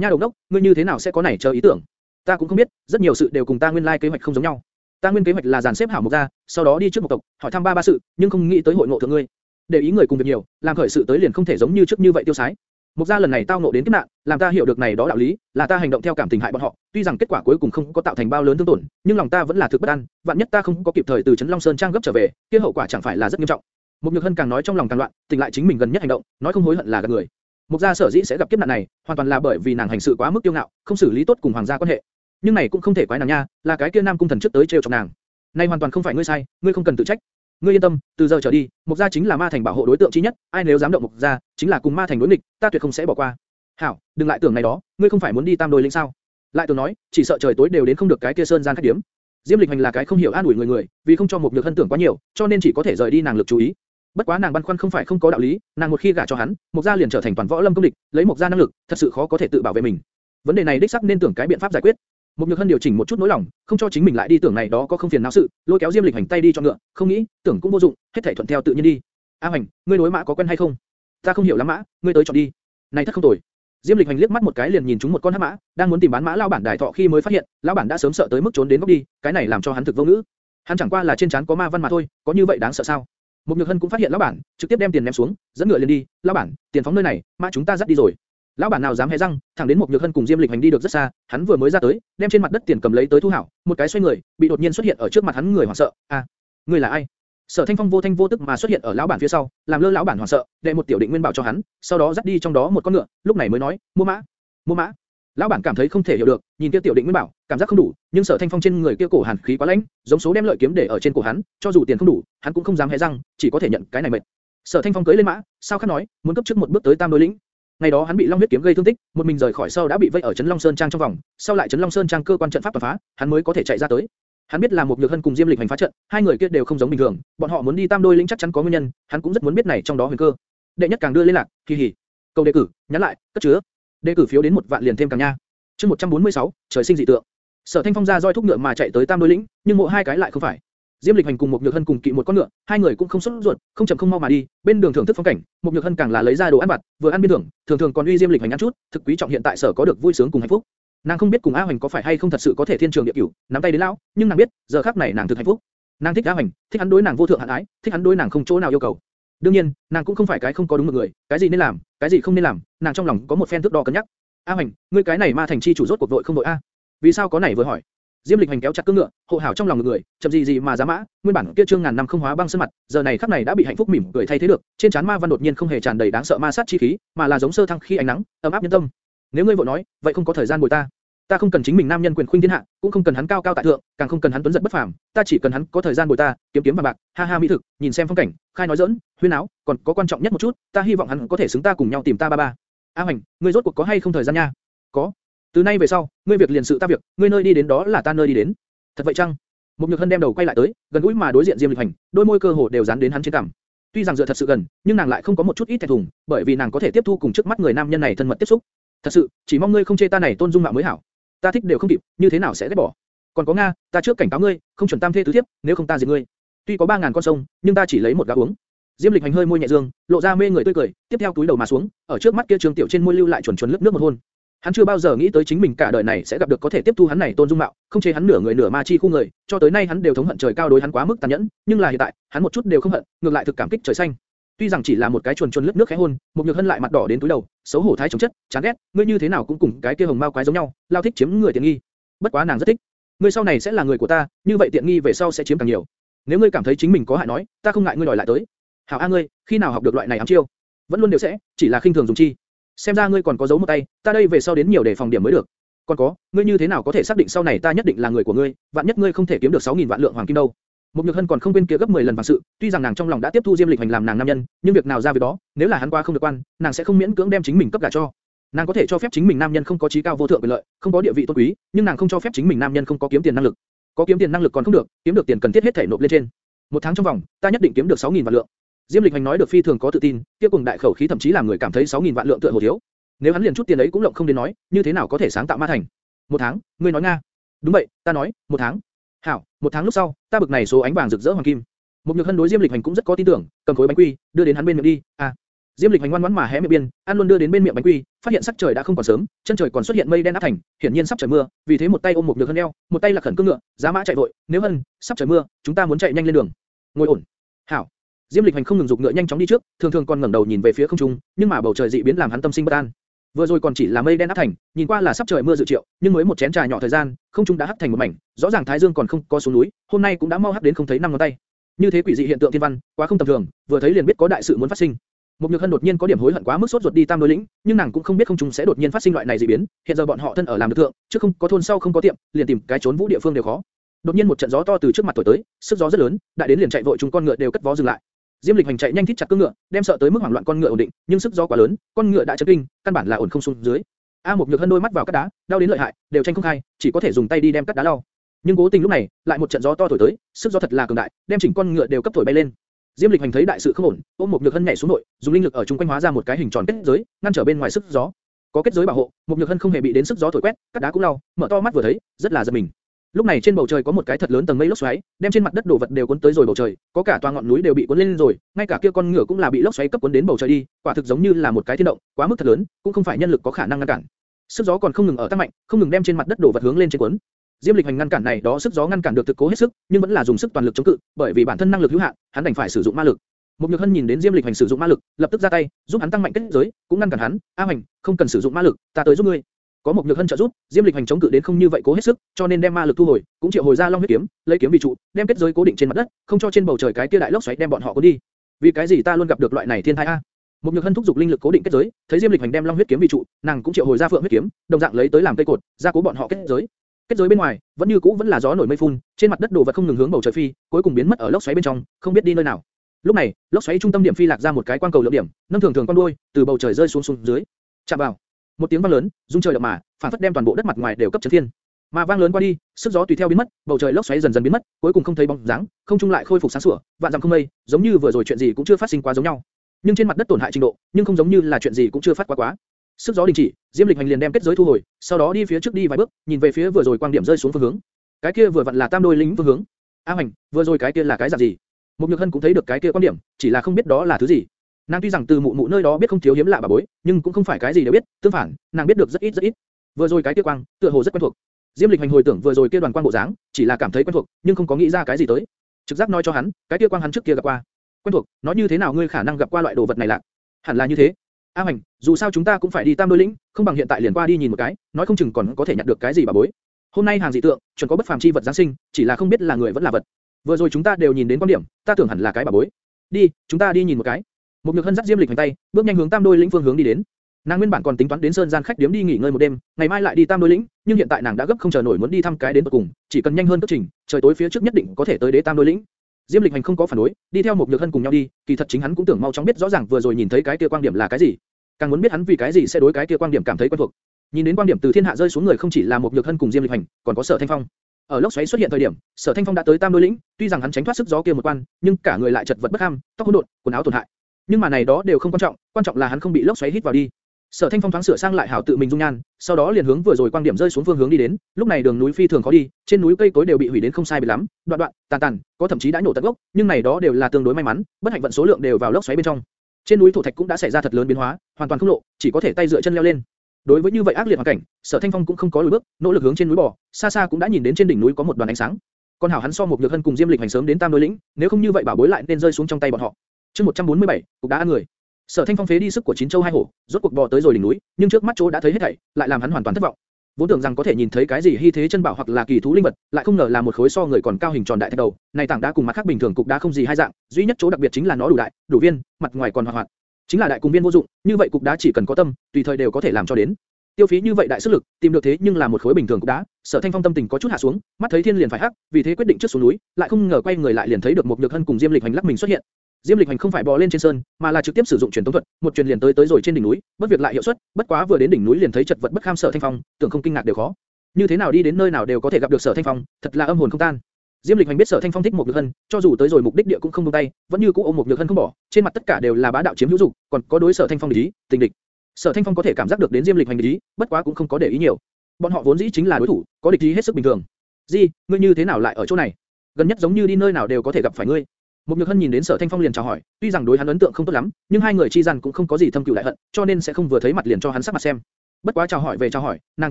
Nha đầu đốc, ngươi như thế nào sẽ có này chờ ý tưởng? Ta cũng không biết, rất nhiều sự đều cùng ta nguyên lai like kế hoạch không giống nhau. Ta nguyên kế hoạch là dàn xếp hảo một gia, sau đó đi trước một tộc, hỏi thăm ba ba sự, nhưng không nghĩ tới hội ngộ thượng ngươi. Để ý người cùng việc nhiều, làm khởi sự tới liền không thể giống như trước như vậy tiêu sái. Một gia lần này tao ngộ đến kiếp nạn, làm ta hiểu được này đó đạo lý, là ta hành động theo cảm tình hại bọn họ, tuy rằng kết quả cuối cùng không có tạo thành bao lớn thương tổn, nhưng lòng ta vẫn là thực bất an, vạn nhất ta không có kịp thời từ trấn Long Sơn trang gấp trở về, kia hậu quả chẳng phải là rất nghiêm trọng. Một Nhược Hân càng nói trong lòng càng loạn, tỉnh lại chính mình gần nhất hành động, nói không hối hận là gạt người. Mục gia sở dĩ sẽ gặp kiếp nạn này, hoàn toàn là bởi vì nàng hành sự quá mức kiêu ngạo, không xử lý tốt cùng hoàng gia quan hệ. Nhưng này cũng không thể quái nàng nha, là cái kia nam cung thần trước tới trêu chọc nàng. Này hoàn toàn không phải ngươi sai, ngươi không cần tự trách. Ngươi yên tâm, từ giờ trở đi, Mục gia chính là ma thành bảo hộ đối tượng chí nhất, ai nếu dám động Mục gia, chính là cùng ma thành đối nghịch, ta tuyệt không sẽ bỏ qua. Hảo, đừng lại tưởng này đó, ngươi không phải muốn đi tam đôi linh sao? Lại tưởng nói, chỉ sợ trời tối đều đến không được cái kia sơn gian khách điểm. Diêm Lịch Hành là cái không hiểu an ủi người người, vì không cho một nhược hân tưởng quá nhiều, cho nên chỉ có thể rời đi nàng lực chú ý. Bất quá nàng băn khoăn không phải không có đạo lý, nàng một khi gả cho hắn, Mộc gia liền trở thành toàn võ lâm công địch, lấy Mộc gia năng lực, thật sự khó có thể tự bảo vệ mình. Vấn đề này đích xác nên tưởng cái biện pháp giải quyết. Mục Nhược Hân điều chỉnh một chút nỗi lòng, không cho chính mình lại đi tưởng này đó có không phiền não sự, lôi kéo Diêm Lịch Hành tay đi cho ngựa, không nghĩ, tưởng cũng vô dụng, hết thảy thuận theo tự nhiên đi. A Hành, ngươi đối mã có quen hay không? Ta không hiểu lắm mã, ngươi tới chọn đi. Này thật không tồi. Diêm Lịch Hành liếc mắt một cái liền nhìn chúng một con hắc mã, đang muốn tìm bán mã lão bản đài thọ khi mới phát hiện, lão bản đã sớm sợ tới mức trốn đến góc đi, cái này làm cho hắn thực vô ngữ. Hắn chẳng qua là trên trán có ma văn mà thôi, có như vậy đáng sợ sao? Một Nhược Hân cũng phát hiện lão bản, trực tiếp đem tiền ném xuống, dẫn ngựa liền đi. Lão bản, tiền phóng nơi này, mã chúng ta dắt đi rồi. Lão bản nào dám hé răng, thẳng đến một Nhược Hân cùng Diêm Lịch hành đi được rất xa, hắn vừa mới ra tới, đem trên mặt đất tiền cầm lấy tới thu hảo, một cái xoay người, bị đột nhiên xuất hiện ở trước mặt hắn người hoảng sợ. À, ngươi là ai? Sở Thanh Phong vô thanh vô tức mà xuất hiện ở lão bản phía sau, làm lơ lão bản hoảng sợ, đệ một tiểu định nguyên bảo cho hắn, sau đó dắt đi trong đó một con ngựa, lúc này mới nói, mua mã, mua mã. Lão bản cảm thấy không thể hiểu được, nhìn kia tiểu định nguyên bảo, cảm giác không đủ, nhưng Sở Thanh Phong trên người kia cổ hàn khí quá lãnh, giống số đem lợi kiếm để ở trên cổ hắn, cho dù tiền không đủ, hắn cũng không dám hé răng, chỉ có thể nhận cái này mệt. Sở Thanh Phong cưỡi lên mã, sao khác nói, muốn cấp trước một bước tới Tam Đôi lĩnh. Ngày đó hắn bị Long huyết kiếm gây thương tích, một mình rời khỏi sau đã bị vây ở chấn Long Sơn trang trong vòng, sau lại chấn Long Sơn trang cơ quan trận pháp tàn phá, hắn mới có thể chạy ra tới. Hắn biết là một nhược hân cùng Diêm Lịch hành phá trận, hai người kia đều không giống bình thường, bọn họ muốn đi Tam Đôi lĩnh chắc chắn có nguyên nhân, hắn cũng rất muốn biết này trong đó huyền cơ. Đệ nhất càng đưa liên lạc, kỳ hỉ. Câu đề cử, nhắn lại, cất chứa. Đề cử phiếu đến một vạn liền thêm càng nha. Chương 146, trời sinh dị tượng. Sở Thanh Phong ra roi thúc ngựa mà chạy tới Tam Đôi lĩnh, nhưng mộ hai cái lại không phải. Diêm Lịch Hành cùng một Nhược Hân cùng kỵ một con ngựa, hai người cũng không xuất ruột, không chậm không mau mà đi, bên đường thưởng thức phong cảnh, một Nhược Hân càng là lấy ra đồ ăn vặt, vừa ăn biên thưởng, thường thường còn uy Diêm Lịch Hành ăn chút, thực quý trọng hiện tại sở có được vui sướng cùng hạnh phúc. Nàng không biết cùng A Hoành có phải hay không thật sự có thể thiên trường địa cửu, nắm tay đến lão, nhưng nàng biết, giờ khắc này nàng thực hạnh phúc. Nàng thích A Hoành, thích hắn đối nàng vô thượng hạn ái, thích hắn đối nàng không chỗ nào yêu cầu đương nhiên, nàng cũng không phải cái không có đúng một người, cái gì nên làm, cái gì không nên làm, nàng trong lòng có một phen thước đo cân nhắc. A Hoành, ngươi cái này ma thành chi chủ rốt cuộc vội không vội a? Vì sao có này vừa hỏi? Diêm Lịch hành kéo chặt cương ngựa, hộ hảo trong lòng người, người, chậm gì gì mà giá mã, nguyên bản kia trương ngàn năm không hóa băng sơn mặt, giờ này khắc này đã bị hạnh phúc mỉm cười thay thế được, trên trán ma văn đột nhiên không hề tràn đầy đáng sợ ma sát chi khí, mà là giống sơ thăng khi ánh nắng, ấm áp nhân tâm. Nếu ngươi vội nói, vậy không có thời gian bồi ta. Ta không cần chính mình nam nhân quyền khuynh thiên hạ, cũng không cần hắn cao cao tại thượng, càng không cần hắn tuấn giật bất phàm, ta chỉ cần hắn có thời gian bồi ta, kiếm kiếm vàng bạc, ha ha mỹ thực, nhìn xem phong cảnh, khai nói giỡn, huyên áo, còn có quan trọng nhất một chút, ta hy vọng hắn có thể xứng ta cùng nhau tìm ta ba ba. A Hoành, ngươi rốt cuộc có hay không thời gian nha? Có. Từ nay về sau, ngươi việc liền sự ta việc, ngươi nơi đi đến đó là ta nơi đi đến. Thật vậy chăng? mục Nhược Hân đem đầu quay lại tới, gần gũi mà đối diện Diêm Lịch Hành, đôi môi cơ hồ đều dán đến hắn trên cằm. Tuy rằng dựa thật sự gần, nhưng nàng lại không có một chút ít thẹn thùng, bởi vì nàng có thể tiếp thu cùng trước mắt người nam nhân này thân mật tiếp xúc. Thật sự, chỉ mong ngươi không chê ta này tôn dung mạo mới hảo. Ta thích đều không kịp, như thế nào sẽ ghét bỏ? Còn có nga, ta trước cảnh cáo ngươi, không chuẩn tam thê tứ thiếp, nếu không ta diệt ngươi. Tuy có ba ngàn con sông, nhưng ta chỉ lấy một gã uống. Diêm Lịch Hành hơi môi nhẹ dương, lộ ra mê người tươi cười, tiếp theo túi đầu mà xuống, ở trước mắt kia Trương Tiểu trên môi lưu lại chuẩn chuẩn lướt nước một hôn. Hắn chưa bao giờ nghĩ tới chính mình cả đời này sẽ gặp được có thể tiếp thu hắn này tôn dung mạo, không chế hắn nửa người nửa ma chi khu người, cho tới nay hắn đều thống hận trời cao đối hắn quá mức tàn nhẫn, nhưng là hiện tại, hắn một chút đều không hận, ngược lại thực cảm kích trời xanh. Tuy rằng chỉ là một cái chuồn chuồn lướt nước khẽ hôn, một nhược hân lại mặt đỏ đến túi đầu, xấu hổ thái chống chất, chán ghét, ngươi như thế nào cũng cùng cái kia hồng mao quái giống nhau, lao thích chiếm người tiện nghi. Bất quá nàng rất thích, ngươi sau này sẽ là người của ta, như vậy tiện nghi về sau sẽ chiếm càng nhiều. Nếu ngươi cảm thấy chính mình có hại nói, ta không ngại ngươi đòi lại tới. Hảo a ngươi, khi nào học được loại này ám chiêu? Vẫn luôn đều sẽ, chỉ là khinh thường dùng chi xem ra ngươi còn có giấu một tay, ta đây về sau đến nhiều để phòng điểm mới được. Còn có, ngươi như thế nào có thể xác định sau này ta nhất định là người của ngươi, vạn nhất ngươi không thể kiếm được 6000 vạn lượng hoàng kim đâu. Một Nhược Hân còn không quên kia gấp 10 lần vàng sự, tuy rằng nàng trong lòng đã tiếp thu Diêm Lịch hành làm nàng nam nhân, nhưng việc nào ra việc đó, nếu là hắn qua không được quan, nàng sẽ không miễn cưỡng đem chính mình cấp gả cho. Nàng có thể cho phép chính mình nam nhân không có trí cao vô thượng quyền lợi, không có địa vị tôn quý, nhưng nàng không cho phép chính mình nam nhân không có kiếm tiền năng lực. Có kiếm tiền năng lực còn không được, kiếm được tiền cần thiết hết thể nộp lên trên. Một tháng trong vòng, ta nhất định kiếm được 6000 vạn lượng. Diêm Lịch Hành nói được phi thường có tự tin, kia cùng đại khẩu khí thậm chí làm người cảm thấy 6000 vạn lượng tựa hồ thiếu. Nếu hắn liền chút tiền ấy cũng lộng không đến nói, như thế nào có thể sáng tạo ma thành? Một tháng, ngươi nói nga? Đúng vậy, ta nói, một tháng. Hảo, một tháng lúc sau, ta bực này số ánh vàng rực rỡ hoàng kim. Một nhược hân đối Diêm Lịch Hành cũng rất có tin tưởng, cầm khối bánh quy, đưa đến hắn bên miệng đi. À, Diêm Lịch hành ngoan ngoãn mà hé miệng biên, ăn luôn đưa đến bên miệng bánh quy, phát hiện sắc trời đã không còn sớm, chân trời còn xuất hiện mây đen áp thành, hiển nhiên sắp trời mưa, vì thế một tay ôm một nhược hân eo, một tay là khẩn cương ngựa, giá mã chạy vội, nếu hân, sắp trời mưa, chúng ta muốn chạy nhanh lên đường. Ngồi ổn. Hảo. Diêm Lịch hành không ngừng dục ngựa nhanh chóng đi trước, thường thường còn ngẩng đầu nhìn về phía không trung, nhưng mà bầu trời dị biến làm hắn tâm sinh bất an. Vừa rồi còn chỉ là mây đen áp thành, nhìn qua là sắp trời mưa dự triệu, nhưng mới một chén trà nhỏ thời gian, không trung đã hấp thành một mảnh, rõ ràng thái dương còn không có xuống núi, hôm nay cũng đã mau hấp đến không thấy năm ngón tay. Như thế quỷ dị hiện tượng thiên văn, quá không tầm thường, vừa thấy liền biết có đại sự muốn phát sinh. mục Nhược Hân đột nhiên có điểm hối hận quá mức sốt ruột đi Tam Đối lĩnh, nhưng nàng cũng không biết không trung sẽ đột nhiên phát sinh loại này dị biến. Hiện giờ bọn họ thân ở làm được thượng, trước không có thôn sau không có tiệm, liền tìm cái trốn vũ địa phương đều khó. Đột nhiên một trận gió to từ trước mặt thổi tới, sức gió rất lớn, đại đến liền chạy vội chúng con ngựa đều cất vó dừng lại. Diêm Lịch hành chạy nhanh thít chặt cương ngựa, đem sợ tới mức hoảng loạn con ngựa ổn định, nhưng sức gió quá lớn, con ngựa đã chấn kinh, căn bản là ổn không xuống dưới. A một Nhược Hân đôi mắt vào cát đá, đau đến lợi hại, đều tranh không khai, chỉ có thể dùng tay đi đem cắt đá lau. Nhưng cố tình lúc này, lại một trận gió to thổi tới, sức gió thật là cường đại, đem chỉnh con ngựa đều cấp thổi bay lên. Diêm Lịch hành thấy đại sự không ổn, ôm một nhược hân nhảy xuống nội, dùng linh lực ở trung quanh hóa ra một cái hình tròn kết giới, ngăn trở bên ngoài sức gió. Có kết giới bảo hộ, một nhược hân không hề bị đến sức gió thổi quét, cắt đá cũng lau, mở to mắt vừa thấy, rất là giật mình. Lúc này trên bầu trời có một cái thật lớn tầng mây lốc xoáy, đem trên mặt đất đổ vật đều cuốn tới rồi bầu trời, có cả toa ngọn núi đều bị cuốn lên rồi, ngay cả kia con ngựa cũng là bị lốc xoáy cấp cuốn đến bầu trời đi, quả thực giống như là một cái thiên động, quá mức thật lớn, cũng không phải nhân lực có khả năng ngăn cản. Sức gió còn không ngừng ở tăng mạnh, không ngừng đem trên mặt đất đổ vật hướng lên trên cuốn. Diêm Lịch Hành ngăn cản này đó sức gió ngăn cản được thực cố hết sức, nhưng vẫn là dùng sức toàn lực chống cự, bởi vì bản thân năng lực hữu hạn, hắn đành phải sử dụng ma lực. Mục Nhược Hân nhìn đến Diêm Lịch Hành sử dụng ma lực, lập tức ra tay, giúp hắn tăng mạnh kết giới, cũng ngăn cản hắn. A Hành, không cần sử dụng ma lực, ta tới giúp ngươi. Có một Nhược Hân trợ giúp, Diêm Lịch Hành chống cự đến không như vậy cố hết sức, cho nên đem ma lực thu hồi, cũng triệu hồi ra Long huyết kiếm, lấy kiếm vì trụ, đem kết giới cố định trên mặt đất, không cho trên bầu trời cái kia đại lốc xoáy đem bọn họ cuốn đi. Vì cái gì ta luôn gặp được loại này thiên tai a? Một Nhược Hân thúc giục linh lực cố định kết giới, thấy Diêm Lịch Hành đem Long huyết kiếm vì trụ, nàng cũng triệu hồi ra Phượng huyết kiếm, đồng dạng lấy tới làm cây cột, ra cố bọn họ kết giới. Kết giới bên ngoài, vẫn như cũ vẫn là gió nổi mây phun, trên mặt đất đồ vật không ngừng hướng bầu trời phi, cuối cùng biến mất ở lốc xoáy bên trong, không biết đi nơi nào. Lúc này, lốc xoáy trung tâm điểm phi lạc ra một cái quang cầu lượng điểm, nâng thường thường con đuôi, từ bầu trời rơi xuống xuống dưới. Chạm vào. Một tiếng vang lớn, rung trời động mà, phản phất đem toàn bộ đất mặt ngoài đều cấp chấn thiên. Mà vang lớn qua đi, sức gió tùy theo biến mất, bầu trời lốc xoáy dần dần biến mất, cuối cùng không thấy bóng dáng, không trung lại khôi phục sáng sủa, vạn dặm không mây, giống như vừa rồi chuyện gì cũng chưa phát sinh quá giống nhau. Nhưng trên mặt đất tổn hại trình độ, nhưng không giống như là chuyện gì cũng chưa phát quá quá. Sức gió đình chỉ, Diêm Lịch Hành liền đem kết giới thu hồi, sau đó đi phía trước đi vài bước, nhìn về phía vừa rồi quang điểm rơi xuống phương hướng. Cái kia vừa vặn là tam đôi lính phương hướng. A Hành, vừa rồi cái kia là cái dạng gì? Một Nhược Hân cũng thấy được cái kia quan điểm, chỉ là không biết đó là thứ gì. Nàng tuy rằng từ mụ mụ nơi đó biết không thiếu hiếm lạ bà bối, nhưng cũng không phải cái gì đều biết, tương phản, nàng biết được rất ít rất ít. Vừa rồi cái kia quang, tựa hồ rất quen thuộc. Diêm Lịch hành hồi tưởng vừa rồi kia đoàn quang bộ dáng, chỉ là cảm thấy quen thuộc, nhưng không có nghĩ ra cái gì tới. Trực giác nói cho hắn, cái kia quang hắn trước kia gặp qua. Quen thuộc, nói như thế nào ngươi khả năng gặp qua loại đồ vật này lạ? Hẳn là như thế. A Hành, dù sao chúng ta cũng phải đi Tam Đôi lĩnh, không bằng hiện tại liền qua đi nhìn một cái, nói không chừng còn có thể nhận được cái gì bà bối. Hôm nay hàng dị tượng, chuẩn có bất phàm chi vật giáng sinh, chỉ là không biết là người vẫn là vật. Vừa rồi chúng ta đều nhìn đến quan điểm, ta tưởng hẳn là cái bà bối. Đi, chúng ta đi nhìn một cái. Một nhược hân dắt diêm lịch hành tay, bước nhanh hướng tam đôi lĩnh phương hướng đi đến. Nàng nguyên bản còn tính toán đến sơn gian khách điếm đi nghỉ ngơi một đêm, ngày mai lại đi tam đôi lĩnh, nhưng hiện tại nàng đã gấp không chờ nổi muốn đi thăm cái đến cuối cùng, chỉ cần nhanh hơn tốc trình, trời tối phía trước nhất định có thể tới đế tam đôi lĩnh. Diêm Lịch Hành không có phản đối, đi theo một nhược hân cùng nhau đi, kỳ thật chính hắn cũng tưởng mau chóng biết rõ ràng vừa rồi nhìn thấy cái kia quan điểm là cái gì, càng muốn biết hắn vì cái gì sẽ đối cái kia quan điểm cảm thấy quen thuộc. Nhìn đến quan điểm từ thiên hạ rơi xuống người không chỉ là một nhược hân cùng Diêm Lịch Hành, còn có Sở Thanh Phong. Ở lốc xoáy xuất hiện thời điểm, Sở Thanh Phong đã tới Tam Đôi lĩnh, tuy rằng hắn tránh thoát sức gió kia một quan, nhưng cả người lại chật vật bất ham, tóc hỗn độn, quần áo tổn hại. Nhưng mà này đó đều không quan trọng, quan trọng là hắn không bị lốc xoáy hít vào đi. Sở Thanh Phong thoáng sửa sang lại hảo tự mình dung nhan, sau đó liền hướng vừa rồi quang điểm rơi xuống phương hướng đi đến. Lúc này đường núi phi thường khó đi, trên núi cây cối đều bị hủy đến không sai biệt lắm, đoạn đoạn, tàn tàn, có thậm chí đã nổ tận gốc, nhưng này đó đều là tương đối may mắn, bất hạnh vận số lượng đều vào lốc xoáy bên trong. Trên núi thổ thạch cũng đã xảy ra thật lớn biến hóa, hoàn toàn không lộ, chỉ có thể tay dựa chân leo lên. Đối với như vậy ác liệt hoàn cảnh, Sở Thanh Phong cũng không có lùi bước, nỗ lực hướng trên núi bò, xa xa cũng đã nhìn đến trên đỉnh núi có một đoàn ánh sáng. Con hảo hắn so một nhược hân cùng Diêm Lịch hành sớm đến Tam Đối lĩnh, nếu không như vậy bảo bối lại nên rơi xuống trong tay bọn họ. Chương 147, cục đá ăn người. Sở Thanh Phong phế đi sức của chín châu hai hổ, rốt cuộc bò tới rồi đỉnh núi, nhưng trước mắt chỗ đã thấy hết thảy, lại làm hắn hoàn toàn thất vọng. Vốn tưởng rằng có thể nhìn thấy cái gì hy thế chân bảo hoặc là kỳ thú linh vật, lại không ngờ là một khối so người còn cao hình tròn đại thạch đầu. Này tảng đá cùng mặt khác bình thường cục đá không gì hai dạng, duy nhất chỗ đặc biệt chính là nó đủ đại, đủ viên, mặt ngoài còn hoạt hoạt. Chính là đại cùng viên vô dụng, như vậy cục đá chỉ cần có tâm, tùy thời đều có thể làm cho đến. Tiêu phí như vậy đại sức lực, tìm được thế nhưng là một khối bình thường cục đá, Sở Thanh Phong tâm tình có chút hạ xuống, mắt thấy thiên liền phải hắc, vì thế quyết định trước xuống núi, lại không ngờ quay người lại liền thấy được một nhược hân cùng Diêm Lịch hành lắc mình xuất hiện. Diêm Lịch hành không phải bò lên trên sơn, mà là trực tiếp sử dụng truyền tống thuật, một truyền liền tới tới rồi trên đỉnh núi, bất việc lại hiệu suất, bất quá vừa đến đỉnh núi liền thấy chật vật bất kham Sở Thanh Phong, tưởng không kinh ngạc đều khó. Như thế nào đi đến nơi nào đều có thể gặp được Sở Thanh Phong, thật là âm hồn không tan. Diêm Lịch Hành biết Sở Thanh Phong thích một nhược hân, cho dù tới rồi mục đích địa cũng không buông tay, vẫn như cũ ôm một nhược hân không bỏ, trên mặt tất cả đều là bá đạo chiếm hữu dục, còn có đối Sở Thanh Phong ý, tình địch. Sở Thanh Phong có thể cảm giác được đến Diêm Lịch Hành ý, bất quá cũng không có để ý nhiều. Bọn họ vốn dĩ chính là đối thủ, có địch ý hết sức bình thường. Di, ngươi như thế nào lại ở chỗ này? Gần nhất giống như đi nơi nào đều có thể gặp phải ngươi. Một Nhược Hân nhìn đến Sở Thanh Phong liền chào hỏi, tuy rằng đối hắn ấn tượng không tốt lắm, nhưng hai người chi rằng cũng không có gì thâm cừu đại hận, cho nên sẽ không vừa thấy mặt liền cho hắn sắc mặt xem. Bất quá chào hỏi về chào hỏi, nàng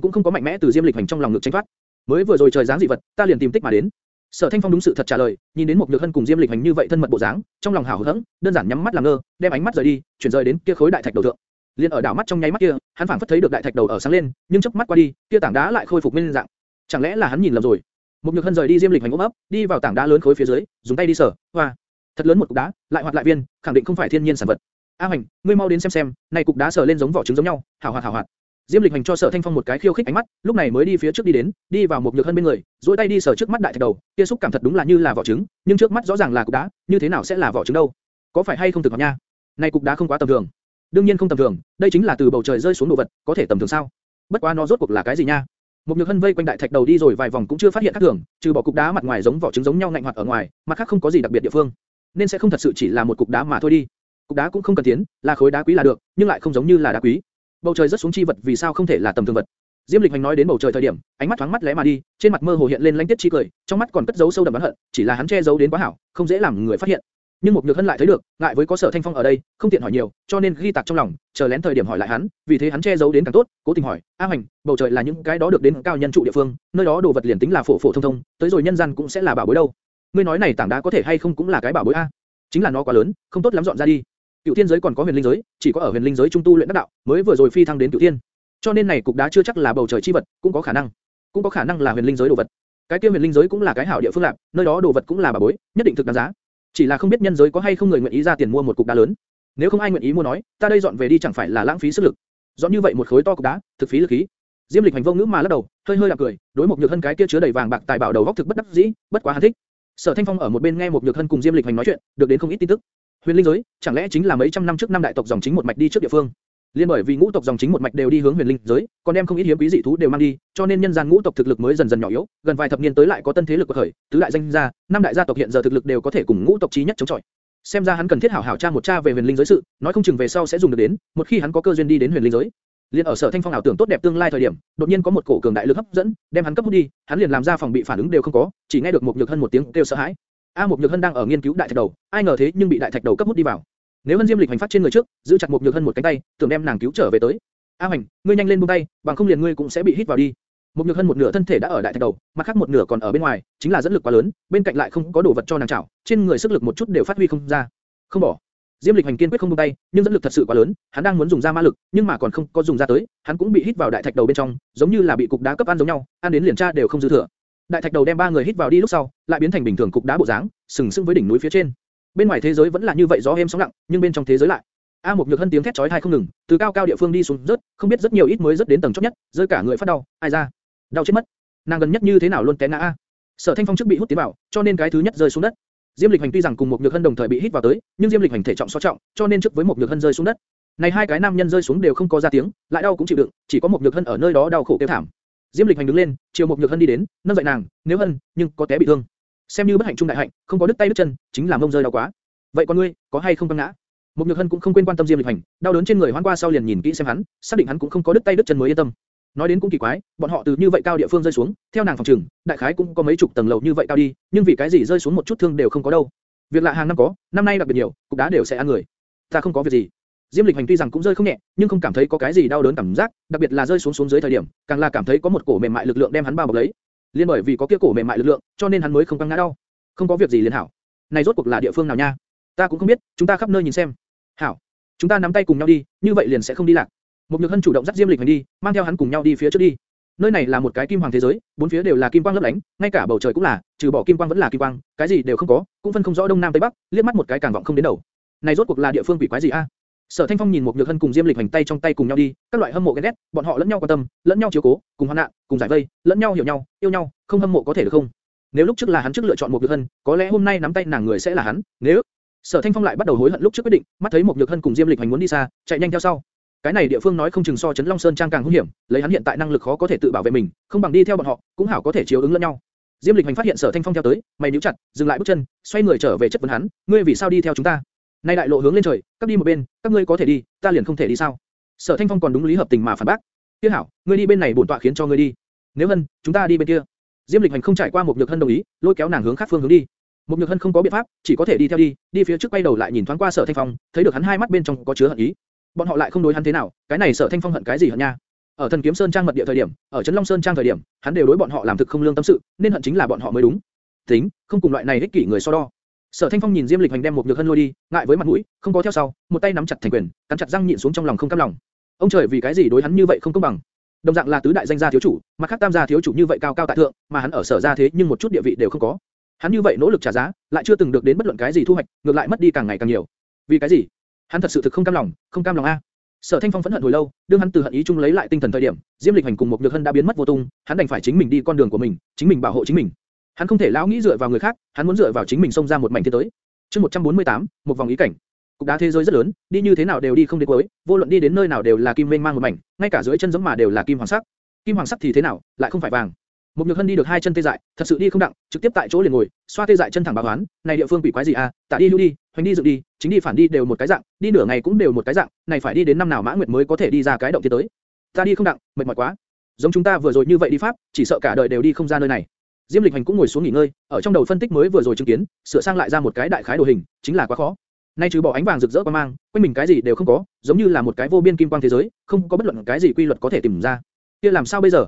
cũng không có mạnh mẽ từ Diêm Lịch hành trong lòng ngực tránh thoát. Mới vừa rồi trời dáng dị vật, ta liền tìm tích mà đến. Sở Thanh Phong đúng sự thật trả lời, nhìn đến một Nhược Hân cùng Diêm Lịch hành như vậy thân mật bộ dáng, trong lòng hào hứng, đơn giản nhắm mắt làm ngơ, đem ánh mắt rời đi, chuyển rời đến kia khối đại thạch đầu thượng. Liên ở đảo mắt trong nháy mắt kia, hắn phảng phất thấy được đại thạch đầu ở sáng lên, nhưng chớp mắt qua đi, kia tảng đá lại khôi phục nguyên dạng. Chẳng lẽ là hắn nhìn lầm rồi? Một Nhược Hân rời đi Diêm Lịch hành ôm ấp, đi vào tảng đá lớn khối phía dưới, dùng tay đi sờ, hoa, thật lớn một cục đá, lại hoạt lại viên, khẳng định không phải thiên nhiên sản vật. A Hành, ngươi mau đến xem xem, này cục đá sờ lên giống vỏ trứng giống nhau, hảo hoạt hảo hoạt. Diêm Lịch Hành cho Sở Thanh Phong một cái khiêu khích ánh mắt, lúc này mới đi phía trước đi đến, đi vào một nhược hân bên người, duỗi tay đi sờ trước mắt đại thạch đầu, kia xúc cảm thật đúng là như là vỏ trứng, nhưng trước mắt rõ ràng là cục đá, như thế nào sẽ là vỏ trứng đâu? Có phải hay không thực hợp nha? Này cục đá không quá tầm thường. Đương nhiên không tầm thường, đây chính là từ bầu trời rơi xuống đồ vật, có thể tầm thường sao? Bất quá nó rốt cuộc là cái gì nha? Một nhược hân vây quanh đại thạch đầu đi rồi vài vòng cũng chưa phát hiện khác thường, trừ bỏ cục đá mặt ngoài giống vỏ trứng giống nhau ngạnh hoạt ở ngoài, mặt khác không có gì đặc biệt địa phương, nên sẽ không thật sự chỉ là một cục đá mà thôi đi. Cục đá cũng không cần tiến, là khối đá quý là được, nhưng lại không giống như là đá quý. Bầu trời rất xuống chi vật vì sao không thể là tầm thường vật? Diêm Lịch Hành nói đến bầu trời thời điểm, ánh mắt thoáng mắt lé mà đi, trên mặt mơ hồ hiện lên lãnh tiết chi cười, trong mắt còn cất giấu sâu đậm oán hận, chỉ là hắn che giấu đến quá hảo, không dễ làm người phát hiện. Nhưng một nhược hân lại thấy được, ngại với có sở thanh phong ở đây, không tiện hỏi nhiều, cho nên ghi tạc trong lòng, chờ lén thời điểm hỏi lại hắn, vì thế hắn che giấu đến càng tốt, cố tình hỏi, A Hành, bầu trời là những cái đó được đến cao nhân trụ địa phương, nơi đó đồ vật liền tính là phổ phổ thông thông, tới rồi nhân gian cũng sẽ là bảo bối đâu. Ngươi nói này tảng đá có thể hay không cũng là cái bảo bối a? Chính là nó quá lớn, không tốt lắm dọn ra đi. Cựu thiên giới còn có huyền linh giới, chỉ có ở huyền linh giới trung tu luyện đắc đạo, mới vừa rồi phi thăng đến cựu thiên. Cho nên này cục đá chưa chắc là bầu trời chi vật, cũng có khả năng, cũng có khả năng là huyền linh giới đồ vật. Cái kia huyền linh giới cũng là cái hảo địa phương lạc, nơi đó đồ vật cũng là bảo bối, nhất định thực đáng giá. Chỉ là không biết nhân giới có hay không người nguyện ý ra tiền mua một cục đá lớn. Nếu không ai nguyện ý mua nói, ta đây dọn về đi chẳng phải là lãng phí sức lực. Dọn như vậy một khối to cục đá, thực phí lực khí. Diêm Lịch hành vô ngữ mà lắc đầu, hơi hơi đạm cười, đối một nhược hân cái kia chứa đầy vàng bạc tài bảo đầu góc thực bất đắc dĩ, bất quá hắn thích. Sở Thanh Phong ở một bên nghe một nhược hân cùng Diêm Lịch hành nói chuyện, được đến không ít tin tức. Huyền linh giới, chẳng lẽ chính là mấy trăm năm trước năm đại tộc dòng chính một mạch đi trước địa phương? Liên bởi vì ngũ tộc dòng chính một mạch đều đi hướng huyền linh giới, còn đem không ít hiếm quý dị thú đều mang đi, cho nên nhân gian ngũ tộc thực lực mới dần dần nhỏ yếu, gần vài thập niên tới lại có tân thế lực của khởi, tứ đại danh gia, năm đại gia tộc hiện giờ thực lực đều có thể cùng ngũ tộc chí nhất chống chọi. Xem ra hắn cần thiết hảo hảo tra một tra về huyền linh giới sự, nói không chừng về sau sẽ dùng được đến, một khi hắn có cơ duyên đi đến huyền linh giới. Liên ở Sở Thanh Phong ảo tưởng tốt đẹp tương lai thời điểm, đột nhiên có một cổ cường đại lực hấp dẫn, đem hắn cấp hút đi, hắn liền làm ra phòng bị phản ứng đều không có, chỉ nghe được một nhược hân một tiếng kêu sợ hãi. A một nhược hân đang ở nghiên cứu đại thạch đầu, ai ngờ thế nhưng bị đại thạch đầu cấp hút đi vào. Nếu Hân Diêm Lịch hành phát trên người trước, giữ chặt một nhược hân một cánh tay, tưởng đem nàng cứu trở về tới. A Hành, ngươi nhanh lên buông tay, bằng không liền ngươi cũng sẽ bị hít vào đi. Một nhược hân một nửa thân thể đã ở đại thạch đầu, mặt khác một nửa còn ở bên ngoài, chính là dẫn lực quá lớn, bên cạnh lại không có đồ vật cho nàng chảo, trên người sức lực một chút đều phát huy không ra. Không bỏ. Diêm Lịch hành kiên quyết không buông tay, nhưng dẫn lực thật sự quá lớn, hắn đang muốn dùng ra ma lực, nhưng mà còn không có dùng ra tới, hắn cũng bị hít vào đại thạch đầu bên trong, giống như là bị cục đá cấp ăn giống nhau, ăn đến liền tra đều không dư thừa. Đại thạch đầu đem ba người hít vào đi lúc sau, lại biến thành bình thường cục đá bộ dáng, sừng sững với đỉnh núi phía trên. Bên ngoài thế giới vẫn là như vậy gió êm sóng lặng, nhưng bên trong thế giới lại A một nhược hân tiếng thét chói tai không ngừng, từ cao cao địa phương đi xuống rớt, không biết rất nhiều ít mới rớt đến tầng chót nhất, rơi cả người phát đau, ai ra, đau chết mất. Nàng gần nhất như thế nào luôn té ngã a. Sở Thanh Phong trước bị hút tiến vào, cho nên cái thứ nhất rơi xuống đất. Diêm Lịch Hành tuy rằng cùng một nhược hân đồng thời bị hít vào tới, nhưng Diêm Lịch Hành thể trọng so trọng, cho nên trước với một nhược hân rơi xuống đất. Này hai cái nam nhân rơi xuống đều không có ra tiếng, lại đau cũng chịu đựng, chỉ có một nhược hân ở nơi đó đau khổ kêu thảm. Diêm Lịch Hành đứng lên, chiều một nhược hân đi đến, nâng dậy nàng, nếu hân, nhưng có té bị thương. Xem như bất hạnh trung đại hạnh, không có đứt tay đứt chân, chính là mông rơi đau quá. Vậy con ngươi, có hay không băng ngã? Một Nhược Hân cũng không quên quan tâm Diêm Lịch Hành, đau đớn trên người hoán qua sau liền nhìn kỹ xem hắn, xác định hắn cũng không có đứt tay đứt chân mới yên tâm. Nói đến cũng kỳ quái, bọn họ từ như vậy cao địa phương rơi xuống, theo nàng phòng trường, đại khái cũng có mấy chục tầng lầu như vậy cao đi, nhưng vì cái gì rơi xuống một chút thương đều không có đâu. Việc lạ hàng năm có, năm nay đặc biệt nhiều, cục đá đều sẽ ăn người. Ta không có việc gì. Diêm Lịch Hành tuy rằng cũng rơi không nhẹ, nhưng không cảm thấy có cái gì đau đớn cảm giác, đặc biệt là rơi xuống xuống dưới thời điểm, càng là cảm thấy có một cổ mềm mại lực lượng đem hắn bao bọc lấy. Liên bởi vì có kia cổ mềm mại lực lượng, cho nên hắn mới không căng ngã đau. Không có việc gì liền hảo. Này rốt cuộc là địa phương nào nha? Ta cũng không biết, chúng ta khắp nơi nhìn xem. Hảo, chúng ta nắm tay cùng nhau đi, như vậy liền sẽ không đi lạc. Một Nhược Hân chủ động dắt Diêm Lịch Hành đi, mang theo hắn cùng nhau đi phía trước đi. Nơi này là một cái kim hoàng thế giới, bốn phía đều là kim quang lấp lánh, ngay cả bầu trời cũng là, trừ bỏ kim quang vẫn là kim quang, cái gì đều không có, cũng phân không rõ đông nam tây bắc, liếc mắt một cái càng vọng không đến đầu. Này rốt cuộc là địa phương quỷ quái gì a? Sở Thanh Phong nhìn một Nhược Hân cùng Diêm Lịch Hành tay trong tay cùng nhau đi, các loại hâm mộ ghen ghét, bọn họ lẫn nhau quan tâm, lẫn nhau chiếu cố, cùng hoạn nạn, cùng giải vây, lẫn nhau hiểu nhau, yêu nhau, không hâm mộ có thể được không? Nếu lúc trước là hắn trước lựa chọn một Nhược Hân, có lẽ hôm nay nắm tay nàng người sẽ là hắn, nếu Sở Thanh Phong lại bắt đầu hối hận lúc trước quyết định, mắt thấy một Nhược Hân cùng Diêm Lịch Hành muốn đi xa, chạy nhanh theo sau. Cái này địa phương nói không chừng so chấn Long Sơn trang càng hung hiểm, lấy hắn hiện tại năng lực khó có thể tự bảo vệ mình, không bằng đi theo bọn họ, cũng hảo có thể chiếu ứng lẫn nhau. Diêm Lịch Hành phát hiện Sở Thanh Phong theo tới, mày nhíu chặt, dừng lại bước chân, xoay người trở về chất vấn hắn, ngươi vì sao đi theo chúng ta? Nay đại lộ hướng lên trời, các đi một bên, các ngươi có thể đi, ta liền không thể đi sao? Sở Thanh Phong còn đúng lý hợp tình mà phản bác. Tiết hảo, ngươi đi bên này bổn tọa khiến cho ngươi đi. Nếu Hân, chúng ta đi bên kia. Diêm Lịch Hành không trải qua một nhược hân đồng ý, lôi kéo nàng hướng khác phương hướng đi. Một Nhược Hân không có biện pháp, chỉ có thể đi theo đi, đi phía trước quay đầu lại nhìn thoáng qua Sở Thanh Phong, thấy được hắn hai mắt bên trong có chứa hận ý. Bọn họ lại không đối hắn thế nào, cái này Sở Thanh Phong hận cái gì hận nha? Ở Thần Kiếm Sơn trang mật địa thời điểm, ở Trấn Long Sơn trang thời điểm, hắn đều đối bọn họ làm thực không lương tâm sự, nên hận chính là bọn họ mới đúng. Tính, không cùng loại này ích kỷ người so đo. Sở Thanh Phong nhìn Diêm Lịch Hành đem một nhược hân lôi đi, ngại với mặt mũi, không có theo sau, một tay nắm chặt thành quyền, cắn chặt răng nhịn xuống trong lòng không cam lòng. Ông trời vì cái gì đối hắn như vậy không công bằng? Đồng dạng là tứ đại danh gia thiếu chủ, mà khác tam gia thiếu chủ như vậy cao cao tại thượng, mà hắn ở sở gia thế nhưng một chút địa vị đều không có. Hắn như vậy nỗ lực trả giá, lại chưa từng được đến bất luận cái gì thu hoạch, ngược lại mất đi càng ngày càng nhiều. Vì cái gì? Hắn thật sự thực không cam lòng, không cam lòng a. Sở Thanh Phong phẫn hận hồi lâu, đương hắn từ hận ý chung lấy lại tinh thần thời điểm, Diêm Lịch Hành cùng một Nhược Hân đã biến mất vô tung, hắn đành phải chính mình đi con đường của mình, chính mình bảo hộ chính mình. Hắn không thể lão nghĩ dựa vào người khác, hắn muốn dựa vào chính mình xông ra một mảnh thế tới. Chương 148, một vòng ý cảnh. Cục đá thế giới rất lớn, đi như thế nào đều đi không đến cuối, vô luận đi đến nơi nào đều là kim mênh mang một mảnh, ngay cả dưới chân giống mà đều là kim hoàng sắc. Kim hoàng sắc thì thế nào, lại không phải vàng. Một nhược hân đi được hai chân tê dại, thật sự đi không đặng, trực tiếp tại chỗ liền ngồi, xoa tê dại chân thẳng báo đoán, này địa phương quỷ quái gì à, tạ đi lưu đi, hoành đi dựng đi, chính đi phản đi đều một cái dạng, đi nửa ngày cũng đều một cái dạng, này phải đi đến năm nào mã nguyệt mới có thể đi ra cái động thiên tới. Ta đi không đặng, mệt mỏi quá. Giống chúng ta vừa rồi như vậy đi pháp, chỉ sợ cả đời đều đi không ra nơi này. Diêm Lịch Hành cũng ngồi xuống nghỉ ngơi, ở trong đầu phân tích mới vừa rồi chứng kiến, sửa sang lại ra một cái đại khái đồ hình, chính là quá khó. Nay trừ bỏ ánh vàng rực rỡ qua mang, quanh mình cái gì đều không có, giống như là một cái vô biên kim quang thế giới, không có bất luận cái gì quy luật có thể tìm ra. Kia làm sao bây giờ?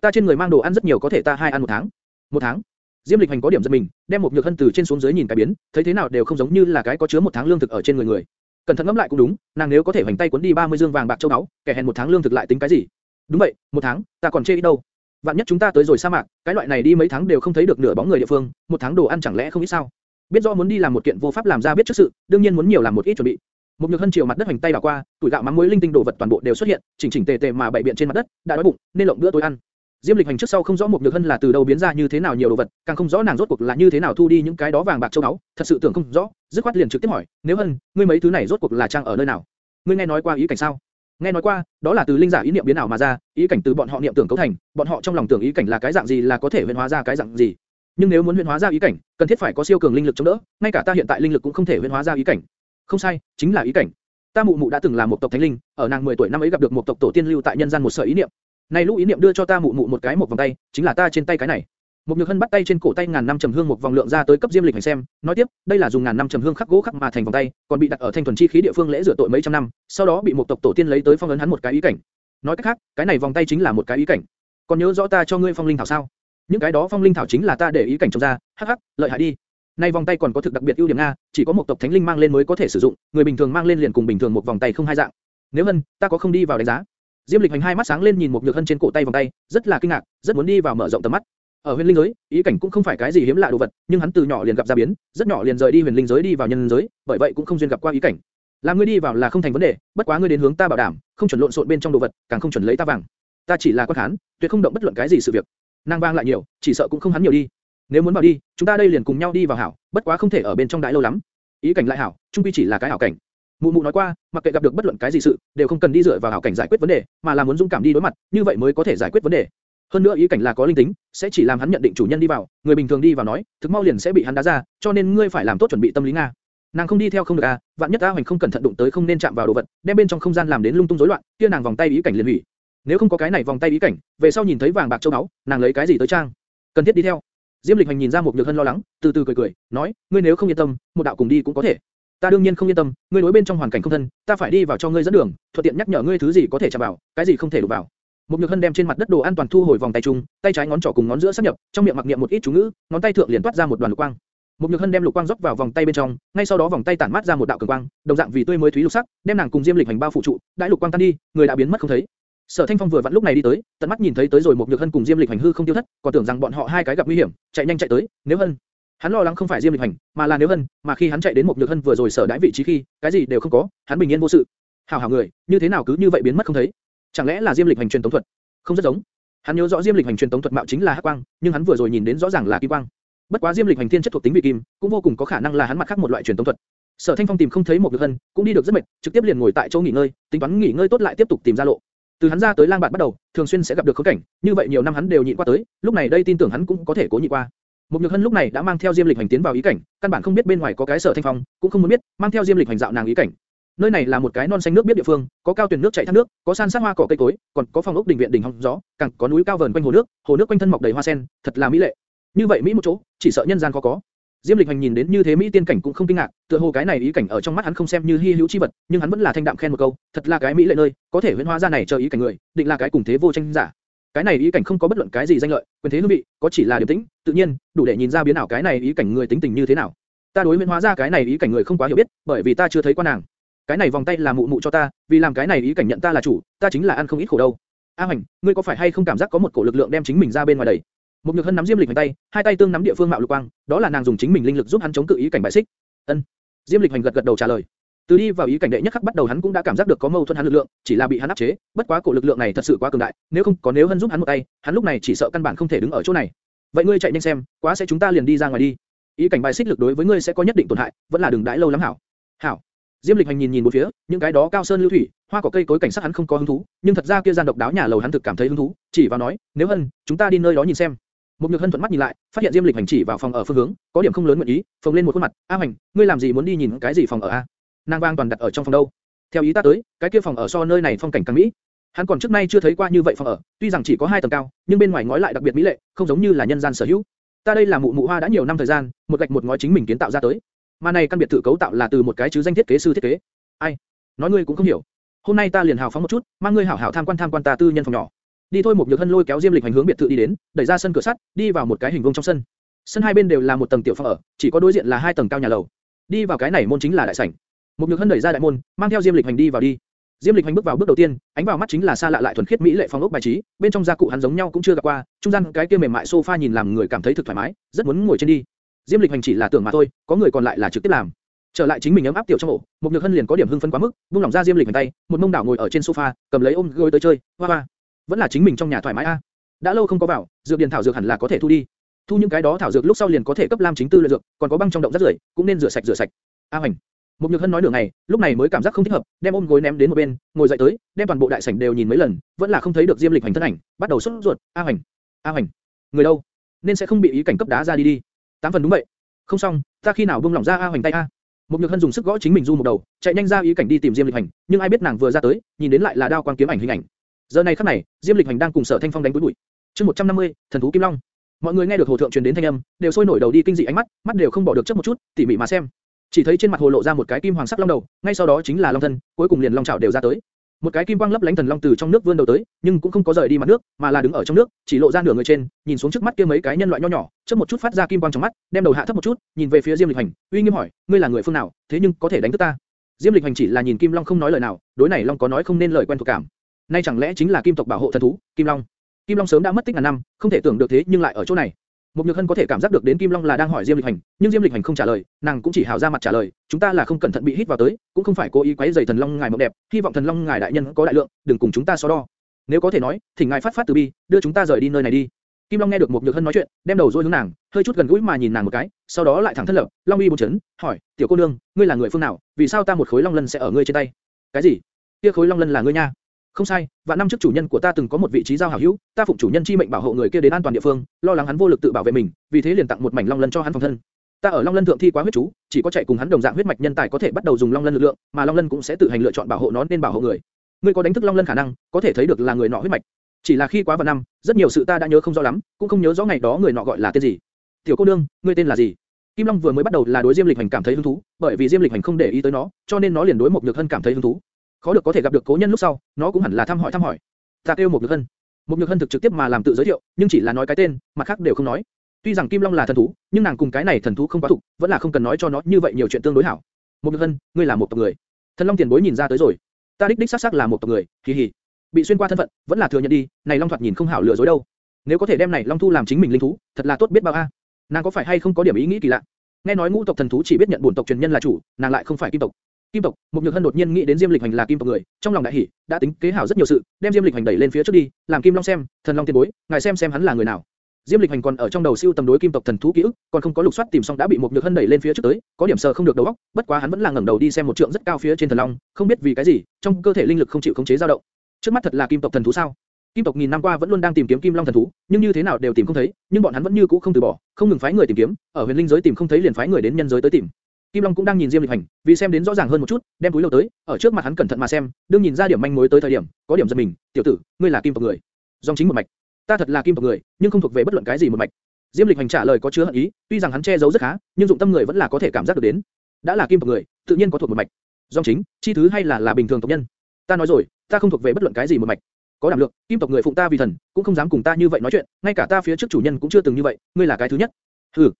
Ta trên người mang đồ ăn rất nhiều có thể ta hai ăn một tháng. Một tháng. Diêm Lịch Hành có điểm giật mình, đem một nhược hân từ trên xuống dưới nhìn cái biến, thấy thế nào đều không giống như là cái có chứa một tháng lương thực ở trên người người. Cẩn thận ngẫm lại cũng đúng, nàng nếu có thể hoành tay cuốn đi 30 dương vàng bạc châu báu, kẻ hèn một tháng lương thực lại tính cái gì? Đúng vậy, một tháng, ta còn chê ít đâu. Vạn nhất chúng ta tới rồi sa mạc, cái loại này đi mấy tháng đều không thấy được nửa bóng người địa phương, một tháng đồ ăn chẳng lẽ không ít sao? Biết rõ muốn đi làm một kiện vô pháp làm ra biết trước sự, đương nhiên muốn nhiều làm một ít chuẩn bị. Một nhược hân chiều mặt đất hoành tay đảo qua, tuổi gạo mắm muối linh tinh đồ vật toàn bộ đều xuất hiện, chỉnh chỉnh tề tề mà bày biện trên mặt đất, đã đói bụng, nên lộng bữa tối ăn. Diêm Lịch hành trước sau không rõ một nhược hân là từ đâu biến ra như thế nào nhiều đồ vật, càng không rõ nàng rốt cuộc là như thế nào thu đi những cái đó vàng bạc châu báu, thật sự tưởng không rõ, dứt khoát liền trực tiếp hỏi, nếu hân, ngươi mấy thứ này rốt cuộc là trang ở nơi nào? Ngươi nghe nói qua ý cảnh sao? Nghe nói qua, đó là từ linh giả ý niệm biến ảo mà ra, ý cảnh từ bọn họ niệm tưởng cấu thành, bọn họ trong lòng tưởng ý cảnh là cái dạng gì là có thể huyễn hóa ra cái dạng gì. Nhưng nếu muốn huyễn hóa ra ý cảnh, cần thiết phải có siêu cường linh lực chống đỡ, ngay cả ta hiện tại linh lực cũng không thể huyễn hóa ra ý cảnh. Không sai, chính là ý cảnh. Ta mụ mụ đã từng là một tộc thánh linh, ở nàng 10 tuổi năm ấy gặp được một tộc tổ tiên lưu tại nhân gian một sợi ý niệm. Này lũ ý niệm đưa cho ta mụ mụ một cái một vòng tay, chính là ta trên tay cái này. Một nhược hân bắt tay trên cổ tay ngàn năm trầm hương một vòng lượng ra tới cấp diêm lịch hành xem, nói tiếp, đây là dùng ngàn năm trầm hương khắc gỗ khắc mà thành vòng tay, còn bị đặt ở thanh thuần chi khí địa phương lễ rửa tội mấy trăm năm, sau đó bị một tộc tổ tiên lấy tới phong ấn hắn một cái ý cảnh. Nói cách khác, cái này vòng tay chính là một cái ý cảnh. Còn nhớ rõ ta cho ngươi phong linh thảo sao? Những cái đó phong linh thảo chính là ta để ý cảnh trồng ra, hắc hắc, lợi hại đi. Nay vòng tay còn có thực đặc biệt ưu điểm nga, chỉ có một tộc thánh linh mang lên mới có thể sử dụng, người bình thường mang lên liền cùng bình thường một vòng tay không hai dạng. Nếu hân, ta có không đi vào đánh giá. Diêm Lịch Hành hai mắt sáng lên nhìn một nhược hân trên cổ tay vòng tay, rất là kinh ngạc, rất muốn đi vào mở rộng tầm mắt. Ở huyền linh giới, ý cảnh cũng không phải cái gì hiếm lạ đồ vật, nhưng hắn từ nhỏ liền gặp gia biến, rất nhỏ liền rời đi huyền linh giới đi vào nhân giới, bởi vậy cũng không duyên gặp qua ý cảnh. Làm ngươi đi vào là không thành vấn đề, bất quá ngươi đến hướng ta bảo đảm, không chuẩn lộn xộn bên trong đồ vật, càng không chuẩn lấy ta vàng. Ta chỉ là quan khán, tuyệt không động bất luận cái gì sự việc. Nàng vang lại nhiều, chỉ sợ cũng không hắn nhiều đi. Nếu muốn vào đi, chúng ta đây liền cùng nhau đi vào hảo, bất quá không thể ở bên trong đại lâu lắm. Ý cảnh lại hảo, trung quy chỉ là cái hảo cảnh. Mụ mụ nói qua, mặc kệ gặp được bất luận cái gì sự, đều không cần đi dựa vào hảo cảnh giải quyết vấn đề, mà là muốn dũng cảm đi đối mặt, như vậy mới có thể giải quyết vấn đề. Hơn nữa ý cảnh là có linh tính, sẽ chỉ làm hắn nhận định chủ nhân đi vào, người bình thường đi vào nói, thực mau liền sẽ bị hắn đá ra, cho nên ngươi phải làm tốt chuẩn bị tâm lý nga. Nàng không đi theo không được à, vạn nhất A Hoành không cẩn thận đụng tới không nên chạm vào đồ vật, đem bên trong không gian làm đến lung tung rối loạn, kia nàng vòng tay ý cảnh liền hủy. Nếu không có cái này vòng tay ý cảnh, về sau nhìn thấy vàng bạc châu báu, nàng lấy cái gì tới trang? Cần thiết đi theo. Diêm Lịch Hành nhìn ra một nhược hân lo lắng, từ từ cười cười, nói, ngươi nếu không yên tâm, một đạo cùng đi cũng có thể. Ta đương nhiên không yên tâm, ngươi đối bên trong hoàn cảnh không thân, ta phải đi vào cho ngươi dẫn đường, thuận tiện nhắc nhở ngươi thứ gì có thể chạm vào, cái gì không thể đụng vào. Một nhược hân đem trên mặt đất đồ an toàn thu hồi vòng tay chung, tay trái ngón trỏ cùng ngón giữa sắp nhập, trong miệng mặc niệm một ít chú ngữ, ngón tay thượng liền toát ra một đoàn lục quang. Một nhược hân đem lục quang rót vào vòng tay bên trong, ngay sau đó vòng tay tản mát ra một đạo cường quang, đồng dạng vì tươi mới thúy lục sắc, đem nàng cùng Diêm Lịch hành bao phủ trụ, đại lục quang tan đi, người đã biến mất không thấy. Sở Thanh Phong vừa vặn lúc này đi tới, tận mắt nhìn thấy tới rồi một nhược hân cùng Diêm Lịch hành hư không tiêu thất, còn tưởng rằng bọn họ hai cái gặp nguy hiểm, chạy nhanh chạy tới, nếu hân. Hắn lo lắng không phải Diêm Lịch hành, mà là nếu hân, mà khi hắn chạy đến một nhược hân vừa rồi sở đãi vị trí khi, cái gì đều không có, hắn bình yên vô sự. Hảo hảo người, như thế nào cứ như vậy biến mất không thấy? Chẳng lẽ là Diêm Lịch hành truyền tống thuật? Không rất giống. Hắn nhớ rõ Diêm Lịch hành truyền tống thuật mạo chính là hắc quang, nhưng hắn vừa rồi nhìn đến rõ ràng là kim quang. Bất quá Diêm Lịch hành thiên chất thuộc tính vị kim, cũng vô cùng có khả năng là hắn mặt khác một loại truyền tống thuật. Sở Thanh Phong tìm không thấy một được hân, cũng đi được rất mệt, trực tiếp liền ngồi tại chỗ nghỉ ngơi, tính toán nghỉ ngơi tốt lại tiếp tục tìm ra lộ. Từ hắn ra tới lang bạn bắt đầu, thường xuyên sẽ gặp được khốn cảnh, như vậy nhiều năm hắn đều nhịn qua tới, lúc này đây tin tưởng hắn cũng có thể cố nhịn qua. Một nhược hân lúc này đã mang theo Diêm Lịch hành tiến vào ý cảnh, căn bản không biết bên ngoài có cái sở thanh phong, cũng không muốn biết, mang theo Diêm Lịch hành dạo nàng ý cảnh. Nơi này là một cái non xanh nước biết địa phương, có cao tuyển nước chảy thác nước, có san sát hoa cỏ cây cối, còn có phòng ốc đình viện đỉnh hóng gió, càng có núi cao vờn quanh hồ nước, hồ nước quanh thân mọc đầy hoa sen, thật là mỹ lệ. Như vậy mỹ một chỗ, chỉ sợ nhân gian có có. Diêm Lịch Hành nhìn đến như thế mỹ tiên cảnh cũng không kinh ngạc, tựa hồ cái này ý cảnh ở trong mắt hắn không xem như hi hữu chi vật, nhưng hắn vẫn là thanh đạm khen một câu, thật là cái mỹ lệ nơi, có thể huyễn hóa ra này chờ ý cảnh người, định là cái cùng thế vô tranh giả. Cái này ý cảnh không có bất luận cái gì danh lợi, quyền thế hương vị, có chỉ là điểm tĩnh, tự nhiên, đủ để nhìn ra biến ảo cái này ý cảnh người tính tình như thế nào. Ta đối huyễn hóa ra cái này ý cảnh người không quá hiểu biết, bởi vì ta chưa thấy qua nàng. Cái này vòng tay là mụ mụ cho ta, vì làm cái này ý cảnh nhận ta là chủ, ta chính là ăn không ít khổ đâu. A Hoành, ngươi có phải hay không cảm giác có một cổ lực lượng đem chính mình ra bên ngoài đẩy? Một nhược hân nắm Diêm Lịch Hành tay, hai tay tương nắm địa phương mạo lục quang, đó là nàng dùng chính mình linh lực giúp hắn chống cự ý cảnh bại xích. Ân. Diêm Lịch Hành gật gật đầu trả lời. Từ đi vào ý cảnh đệ nhất khắc bắt đầu hắn cũng đã cảm giác được có mâu thuẫn hắn lực lượng, chỉ là bị hắn áp chế, bất quá cổ lực lượng này thật sự quá cường đại, nếu không có nếu hân giúp hắn một tay, hắn lúc này chỉ sợ căn bản không thể đứng ở chỗ này. Vậy ngươi chạy nhanh xem, quá sẽ chúng ta liền đi ra ngoài đi. Ý cảnh bài xích lực đối với ngươi sẽ có nhất định tổn hại, vẫn là đừng đãi lâu lắm hảo. Hảo. Diêm Lịch Hành nhìn nhìn bốn phía, những cái đó cao sơn lưu thủy, hoa cỏ cây cối cảnh sắc hắn không có hứng thú, nhưng thật ra kia gian độc đáo nhà lầu hắn thực cảm thấy hứng thú, chỉ vào nói, nếu hân, chúng ta đi nơi đó nhìn xem. Một nhược hân thuận mắt nhìn lại, phát hiện Diêm Lịch Hành chỉ vào phòng ở phương hướng, có điểm không lớn nguyện ý, phồng lên một khuôn mặt, A Hành, ngươi làm gì muốn đi nhìn cái gì phòng ở a? Nàng vang toàn đặt ở trong phòng đâu? Theo ý ta tới, cái kia phòng ở so nơi này phong cảnh càng mỹ. Hắn còn trước nay chưa thấy qua như vậy phòng ở, tuy rằng chỉ có hai tầng cao, nhưng bên ngoài ngói lại đặc biệt mỹ lệ, không giống như là nhân gian sở hữu. Ta đây là mụ mụ hoa đã nhiều năm thời gian, một gạch một ngói chính mình kiến tạo ra tới. Mà này căn biệt thự cấu tạo là từ một cái chứ danh thiết kế sư thiết kế. Ai? Nói ngươi cũng không hiểu. Hôm nay ta liền hào phóng một chút, mang ngươi hảo hảo tham quan tham quan ta tư nhân phòng nhỏ. Đi thôi một nhược hân lôi kéo Diêm Lịch hành hướng biệt thự đi đến, đẩy ra sân cửa sắt, đi vào một cái hình vuông trong sân. Sân hai bên đều là một tầng tiểu phòng ở, chỉ có đối diện là hai tầng cao nhà lầu. Đi vào cái này môn chính là đại sảnh. Một nhược hân đẩy ra đại môn, mang theo Diêm Lịch hành đi vào đi. Diêm Lịch hành bước vào bước đầu tiên, ánh vào mắt chính là xa lạ lại thuần khiết mỹ lệ phong ốc bài trí, bên trong gia cụ hắn giống nhau cũng chưa gặp qua, trung gian cái kia mềm mại sofa nhìn làm người cảm thấy thực thoải mái, rất muốn ngồi trên đi. Diêm Lịch hành chỉ là tưởng mà thôi, có người còn lại là trực tiếp làm. Trở lại chính mình ấm áp tiểu trong ổ, một nhược hân liền có điểm hưng phấn quá mức, buông lỏng ra Diêm Lịch hành tay, một mông đảo ngồi ở trên sofa, cầm lấy ôm gối tới chơi, hoa hoa. Vẫn là chính mình trong nhà thoải mái a. Đã lâu không có vào, dược điền thảo dược hẳn là có thể thu đi. Thu những cái đó thảo dược lúc sau liền có thể cấp Lam chính tư luyện dược, còn có băng trong động rất rưởi, cũng nên rửa sạch rửa sạch. A Hành, Một Nhược Hân nói nửa ngày, lúc này mới cảm giác không thích hợp, đem ôm gối ném đến một bên, ngồi dậy tới, đem toàn bộ đại sảnh đều nhìn mấy lần, vẫn là không thấy được Diêm Lịch Hành thân ảnh, bắt đầu sốt ruột, A Hành, A Hành, người đâu? Nên sẽ không bị ý cảnh cấp đá ra đi đi. Tám phần đúng vậy. Không xong, ta khi nào buông lỏng ra A Hoành tay a? Một Nhược Hân dùng sức gõ chính mình du một đầu, chạy nhanh ra ý cảnh đi tìm Diêm Lịch Hành, nhưng ai biết nàng vừa ra tới, nhìn đến lại là đao quang kiếm ảnh hình ảnh. Giờ này khắc này, Diêm Lịch Hành đang cùng Sở Thanh Phong đánh túi bụi. Chương 150, thần thú Kim Long. Mọi người nghe được hồ thượng truyền đến thanh âm, đều sôi nổi đầu đi kinh dị ánh mắt, mắt đều không bỏ được chớp một chút, tỉ mỉ mà xem. Chỉ thấy trên mặt hồ lộ ra một cái kim hoàng sắc long đầu, ngay sau đó chính là long thân, cuối cùng liền long chảo đều ra tới. Một cái kim quang lấp lánh thần long từ trong nước vươn đầu tới, nhưng cũng không có rời đi mặt nước, mà là đứng ở trong nước, chỉ lộ ra nửa người trên, nhìn xuống trước mắt kia mấy cái nhân loại nho nhỏ, chớp một chút phát ra kim quang trong mắt, đem đầu hạ thấp một chút, nhìn về phía Diêm Lịch Hành, uy nghiêm hỏi, ngươi là người phương nào, thế nhưng có thể đánh thức ta? Diêm Lịch Hành chỉ là nhìn Kim Long không nói lời nào, đối này Long có nói không nên lời quen thuộc cảm. Nay chẳng lẽ chính là Kim tộc bảo hộ thần thú, Kim Long? Kim Long sớm đã mất tích ngàn năm, không thể tưởng được thế nhưng lại ở chỗ này. Một Nhược Hân có thể cảm giác được đến Kim Long là đang hỏi Diêm Lịch Hành, nhưng Diêm Lịch Hành không trả lời, nàng cũng chỉ hào ra mặt trả lời, chúng ta là không cẩn thận bị hít vào tới, cũng không phải cố ý quấy rầy thần Long ngài mộng đẹp, hy vọng thần Long ngài đại nhân có đại lượng, đừng cùng chúng ta so đo. Nếu có thể nói, thỉnh ngài phát phát từ bi, đưa chúng ta rời đi nơi này đi. Kim Long nghe được một Nhược Hân nói chuyện, đem đầu dôi hướng nàng, hơi chút gần gũi mà nhìn nàng một cái, sau đó lại thẳng thân lập, Long uy bốn chấn, hỏi, tiểu cô nương, ngươi là người phương nào, vì sao ta một khối long lân sẽ ở ngươi trên tay? Cái gì? Kia khối long lân là ngươi nha? Không sai, vạn năm trước chủ nhân của ta từng có một vị trí giao hảo hữu, ta phụng chủ nhân chi mệnh bảo hộ người kia đến an toàn địa phương, lo lắng hắn vô lực tự bảo vệ mình, vì thế liền tặng một mảnh long lân cho hắn phòng thân. Ta ở long lân thượng thi quá huyết chú, chỉ có chạy cùng hắn đồng dạng huyết mạch nhân tài có thể bắt đầu dùng long lân lực lượng, mà long lân cũng sẽ tự hành lựa chọn bảo hộ nó nên bảo hộ người. Ngươi có đánh thức long lân khả năng, có thể thấy được là người nọ huyết mạch. Chỉ là khi quá vạn năm, rất nhiều sự ta đã nhớ không rõ lắm, cũng không nhớ rõ ngày đó người nọ gọi là tên gì. Tiểu cô nương, ngươi tên là gì? Kim Long vừa mới bắt đầu là đối Diêm Lịch Hành cảm thấy hứng thú, bởi vì Diêm Lịch Hành không để ý tới nó, cho nên nó liền đối một Nhược Hân cảm thấy hứng thú khó được có thể gặp được cố nhân lúc sau, nó cũng hẳn là thăm hỏi thăm hỏi. Ta kêu một nhược hân. Một nhược hân thực trực tiếp mà làm tự giới thiệu, nhưng chỉ là nói cái tên, mặt khác đều không nói. Tuy rằng Kim Long là thần thú, nhưng nàng cùng cái này thần thú không quá thuộc, vẫn là không cần nói cho nó như vậy nhiều chuyện tương đối hảo. Một nhược hân, ngươi là một tộc người. Thần Long tiền bối nhìn ra tới rồi. Ta đích đích xác xác là một tộc người, kỳ hỉ. Bị xuyên qua thân phận, vẫn là thừa nhận đi, này Long thoạt nhìn không hảo lừa dối đâu. Nếu có thể đem này Long thu làm chính mình linh thú, thật là tốt biết bao a. Nàng có phải hay không có điểm ý nghĩ kỳ lạ? Nghe nói ngũ tộc thần thú chỉ biết nhận bổn tộc truyền nhân là chủ, nàng lại không phải kim tộc. Kim tộc, một nhược hân đột nhiên nghĩ đến Diêm Lịch Hành là kim tộc người, trong lòng đại hỉ, đã tính kế hảo rất nhiều sự, đem Diêm Lịch Hành đẩy lên phía trước đi, làm Kim Long xem, thần long tiên bối, ngài xem xem hắn là người nào. Diêm Lịch Hành còn ở trong đầu siêu tầm đối kim tộc thần thú ký ức, còn không có lục soát tìm xong đã bị một nhược hân đẩy lên phía trước tới, có điểm sờ không được đầu óc, bất quá hắn vẫn là ngẩng đầu đi xem một trượng rất cao phía trên thần long, không biết vì cái gì, trong cơ thể linh lực không chịu khống chế dao động. Trước mắt thật là kim tộc thần thú sao? Kim tộc nghìn năm qua vẫn luôn đang tìm kiếm kim long thần thú, nhưng như thế nào đều tìm không thấy, nhưng bọn hắn vẫn như cũ không từ bỏ, không ngừng phái người tìm kiếm, ở huyền linh giới tìm không thấy liền phái người đến nhân giới tới tìm. Kim Long cũng đang nhìn Diêm Lịch Hành, vì xem đến rõ ràng hơn một chút, đem túi lâu tới, ở trước mặt hắn cẩn thận mà xem, đương nhìn ra điểm manh mối tới thời điểm, có điểm giật mình, tiểu tử, ngươi là kim tộc người, dòng chính một mạch. Ta thật là kim tộc người, nhưng không thuộc về bất luận cái gì một mạch. Diêm Lịch Hành trả lời có chứa hận ý, tuy rằng hắn che giấu rất khá, nhưng dụng tâm người vẫn là có thể cảm giác được đến. đã là kim tộc người, tự nhiên có thuộc một mạch. Dòng chính, chi thứ hay là là bình thường tộc nhân. Ta nói rồi, ta không thuộc về bất luận cái gì một mạch. Có đảm lượng, kim tộc người phụng ta vì thần, cũng không dám cùng ta như vậy nói chuyện, ngay cả ta phía trước chủ nhân cũng chưa từng như vậy, ngươi là cái thứ nhất. Hừ.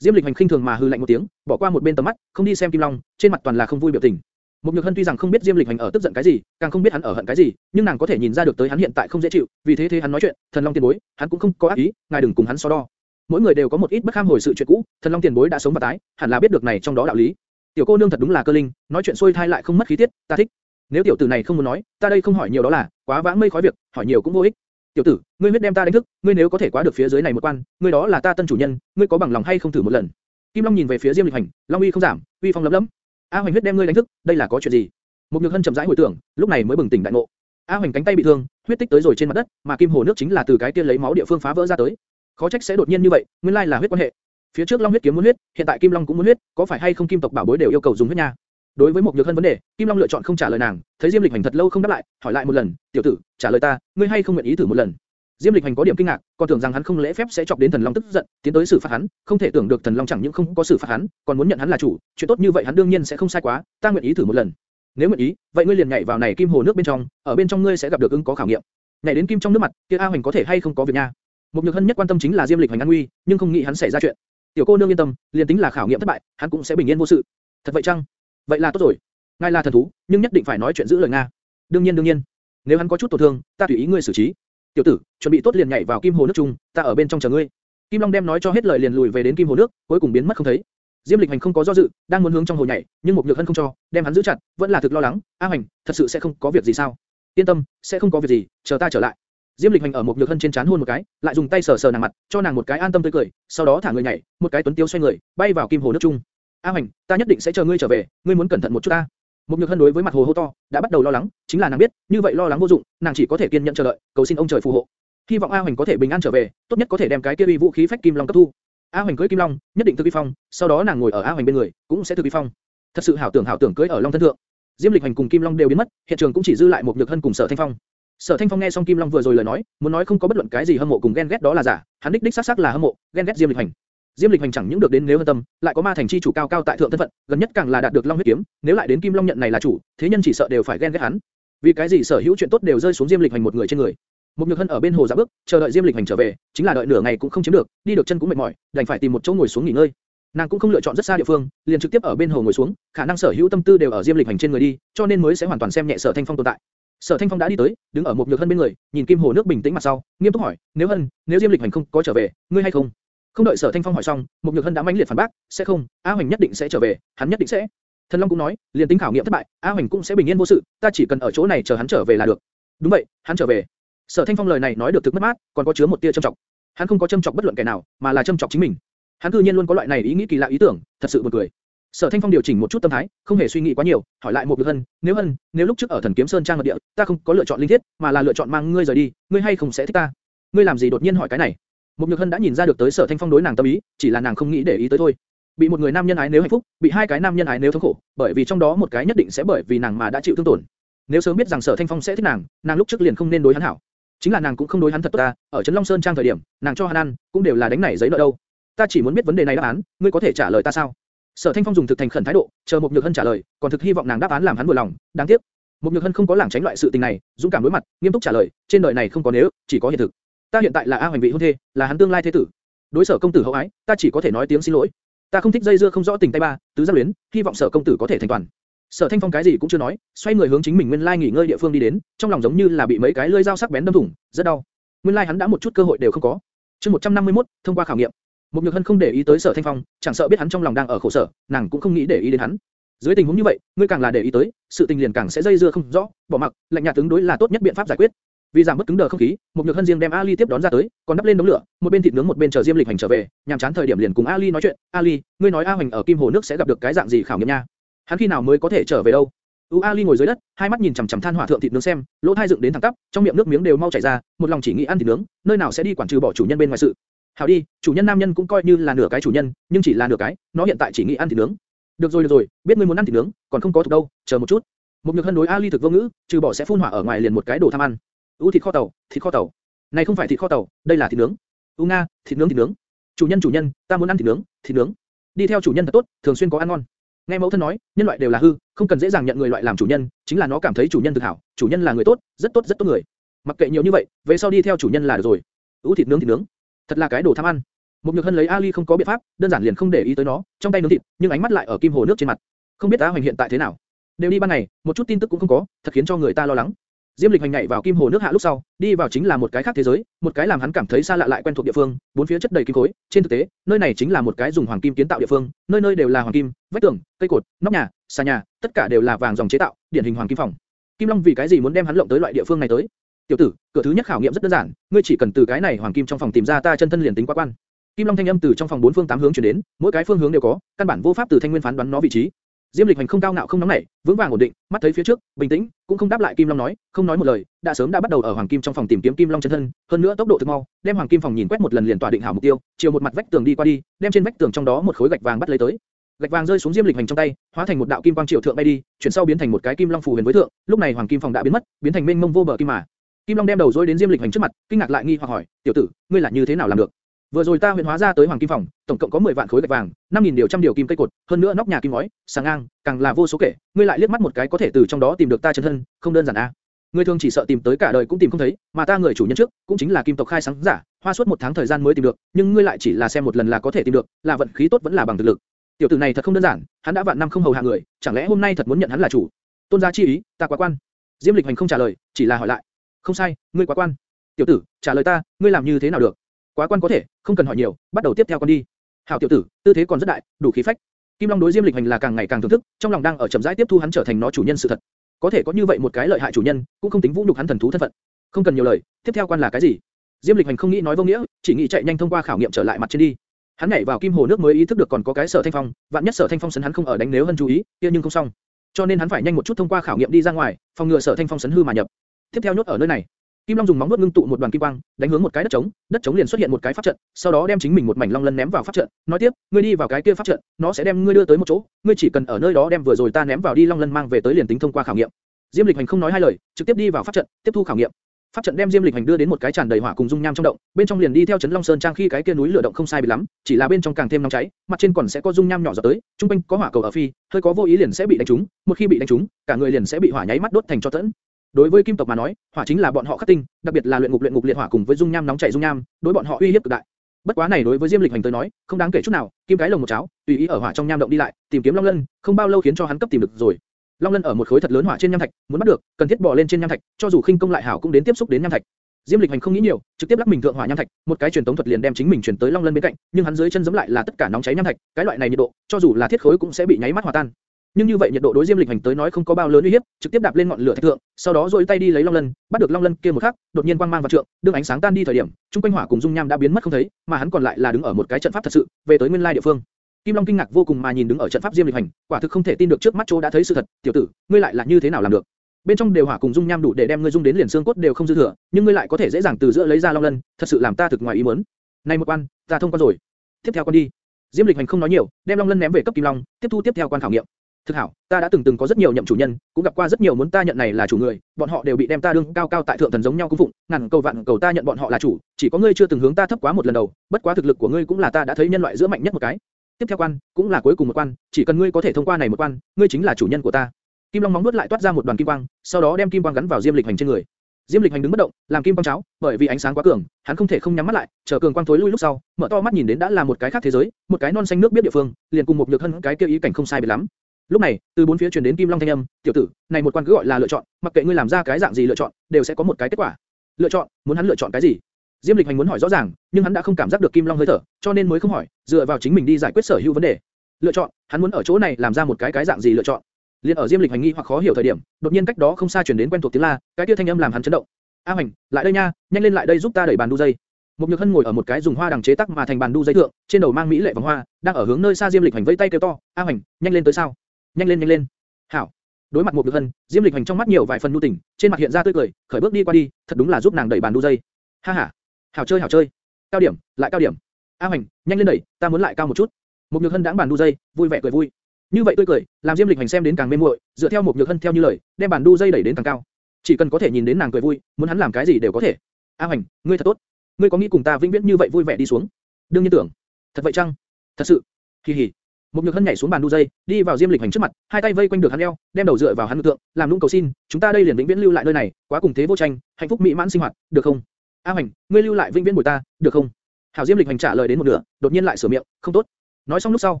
Diêm Lịch Hành khinh thường mà hừ lạnh một tiếng, bỏ qua một bên tầm mắt, không đi xem Kim Long, trên mặt toàn là không vui biểu tình. Mục Nhược Hân tuy rằng không biết Diêm Lịch Hành ở tức giận cái gì, càng không biết hắn ở hận cái gì, nhưng nàng có thể nhìn ra được tới hắn hiện tại không dễ chịu, vì thế thế hắn nói chuyện, Thần Long tiền bối, hắn cũng không có ác ý, ngài đừng cùng hắn so đo. Mỗi người đều có một ít bất kham hồi sự chuyện cũ, Thần Long tiền bối đã sống và tái, hẳn là biết được này trong đó đạo lý. Tiểu cô nương thật đúng là cơ linh, nói chuyện xuôi thai lại không mất khí tiết, ta thích. Nếu tiểu tử này không muốn nói, ta đây không hỏi nhiều đó là, quá vãng mây khói việc, hỏi nhiều cũng vô ích. Tiểu tử, ngươi huyết đem ta đánh thức, ngươi nếu có thể quá được phía dưới này một quan, ngươi đó là ta tân chủ nhân, ngươi có bằng lòng hay không thử một lần? Kim Long nhìn về phía Diêm Lịch Hành, Long uy không giảm, uy phong lấm lấm. A Hoành huyết đem ngươi đánh thức, đây là có chuyện gì? Một Nhược Hân chậm rãi hồi tưởng, lúc này mới bừng tỉnh đại ngộ. A Hoành cánh tay bị thương, huyết tích tới rồi trên mặt đất, mà kim hồ nước chính là từ cái kia lấy máu địa phương phá vỡ ra tới. Khó trách sẽ đột nhiên như vậy, nguyên lai là huyết quan hệ. Phía trước Long huyết kiếm muốn huyết, hiện tại Kim Long cũng muốn huyết, có phải hay không kim tộc bảo bối đều yêu cầu dùng huyết nha? Đối với một nhược hân vấn đề, Kim Long lựa chọn không trả lời nàng, thấy Diêm Lịch Hành thật lâu không đáp lại, hỏi lại một lần, "Tiểu tử, trả lời ta, ngươi hay không nguyện ý thử một lần?" Diêm Lịch Hành có điểm kinh ngạc, còn tưởng rằng hắn không lễ phép sẽ chọc đến Thần Long tức giận, tiến tới xử phạt hắn, không thể tưởng được Thần Long chẳng những không có xử phạt hắn, còn muốn nhận hắn là chủ, chuyện tốt như vậy hắn đương nhiên sẽ không sai quá, ta nguyện ý thử một lần. Nếu nguyện ý, vậy ngươi liền nhảy vào này kim hồ nước bên trong, ở bên trong ngươi sẽ gặp được ứng có khảo nghiệm. Nhảy đến kim trong nước mặt, kia A Hoành có thể hay không có việc nha. Một nhược hân nhất quan tâm chính là Diêm Lịch Hành an nguy, nhưng không nghĩ hắn xảy ra chuyện. Tiểu cô nương yên tâm, liền tính là khảo nghiệm thất bại, hắn cũng sẽ bình yên vô sự. Thật vậy chăng? Vậy là tốt rồi. Ngài là thần thú, nhưng nhất định phải nói chuyện giữ lời nga. Đương nhiên đương nhiên. Nếu hắn có chút tổn thương, ta tùy ý ngươi xử trí. Tiểu tử, chuẩn bị tốt liền nhảy vào kim hồ nước chung, ta ở bên trong chờ ngươi. Kim Long đem nói cho hết lời liền lùi về đến kim hồ nước, cuối cùng biến mất không thấy. Diêm Lịch Hành không có do dự, đang muốn hướng trong hồ nhảy, nhưng một nhược hân không cho, đem hắn giữ chặt, vẫn là thực lo lắng. A Hành, thật sự sẽ không có việc gì sao? Yên tâm, sẽ không có việc gì, chờ ta trở lại. Diêm Lịch Hành ở một nhược hân trên chán hôn một cái, lại dùng tay sờ sờ nàng mặt, cho nàng một cái an tâm tươi cười, sau đó thả người nhảy, một cái tuấn tiêu xoay người, bay vào kim hồ nước chung. A Hành, ta nhất định sẽ chờ ngươi trở về, ngươi muốn cẩn thận một chút ta. Một nhược hân đối với mặt hồ hô to, đã bắt đầu lo lắng, chính là nàng biết, như vậy lo lắng vô dụng, nàng chỉ có thể kiên nhẫn chờ đợi, cầu xin ông trời phù hộ. Hy vọng A Hoành có thể bình an trở về, tốt nhất có thể đem cái kia uy vũ khí phách kim long cấp thu. A Hoành cưới kim long, nhất định thực vi phong, sau đó nàng ngồi ở A Hoành bên người, cũng sẽ thực vi phong. Thật sự hảo tưởng hảo tưởng cưới ở long thân thượng. Diêm Lịch Hành cùng Kim Long đều biến mất, hiện trường cũng chỉ dư lại một nhược hân cùng Sở Thanh Phong. Sở Thanh Phong nghe xong Kim Long vừa rồi lời nói, muốn nói không có bất luận cái gì hâm mộ cùng ghen ghét đó là giả, hắn đích đích xác xác là hâm mộ, ghen ghét Diêm Lịch Hành. Diêm Lịch Hành chẳng những được đến nếu hơn tâm, lại có ma thành chi chủ cao cao tại thượng thân phận, gần nhất càng là đạt được Long huyết kiếm, nếu lại đến Kim Long nhận này là chủ, thế nhân chỉ sợ đều phải ghen ghét hắn. Vì cái gì sở hữu chuyện tốt đều rơi xuống Diêm Lịch Hành một người trên người. Một nhược hân ở bên hồ dạ bước, chờ đợi Diêm Lịch Hành trở về, chính là đợi nửa ngày cũng không chiếm được, đi được chân cũng mệt mỏi, đành phải tìm một chỗ ngồi xuống nghỉ ngơi. Nàng cũng không lựa chọn rất xa địa phương, liền trực tiếp ở bên hồ ngồi xuống, khả năng sở hữu tâm tư đều ở Diêm Lịch Hành trên người đi, cho nên mới sẽ hoàn toàn xem nhẹ Sở Thanh Phong tồn tại. Sở Thanh Phong đã đi tới, đứng ở một nhược hân bên người, nhìn kim hồ nước bình tĩnh mặt sau, nghiêm túc hỏi, nếu hân, nếu Diêm Lịch Hành không có trở về, ngươi hay không? Không đợi Sở Thanh Phong hỏi xong, Mục nhược hân đã mãnh liệt phản bác, sẽ không, A Hoành nhất định sẽ trở về, hắn nhất định sẽ. Thần Long cũng nói, liền tính khảo nghiệm thất bại, A Hoành cũng sẽ bình yên vô sự, ta chỉ cần ở chỗ này chờ hắn trở về là được. Đúng vậy, hắn trở về. Sở Thanh Phong lời này nói được thực mất mát, còn có chứa một tia châm trọng. Hắn không có châm trọng bất luận kẻ nào, mà là châm trọng chính mình. Hắn tự nhiên luôn có loại này ý nghĩ kỳ lạ ý tưởng, thật sự buồn cười. Sở Thanh Phong điều chỉnh một chút tâm thái, không hề suy nghĩ quá nhiều, hỏi lại một Nhược Hân, nếu Hân, nếu lúc trước ở Thần Kiếm Sơn trang mật địa, ta không có lựa chọn linh thiết, mà là lựa chọn mang ngươi rời đi, ngươi hay không sẽ thích ta? Ngươi làm gì đột nhiên hỏi cái này? Một Nhược Hân đã nhìn ra được tới Sở Thanh Phong đối nàng tâm ý, chỉ là nàng không nghĩ để ý tới thôi. Bị một người nam nhân ái nếu hạnh phúc, bị hai cái nam nhân ái nếu thống khổ, bởi vì trong đó một cái nhất định sẽ bởi vì nàng mà đã chịu thương tổn. Nếu sớm biết rằng Sở Thanh Phong sẽ thích nàng, nàng lúc trước liền không nên đối hắn hảo. Chính là nàng cũng không đối hắn thật tốt ta, ở Trấn Long Sơn trang thời điểm, nàng cho hắn ăn, cũng đều là đánh nảy giấy nợ đâu. Ta chỉ muốn biết vấn đề này đáp án, ngươi có thể trả lời ta sao? Sở Thanh Phong dùng thực thành khẩn thái độ, chờ một Nhược Hân trả lời, còn thực hy vọng nàng đáp án làm hắn vừa lòng, đáng tiếc. Một Nhược Hân không có lảng tránh loại sự tình này, dũng cảm đối mặt, nghiêm túc trả lời, trên đời này không có nếu, chỉ có hiện thực. Ta hiện tại là A Hoành vị hôn thê, là hắn tương lai thế tử. Đối Sở công tử hậu ái, ta chỉ có thể nói tiếng xin lỗi. Ta không thích dây dưa không rõ tình tay ba, tứ giác luyến, hy vọng Sở công tử có thể thành toàn. Sở Thanh Phong cái gì cũng chưa nói, xoay người hướng chính mình nguyên lai nghỉ ngơi địa phương đi đến, trong lòng giống như là bị mấy cái lưỡi dao sắc bén đâm thủng, rất đau. Nguyên lai hắn đã một chút cơ hội đều không có. Chương 151, thông qua khảo nghiệm. Một Nhược Hân không để ý tới Sở Thanh Phong, chẳng sợ biết hắn trong lòng đang ở khổ sở, nàng cũng không nghĩ để ý đến hắn. Dưới tình huống như vậy, ngươi càng là để ý tới, sự tình liền càng sẽ dây dưa không rõ, bỏ mặc, lạnh nhạt tướng đối là tốt nhất biện pháp giải quyết. Vì giảm bớt cứng đờ không khí, một Nhược Hân riêng đem Ali tiếp đón ra tới, còn đắp lên đống lửa, một bên thịt nướng một bên chờ Diêm Lịch Hành trở về, nhàm chán thời điểm liền cùng Ali nói chuyện, "Ali, ngươi nói A Hoành ở Kim Hồ nước sẽ gặp được cái dạng gì khảo nghiệm nha? Hắn khi nào mới có thể trở về đâu?" U Ali ngồi dưới đất, hai mắt nhìn chằm chằm than hỏa thượng thịt nướng xem, lỗ tai dựng đến thẳng tắp, trong miệng nước miếng đều mau chảy ra, một lòng chỉ nghĩ ăn thịt nướng, nơi nào sẽ đi quản trừ bỏ chủ nhân bên ngoài sự. Hảo đi, chủ nhân nam nhân cũng coi như là nửa cái chủ nhân, nhưng chỉ là nửa cái, nó hiện tại chỉ nghĩ ăn thịt nướng. Được rồi được rồi, biết ngươi muốn ăn thịt nướng, còn không có thuộc đâu, chờ một chút. Một nhược hân đối Ali thực vô ngữ, trừ bỏ sẽ phun hỏa ở ngoài liền một cái đồ tham ăn. U thịt kho tàu, thịt kho tàu. Này không phải thịt kho tàu, đây là thịt nướng. U nga, thịt nướng thịt nướng. Chủ nhân chủ nhân, ta muốn ăn thịt nướng, thịt nướng. Đi theo chủ nhân thật tốt, thường xuyên có ăn ngon. Nghe mẫu thân nói, nhân loại đều là hư, không cần dễ dàng nhận người loại làm chủ nhân, chính là nó cảm thấy chủ nhân thực hảo, chủ nhân là người tốt, rất tốt rất tốt người. Mặc kệ nhiều như vậy, về sau đi theo chủ nhân là được rồi. Ú thịt nướng thịt nướng, thật là cái đồ tham ăn. Một nhược hân lấy Ali không có biện pháp, đơn giản liền không để ý tới nó, trong tay nướng thịt, nhưng ánh mắt lại ở kim hồ nước trên mặt. Không biết Á Hoành hiện tại thế nào. Đều đi ban ngày, một chút tin tức cũng không có, thật khiến cho người ta lo lắng. Diêm Lịch hành nhảy vào kim hồ nước hạ lúc sau, đi vào chính là một cái khác thế giới, một cái làm hắn cảm thấy xa lạ lại quen thuộc địa phương, bốn phía chất đầy kim khối. Trên thực tế, nơi này chính là một cái dùng hoàng kim kiến tạo địa phương, nơi nơi đều là hoàng kim, vách tường, cây cột, nóc nhà, xà nhà, tất cả đều là vàng dòng chế tạo, điển hình hoàng kim phòng. Kim Long vì cái gì muốn đem hắn lộng tới loại địa phương này tới? Tiểu tử, cửa thứ nhất khảo nghiệm rất đơn giản, ngươi chỉ cần từ cái này hoàng kim trong phòng tìm ra ta chân thân liền tính quá quan. Kim Long thanh âm từ trong phòng bốn phương tám hướng truyền đến, mỗi cái phương hướng đều có, căn bản vô pháp từ thanh nguyên phán đoán nó vị trí. Diêm Lịch Hành không cao ngạo không nóng nảy, vững vàng ổn định, mắt thấy phía trước, bình tĩnh, cũng không đáp lại Kim Long nói, không nói một lời, đã sớm đã bắt đầu ở Hoàng Kim trong phòng tìm kiếm Kim Long chân thân, hơn nữa tốc độ thực mau, đem Hoàng Kim phòng nhìn quét một lần liền tỏa định hảo mục tiêu, chiều một mặt vách tường đi qua đi, đem trên vách tường trong đó một khối gạch vàng bắt lấy tới. Gạch vàng rơi xuống Diêm Lịch Hành trong tay, hóa thành một đạo kim quang triều thượng bay đi, chuyển sau biến thành một cái kim long phù huyền với thượng, lúc này Hoàng Kim phòng đã biến mất, biến thành mênh mông vô bờ kim mà. Kim Long đem đầu rối đến Diêm Lịch Hành trước mặt, kinh ngạc lại nghi hoặc hỏi, "Tiểu tử, ngươi là như thế nào làm được?" Vừa rồi ta huyền hóa ra tới hoàng kim phòng, tổng cộng có 10 vạn khối gạch vàng, 5000 điều trăm điều kim cây cột, hơn nữa nóc nhà kim ngói, sáng ngang, càng là vô số kể, ngươi lại liếc mắt một cái có thể từ trong đó tìm được ta chân thân, không đơn giản a. À. Ngươi thường chỉ sợ tìm tới cả đời cũng tìm không thấy, mà ta người chủ nhân trước, cũng chính là kim tộc khai sáng giả, hoa suốt một tháng thời gian mới tìm được, nhưng ngươi lại chỉ là xem một lần là có thể tìm được, là vận khí tốt vẫn là bằng thực lực. Tiểu tử này thật không đơn giản, hắn đã vạn năm không hầu hạ người, chẳng lẽ hôm nay thật muốn nhận hắn là chủ? Tôn gia chi ý, ta quá quan. Diêm Lịch Hành không trả lời, chỉ là hỏi lại. Không sai, ngươi quá quan. Tiểu tử, trả lời ta, ngươi làm như thế nào được? Quá quan có thể, không cần hỏi nhiều, bắt đầu tiếp theo con đi. Hảo tiểu tử, tư thế còn rất đại, đủ khí phách. Kim Long đối Diêm Lịch Hành là càng ngày càng thưởng thức, trong lòng đang ở chậm rãi tiếp thu hắn trở thành nó chủ nhân sự thật. Có thể có như vậy một cái lợi hại chủ nhân, cũng không tính vũ nhục hắn thần thú thân phận. Không cần nhiều lời, tiếp theo quan là cái gì? Diêm Lịch Hành không nghĩ nói vô nghĩa, chỉ nghĩ chạy nhanh thông qua khảo nghiệm trở lại mặt trên đi. Hắn nhảy vào kim hồ nước mới ý thức được còn có cái Sở Thanh Phong, vạn nhất Sở Thanh Phong sấn hắn không ở đánh nếu hơn chú ý, kia nhưng không xong. Cho nên hắn phải nhanh một chút thông qua khảo nghiệm đi ra ngoài, phòng ngừa Sở Thanh Phong sấn hư mà nhập. Tiếp theo nhốt ở nơi này. Kim Long dùng móng vuốt ngưng tụ một đoàn kim quang, đánh hướng một cái đất trống, đất trống liền xuất hiện một cái pháp trận, sau đó đem chính mình một mảnh long lân ném vào pháp trận, nói tiếp, ngươi đi vào cái kia pháp trận, nó sẽ đem ngươi đưa tới một chỗ, ngươi chỉ cần ở nơi đó đem vừa rồi ta ném vào đi long lân mang về tới liền tính thông qua khảo nghiệm. Diêm Lịch Hành không nói hai lời, trực tiếp đi vào pháp trận, tiếp thu khảo nghiệm. Pháp trận đem Diêm Lịch Hành đưa đến một cái tràn đầy hỏa cùng dung nham trong động, bên trong liền đi theo chấn Long Sơn trang khi cái kia núi lửa động không sai biệt lắm, chỉ là bên trong càng thêm nóng cháy, mặt trên còn sẽ có dung nham nhỏ giọt tới, trung quanh có hỏa cầu ở phi, hơi có vô ý liền sẽ bị đánh trúng, một khi bị đánh trúng, cả người liền sẽ bị hỏa nháy mắt đốt thành cho tẫn. Đối với kim tộc mà nói, hỏa chính là bọn họ khắc tinh, đặc biệt là luyện ngục luyện ngục liệt hỏa cùng với dung nham nóng chảy dung nham, đối bọn họ uy hiếp cực đại. Bất quá này đối với Diêm Lịch Hành tới nói, không đáng kể chút nào, kim cái lồng một cháo, tùy ý ở hỏa trong nham động đi lại, tìm kiếm long lân, không bao lâu khiến cho hắn cấp tìm được rồi. Long lân ở một khối thật lớn hỏa trên nham thạch, muốn bắt được, cần thiết bò lên trên nham thạch, cho dù khinh công lại hảo cũng đến tiếp xúc đến nham thạch. Diêm Lịch Hành không nghĩ nhiều, trực tiếp lắc mình thượng hỏa nham thạch, một cái truyền tống thuật liền đem chính mình truyền tới long lân bên cạnh, nhưng hắn dưới chân giẫm lại là tất cả nóng cháy nham thạch, cái loại này nhiệt độ, cho dù là thiết khối cũng sẽ bị nháy mắt hòa tan. Nhưng như vậy nhiệt độ đối Diêm Lịch Hành tới nói không có bao lớn uy hiếp, trực tiếp đạp lên ngọn lửa thạch thượng, sau đó rồi tay đi lấy long lân, bắt được long lân kia một khắc, đột nhiên quang mang và trượng, đương ánh sáng tan đi thời điểm, trung quanh hỏa cùng dung nham đã biến mất không thấy, mà hắn còn lại là đứng ở một cái trận pháp thật sự, về tới nguyên lai địa phương. Kim Long kinh ngạc vô cùng mà nhìn đứng ở trận pháp Diêm Lịch Hành, quả thực không thể tin được trước mắt chỗ đã thấy sự thật, tiểu tử, ngươi lại là như thế nào làm được? Bên trong đều hỏa cùng dung nham đủ để đem ngươi dung đến liền xương cốt đều không dư thừa, nhưng ngươi lại có thể dễ dàng từ giữa lấy ra long lân, thật sự làm ta thực ngoài ý muốn. Này một quan, ta thông qua rồi. Tiếp theo con đi. Diêm Lịch Hành không nói nhiều, đem long lân ném về cấp Kim Long, tiếp thu tiếp theo quan khảo nghiệm. Thực hảo, ta đã từng từng có rất nhiều nhậm chủ nhân, cũng gặp qua rất nhiều muốn ta nhận này là chủ người, bọn họ đều bị đem ta đương cao cao tại thượng thần giống nhau cung phụng, ngàn cầu vạn cầu ta nhận bọn họ là chủ, chỉ có ngươi chưa từng hướng ta thấp quá một lần đầu, bất quá thực lực của ngươi cũng là ta đã thấy nhân loại giữa mạnh nhất một cái. Tiếp theo quan, cũng là cuối cùng một quan, chỉ cần ngươi có thể thông qua này một quan, ngươi chính là chủ nhân của ta. Kim Long móng nuốt lại toát ra một đoàn kim quang, sau đó đem kim quang gắn vào Diêm Lịch Hành trên người. Diêm Lịch Hành đứng bất động, làm kim quang cháo, bởi vì ánh sáng quá cường, hắn không thể không nhắm mắt lại, chờ cường quang thối lui lúc sau, mở to mắt nhìn đến đã là một cái khác thế giới, một cái non xanh nước biết địa phương, liền cùng một nhược thân cái kia ý cảnh không sai biệt lắm. Lúc này, từ bốn phía truyền đến Kim Long thanh âm, "Tiểu tử, này một quan cứ gọi là lựa chọn, mặc kệ ngươi làm ra cái dạng gì lựa chọn, đều sẽ có một cái kết quả. Lựa chọn, muốn hắn lựa chọn cái gì?" Diêm Lịch Hành muốn hỏi rõ ràng, nhưng hắn đã không cảm giác được Kim Long hơi thở, cho nên mới không hỏi, dựa vào chính mình đi giải quyết sở hữu vấn đề. Lựa chọn, hắn muốn ở chỗ này làm ra một cái cái dạng gì lựa chọn. Liên ở Diêm Lịch Hành nghi hoặc khó hiểu thời điểm, đột nhiên cách đó không xa truyền đến quen thuộc tiếng la, cái kia thanh âm làm hắn chấn động. "A Hành, lại đây nha, nhanh lên lại đây giúp ta đẩy bàn đu dây." Một Nhược Hân ngồi ở một cái dùng hoa đằng chế tác mà thành bàn đu dây thượng, trên đầu mang mỹ lệ vòng hoa, đang ở hướng nơi xa Diêm Lịch Hành vẫy tay kêu to, "A Hành, nhanh lên tới sao? Nhanh lên nhanh lên." Hảo. Đối mặt một Nhược Hân, Diêm Lịch Hành trong mắt nhiều vài phần nhu tình, trên mặt hiện ra tươi cười, khởi bước đi qua đi, thật đúng là giúp nàng đẩy bàn đu dây. Ha ha. Hảo chơi hảo chơi. Cao điểm, lại cao điểm. A Hành, nhanh lên đẩy, ta muốn lại cao một chút. Một Nhược Hân đãng bàn đu dây, vui vẻ cười vui. Như vậy tươi cười, làm Diêm Lịch Hành xem đến càng mê muội, dựa theo một Nhược Hân theo như lời, đem bàn đu dây đẩy đến càng cao. Chỉ cần có thể nhìn đến nàng cười vui, muốn hắn làm cái gì đều có thể. A Hành, ngươi thật tốt. Ngươi có nghĩ cùng ta vĩnh viễn như vậy vui vẻ đi xuống? Đương nhiên tưởng. Thật vậy chăng? Thật sự. Kỳ hỉ. Một nhược hân nhảy xuống bàn đu dây, đi vào Diêm Lịch Hành trước mặt, hai tay vây quanh được hắn eo, đem đầu dựa vào hắn ngực tượng, làm nũng cầu xin, chúng ta đây liền vĩnh viễn lưu lại nơi này, quá cùng thế vô tranh, hạnh phúc mỹ mãn sinh hoạt, được không? A Hành, ngươi lưu lại vĩnh viễn bồi ta, được không? Hảo Diêm Lịch Hành trả lời đến một nửa, đột nhiên lại sửa miệng, không tốt. Nói xong lúc sau,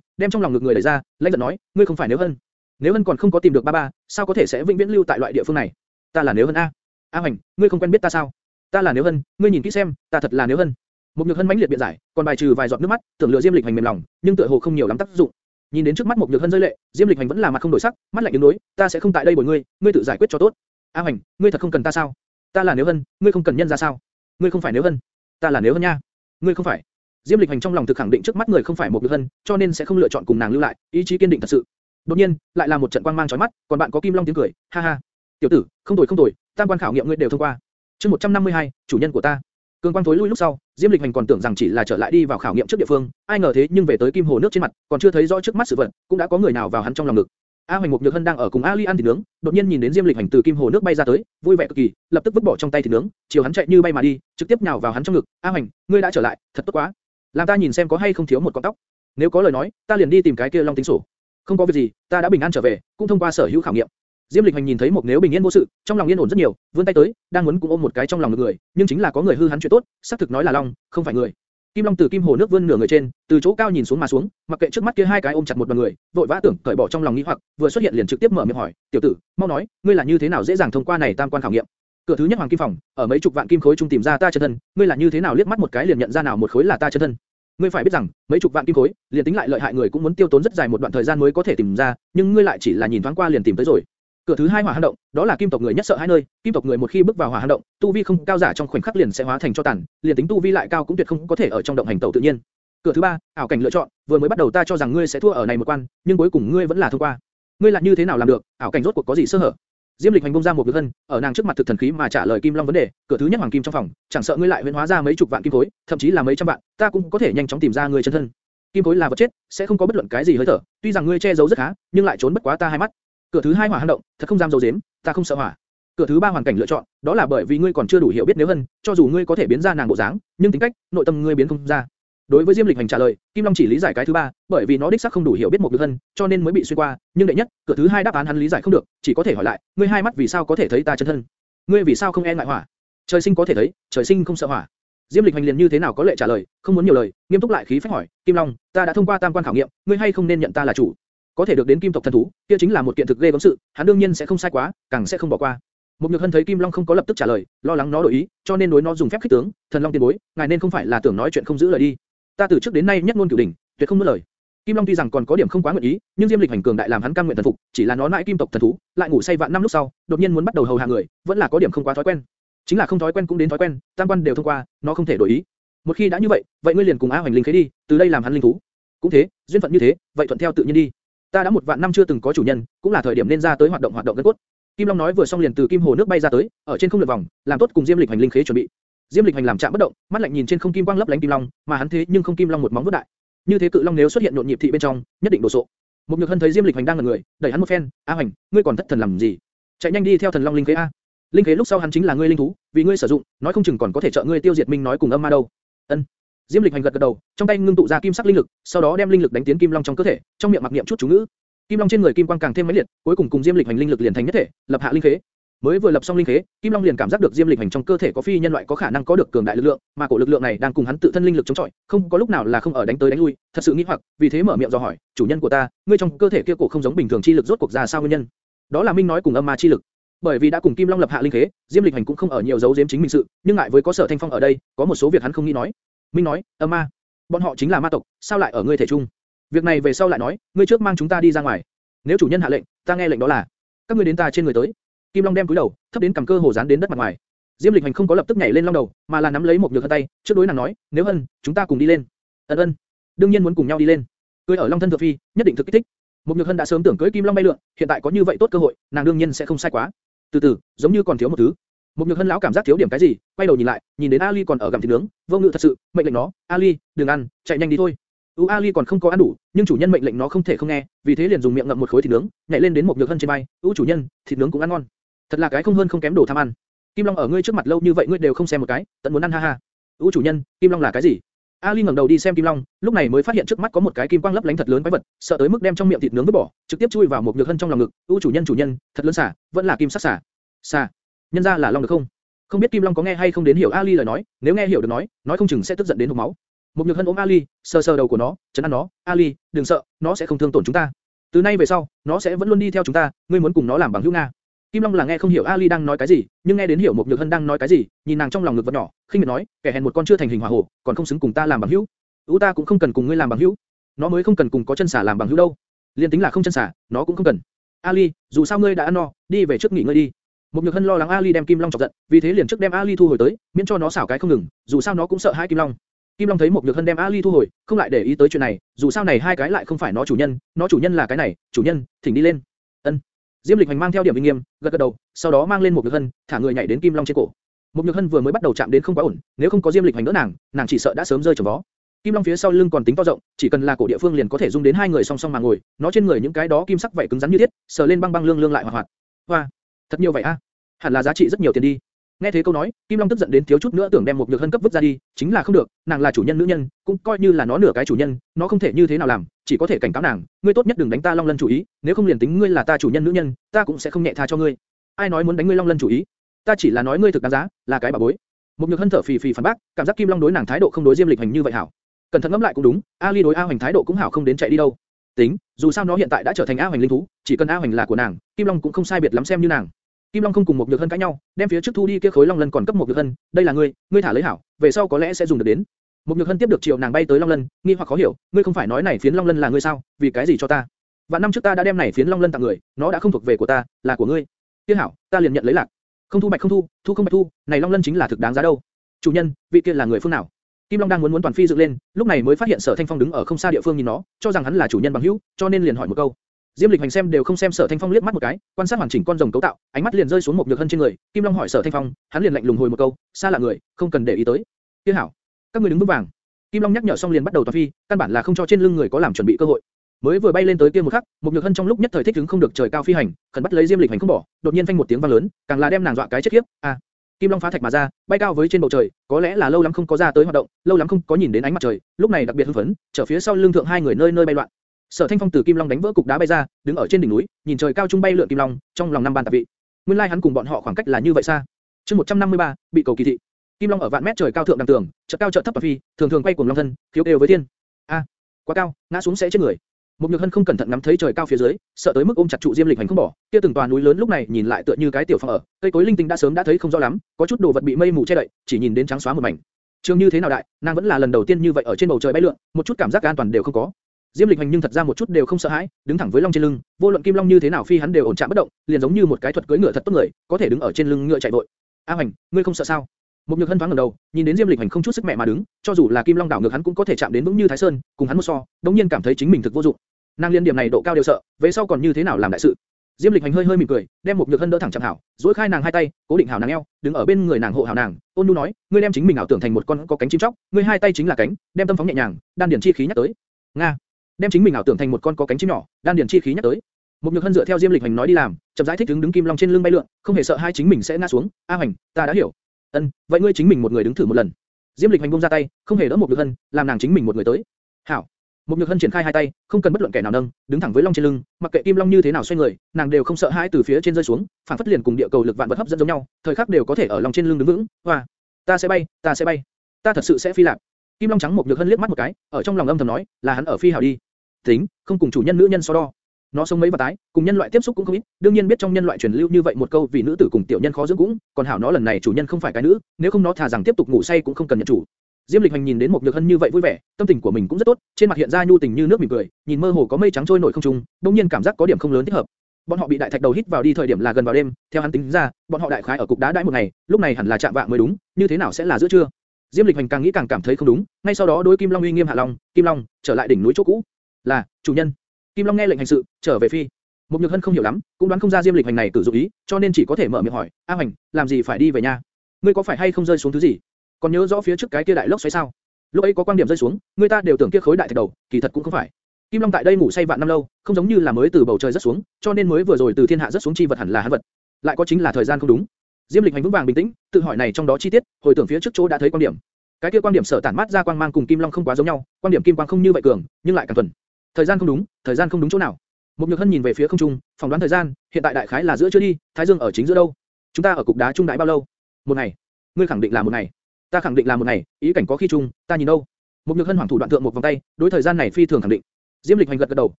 đem trong lòng ngực người đẩy ra, lãnh giận nói, ngươi không phải nếu hân. Nếu hân còn không có tìm được ba ba, sao có thể sẽ vĩnh viễn lưu tại loại địa phương này? Ta là nếu hân a. A Hành, ngươi không quen biết ta sao? Ta là nếu hân, ngươi nhìn kỹ xem, ta thật là nếu hân. Một nhược hân mãnh liệt biện giải, còn bài trừ vài giọt nước mắt, tưởng lừa Diêm Lịch Hành mềm lòng, nhưng tựa hồ không nhiều lắm tác dụng. Nhìn đến trước mắt một nhược hân rơi lệ, Diêm Lịch Hành vẫn là mặt không đổi sắc, mắt lạnh đứng đối, ta sẽ không tại đây bồi ngươi, ngươi tự giải quyết cho tốt. A Hành, ngươi thật không cần ta sao? Ta là nếu hân, ngươi không cần nhân ra sao? Ngươi không phải nếu hân, ta là nếu hân nha. Ngươi không phải. Diêm Lịch Hành trong lòng thực khẳng định trước mắt người không phải một nhược hân, cho nên sẽ không lựa chọn cùng nàng lưu lại, ý chí kiên định thật sự. Đột nhiên, lại là một trận quang mang chói mắt, còn bạn có Kim Long tiếng cười, ha ha. Tiểu tử, không tồi không tồi, tam quan khảo nghiệm ngươi đều thông qua. Chương 152, chủ nhân của ta cương quang thối lui lúc sau, Diêm Lịch Hành còn tưởng rằng chỉ là trở lại đi vào khảo nghiệm trước địa phương, ai ngờ thế nhưng về tới kim hồ nước trên mặt, còn chưa thấy rõ trước mắt sự vật, cũng đã có người nào vào hắn trong lòng ngực. A Hoành Mục Nhược Hân đang ở cùng Ali ăn thịt nướng, đột nhiên nhìn đến Diêm Lịch Hành từ kim hồ nước bay ra tới, vui vẻ cực kỳ, lập tức vứt bỏ trong tay thịt nướng, chiều hắn chạy như bay mà đi, trực tiếp nhào vào hắn trong ngực. A Hoành, ngươi đã trở lại, thật tốt quá. Làm ta nhìn xem có hay không thiếu một con tóc. Nếu có lời nói, ta liền đi tìm cái kia Long tính sổ. Không có việc gì, ta đã bình an trở về, cũng thông qua sở hữu khảo nghiệm. Diêm Lịch Hành nhìn thấy một nếu bình yên vô sự, trong lòng yên ổn rất nhiều, vươn tay tới, đang muốn cũng ôm một cái trong lòng người, nhưng chính là có người hư hắn chuyện tốt, xác thực nói là long, không phải người. Kim Long từ kim hồ nước vươn nửa người trên, từ chỗ cao nhìn xuống mà xuống, mặc kệ trước mắt kia hai cái ôm chặt một đoàn người, vội vã tưởng cởi bỏ trong lòng nghi hoặc, vừa xuất hiện liền trực tiếp mở miệng hỏi, tiểu tử, mau nói, ngươi là như thế nào dễ dàng thông qua này tam quan khảo nghiệm? Cửa thứ nhất hoàng kim phòng, ở mấy chục vạn kim khối trung tìm ra ta chân thân, ngươi là như thế nào liếc mắt một cái liền nhận ra nào một khối là ta chân thân? Ngươi phải biết rằng, mấy chục vạn kim khối, liền tính lại lợi hại người cũng muốn tiêu tốn rất dài một đoạn thời gian mới có thể tìm ra, nhưng ngươi lại chỉ là nhìn thoáng qua liền tìm tới rồi. Cửa thứ hai hỏa hang động, đó là kim tộc người nhất sợ hai nơi, kim tộc người một khi bước vào hỏa hang động, tu vi không cao giả trong khoảnh khắc liền sẽ hóa thành cho tàn, liền tính tu vi lại cao cũng tuyệt không có thể ở trong động hành tẩu tự nhiên. Cửa thứ ba, ảo cảnh lựa chọn, vừa mới bắt đầu ta cho rằng ngươi sẽ thua ở này một quan, nhưng cuối cùng ngươi vẫn là thông qua. Ngươi lại như thế nào làm được? Ảo cảnh rốt cuộc có gì sơ hở? Diêm Lịch hành bông ra một việc thân, ở nàng trước mặt thực thần khí mà trả lời Kim Long vấn đề, cửa thứ nhất hoàng kim trong phòng, chẳng sợ ngươi lại huyễn hóa ra mấy chục vạn kim khối, thậm chí là mấy trăm vạn, ta cũng có thể nhanh chóng tìm ra ngươi chân thân. Kim khối là vật chết, sẽ không có bất luận cái gì hơi thở, tuy rằng ngươi che giấu rất khá, nhưng lại trốn bất quá ta hai mắt. Cửa thứ hai hỏa hang động, thật không dám dò giếm, ta không sợ hỏa. Cửa thứ ba hoàn cảnh lựa chọn, đó là bởi vì ngươi còn chưa đủ hiểu biết nếu hơn, cho dù ngươi có thể biến ra nàng bộ dáng, nhưng tính cách, nội tâm ngươi biến không ra. Đối với Diêm Lịch Hành trả lời, Kim Long chỉ lý giải cái thứ ba, bởi vì nó đích xác không đủ hiểu biết một được thân, cho nên mới bị xuyên qua. Nhưng đệ nhất, cửa thứ hai đáp án hắn lý giải không được, chỉ có thể hỏi lại, ngươi hai mắt vì sao có thể thấy ta chân thân? Ngươi vì sao không e ngại hỏa? Trời sinh có thể thấy, trời sinh không sợ hỏa. Diêm Lịch Hành liền như thế nào có lệ trả lời, không muốn nhiều lời, nghiêm túc lại khí phách hỏi, Kim Long, ta đã thông qua tam quan khảo nghiệm, ngươi hay không nên nhận ta là chủ? Có thể được đến kim tộc thần thú, kia chính là một kiện thực ghê gớm sự, hắn đương nhiên sẽ không sai quá, càng sẽ không bỏ qua. Một Nhược Hân thấy Kim Long không có lập tức trả lời, lo lắng nó đổi ý, cho nên đối nó dùng phép khích tướng, thần long tiên bối, ngài nên không phải là tưởng nói chuyện không giữ lời đi. Ta từ trước đến nay nhất ngôn cửu đỉnh, tuyệt không nuốt lời. Kim Long tuy rằng còn có điểm không quá nguyện ý, nhưng Diêm Lịch hành cường đại làm hắn cam nguyện thần phục, chỉ là nó nãi kim tộc thần thú, lại ngủ say vạn năm lúc sau, đột nhiên muốn bắt đầu hầu hạ người, vẫn là có điểm không quá thói quen. Chính là không thói quen cũng đến thói quen, tam quan đều thông qua, nó không thể đổi ý. Một khi đã như vậy, vậy ngươi liền cùng A Hoành Linh khế đi, từ đây làm hắn linh thú. Cũng thế, duyên phận như thế, vậy thuận theo tự nhiên đi. Ta đã một vạn năm chưa từng có chủ nhân, cũng là thời điểm nên ra tới hoạt động hoạt động gân cốt. Kim Long nói vừa xong liền từ kim hồ nước bay ra tới, ở trên không lượn vòng, làm tốt cùng Diêm Lịch hành linh khế chuẩn bị. Diêm Lịch hành làm chạm bất động, mắt lạnh nhìn trên không kim quang lấp lánh kim long, mà hắn thế nhưng không kim long một móng vuốt đại. Như thế cự long nếu xuất hiện nhộn nhịp thị bên trong, nhất định đổ sộ. Một nhược hân thấy Diêm Lịch hành đang ngẩn người, đẩy hắn một phen, A hành, ngươi còn thất thần làm gì? Chạy nhanh đi theo thần long linh khế a. Linh khế lúc sau hắn chính là ngươi linh thú, vì ngươi sử dụng, nói không chừng còn có thể trợ ngươi tiêu diệt minh nói cùng âm ma đâu. Ân. Diêm Lịch hành gật gật đầu, trong tay ngưng tụ ra kim sắc linh lực, sau đó đem linh lực đánh tiến kim long trong cơ thể, trong miệng mặc niệm chút chú ngữ. Kim long trên người kim quang càng thêm mấy liệt, cuối cùng cùng Diêm Lịch hành linh lực liền thành nhất thể, lập hạ linh khế. Mới vừa lập xong linh khế, Kim Long liền cảm giác được Diêm Lịch hành trong cơ thể có phi nhân loại có khả năng có được cường đại lực lượng, mà cổ lực lượng này đang cùng hắn tự thân linh lực chống chọi, không có lúc nào là không ở đánh tới đánh lui, thật sự nghi hoặc, vì thế mở miệng dò hỏi, chủ nhân của ta, ngươi trong cơ thể kia cổ không giống bình thường chi lực rốt cuộc ra sao nguyên nhân? Đó là minh nói cùng âm ma chi lực. Bởi vì đã cùng Kim Long lập hạ linh khế, Diêm Lịch hành cũng không ở nhiều dấu giếm chính mình sự, nhưng ngại với có Sở Thanh Phong ở đây, có một số việc hắn không nghĩ nói. Minh nói, âm ma, bọn họ chính là ma tộc, sao lại ở ngươi thể trung? Việc này về sau lại nói, ngươi trước mang chúng ta đi ra ngoài. Nếu chủ nhân hạ lệnh, ta nghe lệnh đó là, các ngươi đến ta trên người tới. Kim Long đem cúi đầu, thấp đến cầm cơ hồ dán đến đất mặt ngoài. Diêm Lịch Hành không có lập tức nhảy lên long đầu, mà là nắm lấy một nhược hân tay, trước đối nàng nói, nếu hân, chúng ta cùng đi lên. Ân ân, đương nhiên muốn cùng nhau đi lên. Cưỡi ở long thân thượng phi, nhất định thực kích thích. Một nhược hân đã sớm tưởng cưỡi kim long bay lượn, hiện tại có như vậy tốt cơ hội, nàng đương nhiên sẽ không sai quá. Từ từ, giống như còn thiếu một thứ. Một nhược hân lão cảm giác thiếu điểm cái gì, quay đầu nhìn lại, nhìn đến Ali còn ở gặm thịt nướng, vô ngự thật sự, mệnh lệnh nó, Ali, đừng ăn, chạy nhanh đi thôi. U Ali còn không có ăn đủ, nhưng chủ nhân mệnh lệnh nó không thể không nghe, vì thế liền dùng miệng ngậm một khối thịt nướng, nhảy lên đến một nhược hân trên bay. U chủ nhân, thịt nướng cũng ăn ngon. Thật là cái không hơn không kém đồ tham ăn. Kim Long ở ngươi trước mặt lâu như vậy ngươi đều không xem một cái, tận muốn ăn ha ha. U chủ nhân, Kim Long là cái gì? Ali ngẩng đầu đi xem Kim Long, lúc này mới phát hiện trước mắt có một cái kim quang lấp lánh thật lớn quái vật, sợ tới mức đem trong miệng thịt nướng vứt bỏ, trực tiếp chui vào một nhược hân trong lòng ngực. "U chủ nhân chủ nhân, thật lớn xả, vẫn là kim sắc xả." "Xả? Nhân ra là long được không?" Không biết Kim Long có nghe hay không đến hiểu Ali lời nói, nếu nghe hiểu được nói, nói không chừng sẽ tức giận đến hộc máu. Một nhược hân ôm Ali, sờ sờ đầu của nó, chấn an nó, "Ali, đừng sợ, nó sẽ không thương tổn chúng ta. Từ nay về sau, nó sẽ vẫn luôn đi theo chúng ta, ngươi muốn cùng nó làm bằng hữu nga." Kim Long là nghe không hiểu Ali đang nói cái gì, nhưng nghe đến hiểu một nhược hân đang nói cái gì, nhìn nàng trong lòng ngực vật nhỏ, khinh miệt nói, kẻ hèn một con chưa thành hình hỏa hổ, còn không xứng cùng ta làm bằng hữu. ú ta cũng không cần cùng ngươi làm bằng hữu, nó mới không cần cùng có chân xả làm bằng hữu đâu. Liên tính là không chân xả, nó cũng không cần. Ali, dù sao ngươi đã ăn no, đi về trước nghỉ ngơi đi. Một nhược hân lo lắng Ali đem Kim Long chọc giận, vì thế liền trước đem Ali thu hồi tới, miễn cho nó xảo cái không ngừng, dù sao nó cũng sợ hai Kim Long. Kim Long thấy một nhược hân đem Ali thu hồi, không lại để ý tới chuyện này, dù sao này hai cái lại không phải nó chủ nhân, nó chủ nhân là cái này, chủ nhân, thỉnh đi lên. Ân. Diêm Lịch Hành mang theo điểm uy nghiêm, gật gật đầu, sau đó mang lên một nhược hân, thả người nhảy đến Kim Long trên cổ. Một nhược hân vừa mới bắt đầu chạm đến không quá ổn, nếu không có Diêm Lịch Hành đỡ nàng, nàng chỉ sợ đã sớm rơi trồng vó. Kim Long phía sau lưng còn tính to rộng, chỉ cần là cổ địa phương liền có thể dung đến hai người song song mà ngồi, nó trên người những cái đó kim sắc vậy cứng rắn như thiết, sờ lên băng băng lương lương lại hoạt hoạt. Hoa, thật nhiều vậy a, hẳn là giá trị rất nhiều tiền đi. Nghe thế câu nói, Kim Long tức giận đến thiếu chút nữa tưởng đem một nhược hân cấp vứt ra đi, chính là không được, nàng là chủ nhân nữ nhân, cũng coi như là nó nửa cái chủ nhân, nó không thể như thế nào làm, chỉ có thể cảnh cáo nàng, ngươi tốt nhất đừng đánh ta Long Lân chủ ý, nếu không liền tính ngươi là ta chủ nhân nữ nhân, ta cũng sẽ không nhẹ tha cho ngươi. Ai nói muốn đánh ngươi Long Lân chủ ý? Ta chỉ là nói ngươi thực đáng giá, là cái bà bối. Một nhược hân thở phì phì phản bác, cảm giác Kim Long đối nàng thái độ không đối Diêm Lịch Hành như vậy hảo. Cẩn thận ngẫm lại cũng đúng, Ali đối A Hoành thái độ cũng hảo không đến chạy đi đâu. Tính, dù sao nó hiện tại đã trở thành A Hoành linh thú, chỉ cần A Hoành là của nàng, Kim Long cũng không sai biệt lắm xem như nàng. Kim Long không cùng một nhược hân cãi nhau, đem phía trước thu đi kia khối long lân còn cấp một nhược hân, đây là ngươi, ngươi thả lấy hảo, về sau có lẽ sẽ dùng được đến. Một nhược hân tiếp được chiều nàng bay tới long lân, nghi hoặc khó hiểu, ngươi không phải nói này phiến long lân là ngươi sao, vì cái gì cho ta? Vạn năm trước ta đã đem này phiến long lân tặng người, nó đã không thuộc về của ta, là của ngươi. Kia hảo, ta liền nhận lấy lạc. Không thu bạch không thu, thu không bạch thu, này long lân chính là thực đáng giá đâu. Chủ nhân, vị kia là người phương nào? Kim Long đang muốn muốn toàn phi dựng lên, lúc này mới phát hiện Sở Thanh Phong đứng ở không xa địa phương nhìn nó, cho rằng hắn là chủ nhân bằng hữu, cho nên liền hỏi một câu. Diêm Lịch Hành xem đều không xem Sở Thanh Phong liếc mắt một cái, quan sát hoàn chỉnh con rồng cấu tạo, ánh mắt liền rơi xuống một nhược hân trên người. Kim Long hỏi Sở Thanh Phong, hắn liền lạnh lùng hồi một câu, xa lạ người, không cần để ý tới. Tiếc hảo, các người đứng vững vàng. Kim Long nhắc nhở xong liền bắt đầu toàn phi, căn bản là không cho trên lưng người có làm chuẩn bị cơ hội. Mới vừa bay lên tới kia một khắc, một nhược hân trong lúc nhất thời thích ứng không được trời cao phi hành, khẩn bắt lấy Diêm Lịch Hành không bỏ, đột nhiên phanh một tiếng vang lớn, càng là đem nàng dọa cái chết khiếp. À, Kim Long phá thạch mà ra, bay cao với trên bầu trời, có lẽ là lâu lắm không có ra tới hoạt động, lâu lắm không có nhìn đến ánh mặt trời, lúc này đặc biệt hưng phấn, trở phía sau lưng thượng hai người nơi nơi bay loạn. Sở Thanh Phong từ Kim Long đánh vỡ cục đá bay ra, đứng ở trên đỉnh núi, nhìn trời cao trung bay lượn Kim Long, trong lòng năm bàn tạp vị. Nguyên lai like hắn cùng bọn họ khoảng cách là như vậy xa. Chương 153, bị cầu kỳ thị. Kim Long ở vạn mét trời cao thượng đằng tường, chợt cao chợt thấp và phi, thường thường quay cuồng long thân, khiếu đều với thiên. A, quá cao, ngã xuống sẽ chết người. Một nhược hân không cẩn thận ngắm thấy trời cao phía dưới, sợ tới mức ôm chặt trụ diêm lịch hành không bỏ. Kia từng tòa núi lớn lúc này nhìn lại tựa như cái tiểu phòng ở, cây cối linh tinh đã sớm đã thấy không rõ lắm, có chút đồ vật bị mây mù che đậy, chỉ nhìn đến trắng xóa một mảnh. Trường như thế nào đại, nàng vẫn là lần đầu tiên như vậy ở trên bầu trời bay lượn, một chút cảm giác an toàn đều không có. Diêm Lịch Hành nhưng thật ra một chút đều không sợ hãi, đứng thẳng với long trên lưng, vô luận kim long như thế nào phi hắn đều ổn chạm bất động, liền giống như một cái thuật cưỡi ngựa thật tốt người, có thể đứng ở trên lưng ngựa chạy vội. A Hành, ngươi không sợ sao? Một nhược hân thoáng ngẩng đầu, nhìn đến Diêm Lịch Hành không chút sức mẹ mà đứng, cho dù là kim long đảo ngược hắn cũng có thể chạm đến vững như Thái Sơn, cùng hắn một so, đống nhiên cảm thấy chính mình thực vô dụng. Nàng liên điểm này độ cao đều sợ, về sau còn như thế nào làm đại sự? Diêm Lịch Hành hơi hơi mỉm cười, đem một nhược hân đỡ thẳng chạm hảo, duỗi khai nàng hai tay, cố định hảo nàng eo, đứng ở bên người nàng hộ hảo nàng, ôn nhu nói, ngươi đem chính mình ảo tưởng thành một con có cánh chim chóc, ngươi hai tay chính là cánh, đem tâm phóng nhẹ nhàng, đan điển chi khí nhắc tới. Nga, đem chính mình ảo tưởng thành một con có cánh chim nhỏ, đan điển chi khí nhắc tới. Một nhược hân dựa theo Diêm Lịch Hành nói đi làm, chậm rãi thích đứng đứng kim long trên lưng bay lượn, không hề sợ hai chính mình sẽ ngã xuống. A Hành, ta đã hiểu. Ân, vậy ngươi chính mình một người đứng thử một lần. Diêm Lịch Hành buông ra tay, không hề đỡ một nhược hân, làm nàng chính mình một người tới. Hảo. Một nhược hân triển khai hai tay, không cần bất luận kẻ nào nâng, đứng thẳng với long trên lưng, mặc kệ kim long như thế nào xoay người, nàng đều không sợ hãi từ phía trên rơi xuống, phản phất liền cùng địa cầu lực vạn vật hấp dẫn giống nhau, thời khắc đều có thể ở long trên lưng đứng vững. Hoa, ta sẽ bay, ta sẽ bay, ta thật sự sẽ phi lạc. Kim long trắng một nhược hân liếc mắt một cái, ở trong lòng âm thầm nói, là hắn ở phi hảo đi. Tính, không cùng chủ nhân nữ nhân so đo. Nó sống mấy và tái, cùng nhân loại tiếp xúc cũng không ít, đương nhiên biết trong nhân loại truyền lưu như vậy một câu vì nữ tử cùng tiểu nhân khó dưỡng cũng, còn hảo nó lần này chủ nhân không phải cái nữ, nếu không nó thà rằng tiếp tục ngủ say cũng không cần nhận chủ. Diêm Lịch Hành nhìn đến một nhược hân như vậy vui vẻ, tâm tình của mình cũng rất tốt, trên mặt hiện ra nhu tình như nước mỉm cười, nhìn mơ hồ có mây trắng trôi nổi không trung, đung nhiên cảm giác có điểm không lớn thích hợp. Bọn họ bị đại thạch đầu hít vào đi thời điểm là gần vào đêm, theo hắn tính ra, bọn họ đại khái ở cục đá đãi một ngày, lúc này hẳn là chạm vạng mới đúng, như thế nào sẽ là giữa trưa? Diêm Lịch Hành càng nghĩ càng cảm thấy không đúng, ngay sau đó đối Kim Long uy nghiêm hạ long, Kim Long, trở lại đỉnh núi chỗ cũ. Là, chủ nhân. Kim Long nghe lệnh hành sự, trở về phi. Mục Nhược Hân không hiểu lắm, cũng đoán không ra Diêm Lịch Hành này cử dụng ý, cho nên chỉ có thể mở miệng hỏi, A Hành, làm gì phải đi về nhà? Ngươi có phải hay không rơi xuống thứ gì? Còn nhớ rõ phía trước cái kia đại lốc xoáy sao? Lúc ấy có quan điểm rơi xuống, người ta đều tưởng kia khối đại thạch đầu, kỳ thật cũng không phải. Kim Long tại đây ngủ say vạn năm lâu, không giống như là mới từ bầu trời rất xuống, cho nên mới vừa rồi từ thiên hạ rất xuống chi vật hẳn là hắn vật. Lại có chính là thời gian không đúng. Diêm Lịch hành vững vàng bình tĩnh, tự hỏi này trong đó chi tiết, hồi tưởng phía trước chỗ đã thấy quan điểm. Cái kia quan điểm sở tản mát ra quang mang cùng kim long không quá giống nhau, quan điểm kim quang không như vậy cường, nhưng lại càng thuần. Thời gian không đúng, thời gian không đúng chỗ nào. mục Nhược Hân nhìn về phía không trung, phỏng đoán thời gian, hiện tại đại khái là giữa chưa đi, Thái Dương ở chính giữa đâu? Chúng ta ở cục đá trung đại bao lâu? Một ngày. Ngươi khẳng định là một ngày. Ta khẳng định là một ngày, ý cảnh có khi trung, ta nhìn đâu? mục Nhược Hân hoàng thủ đoạn thượng một vòng tay, đối thời gian này phi thường khẳng định. Diêm Lịch Hành gật gật đầu,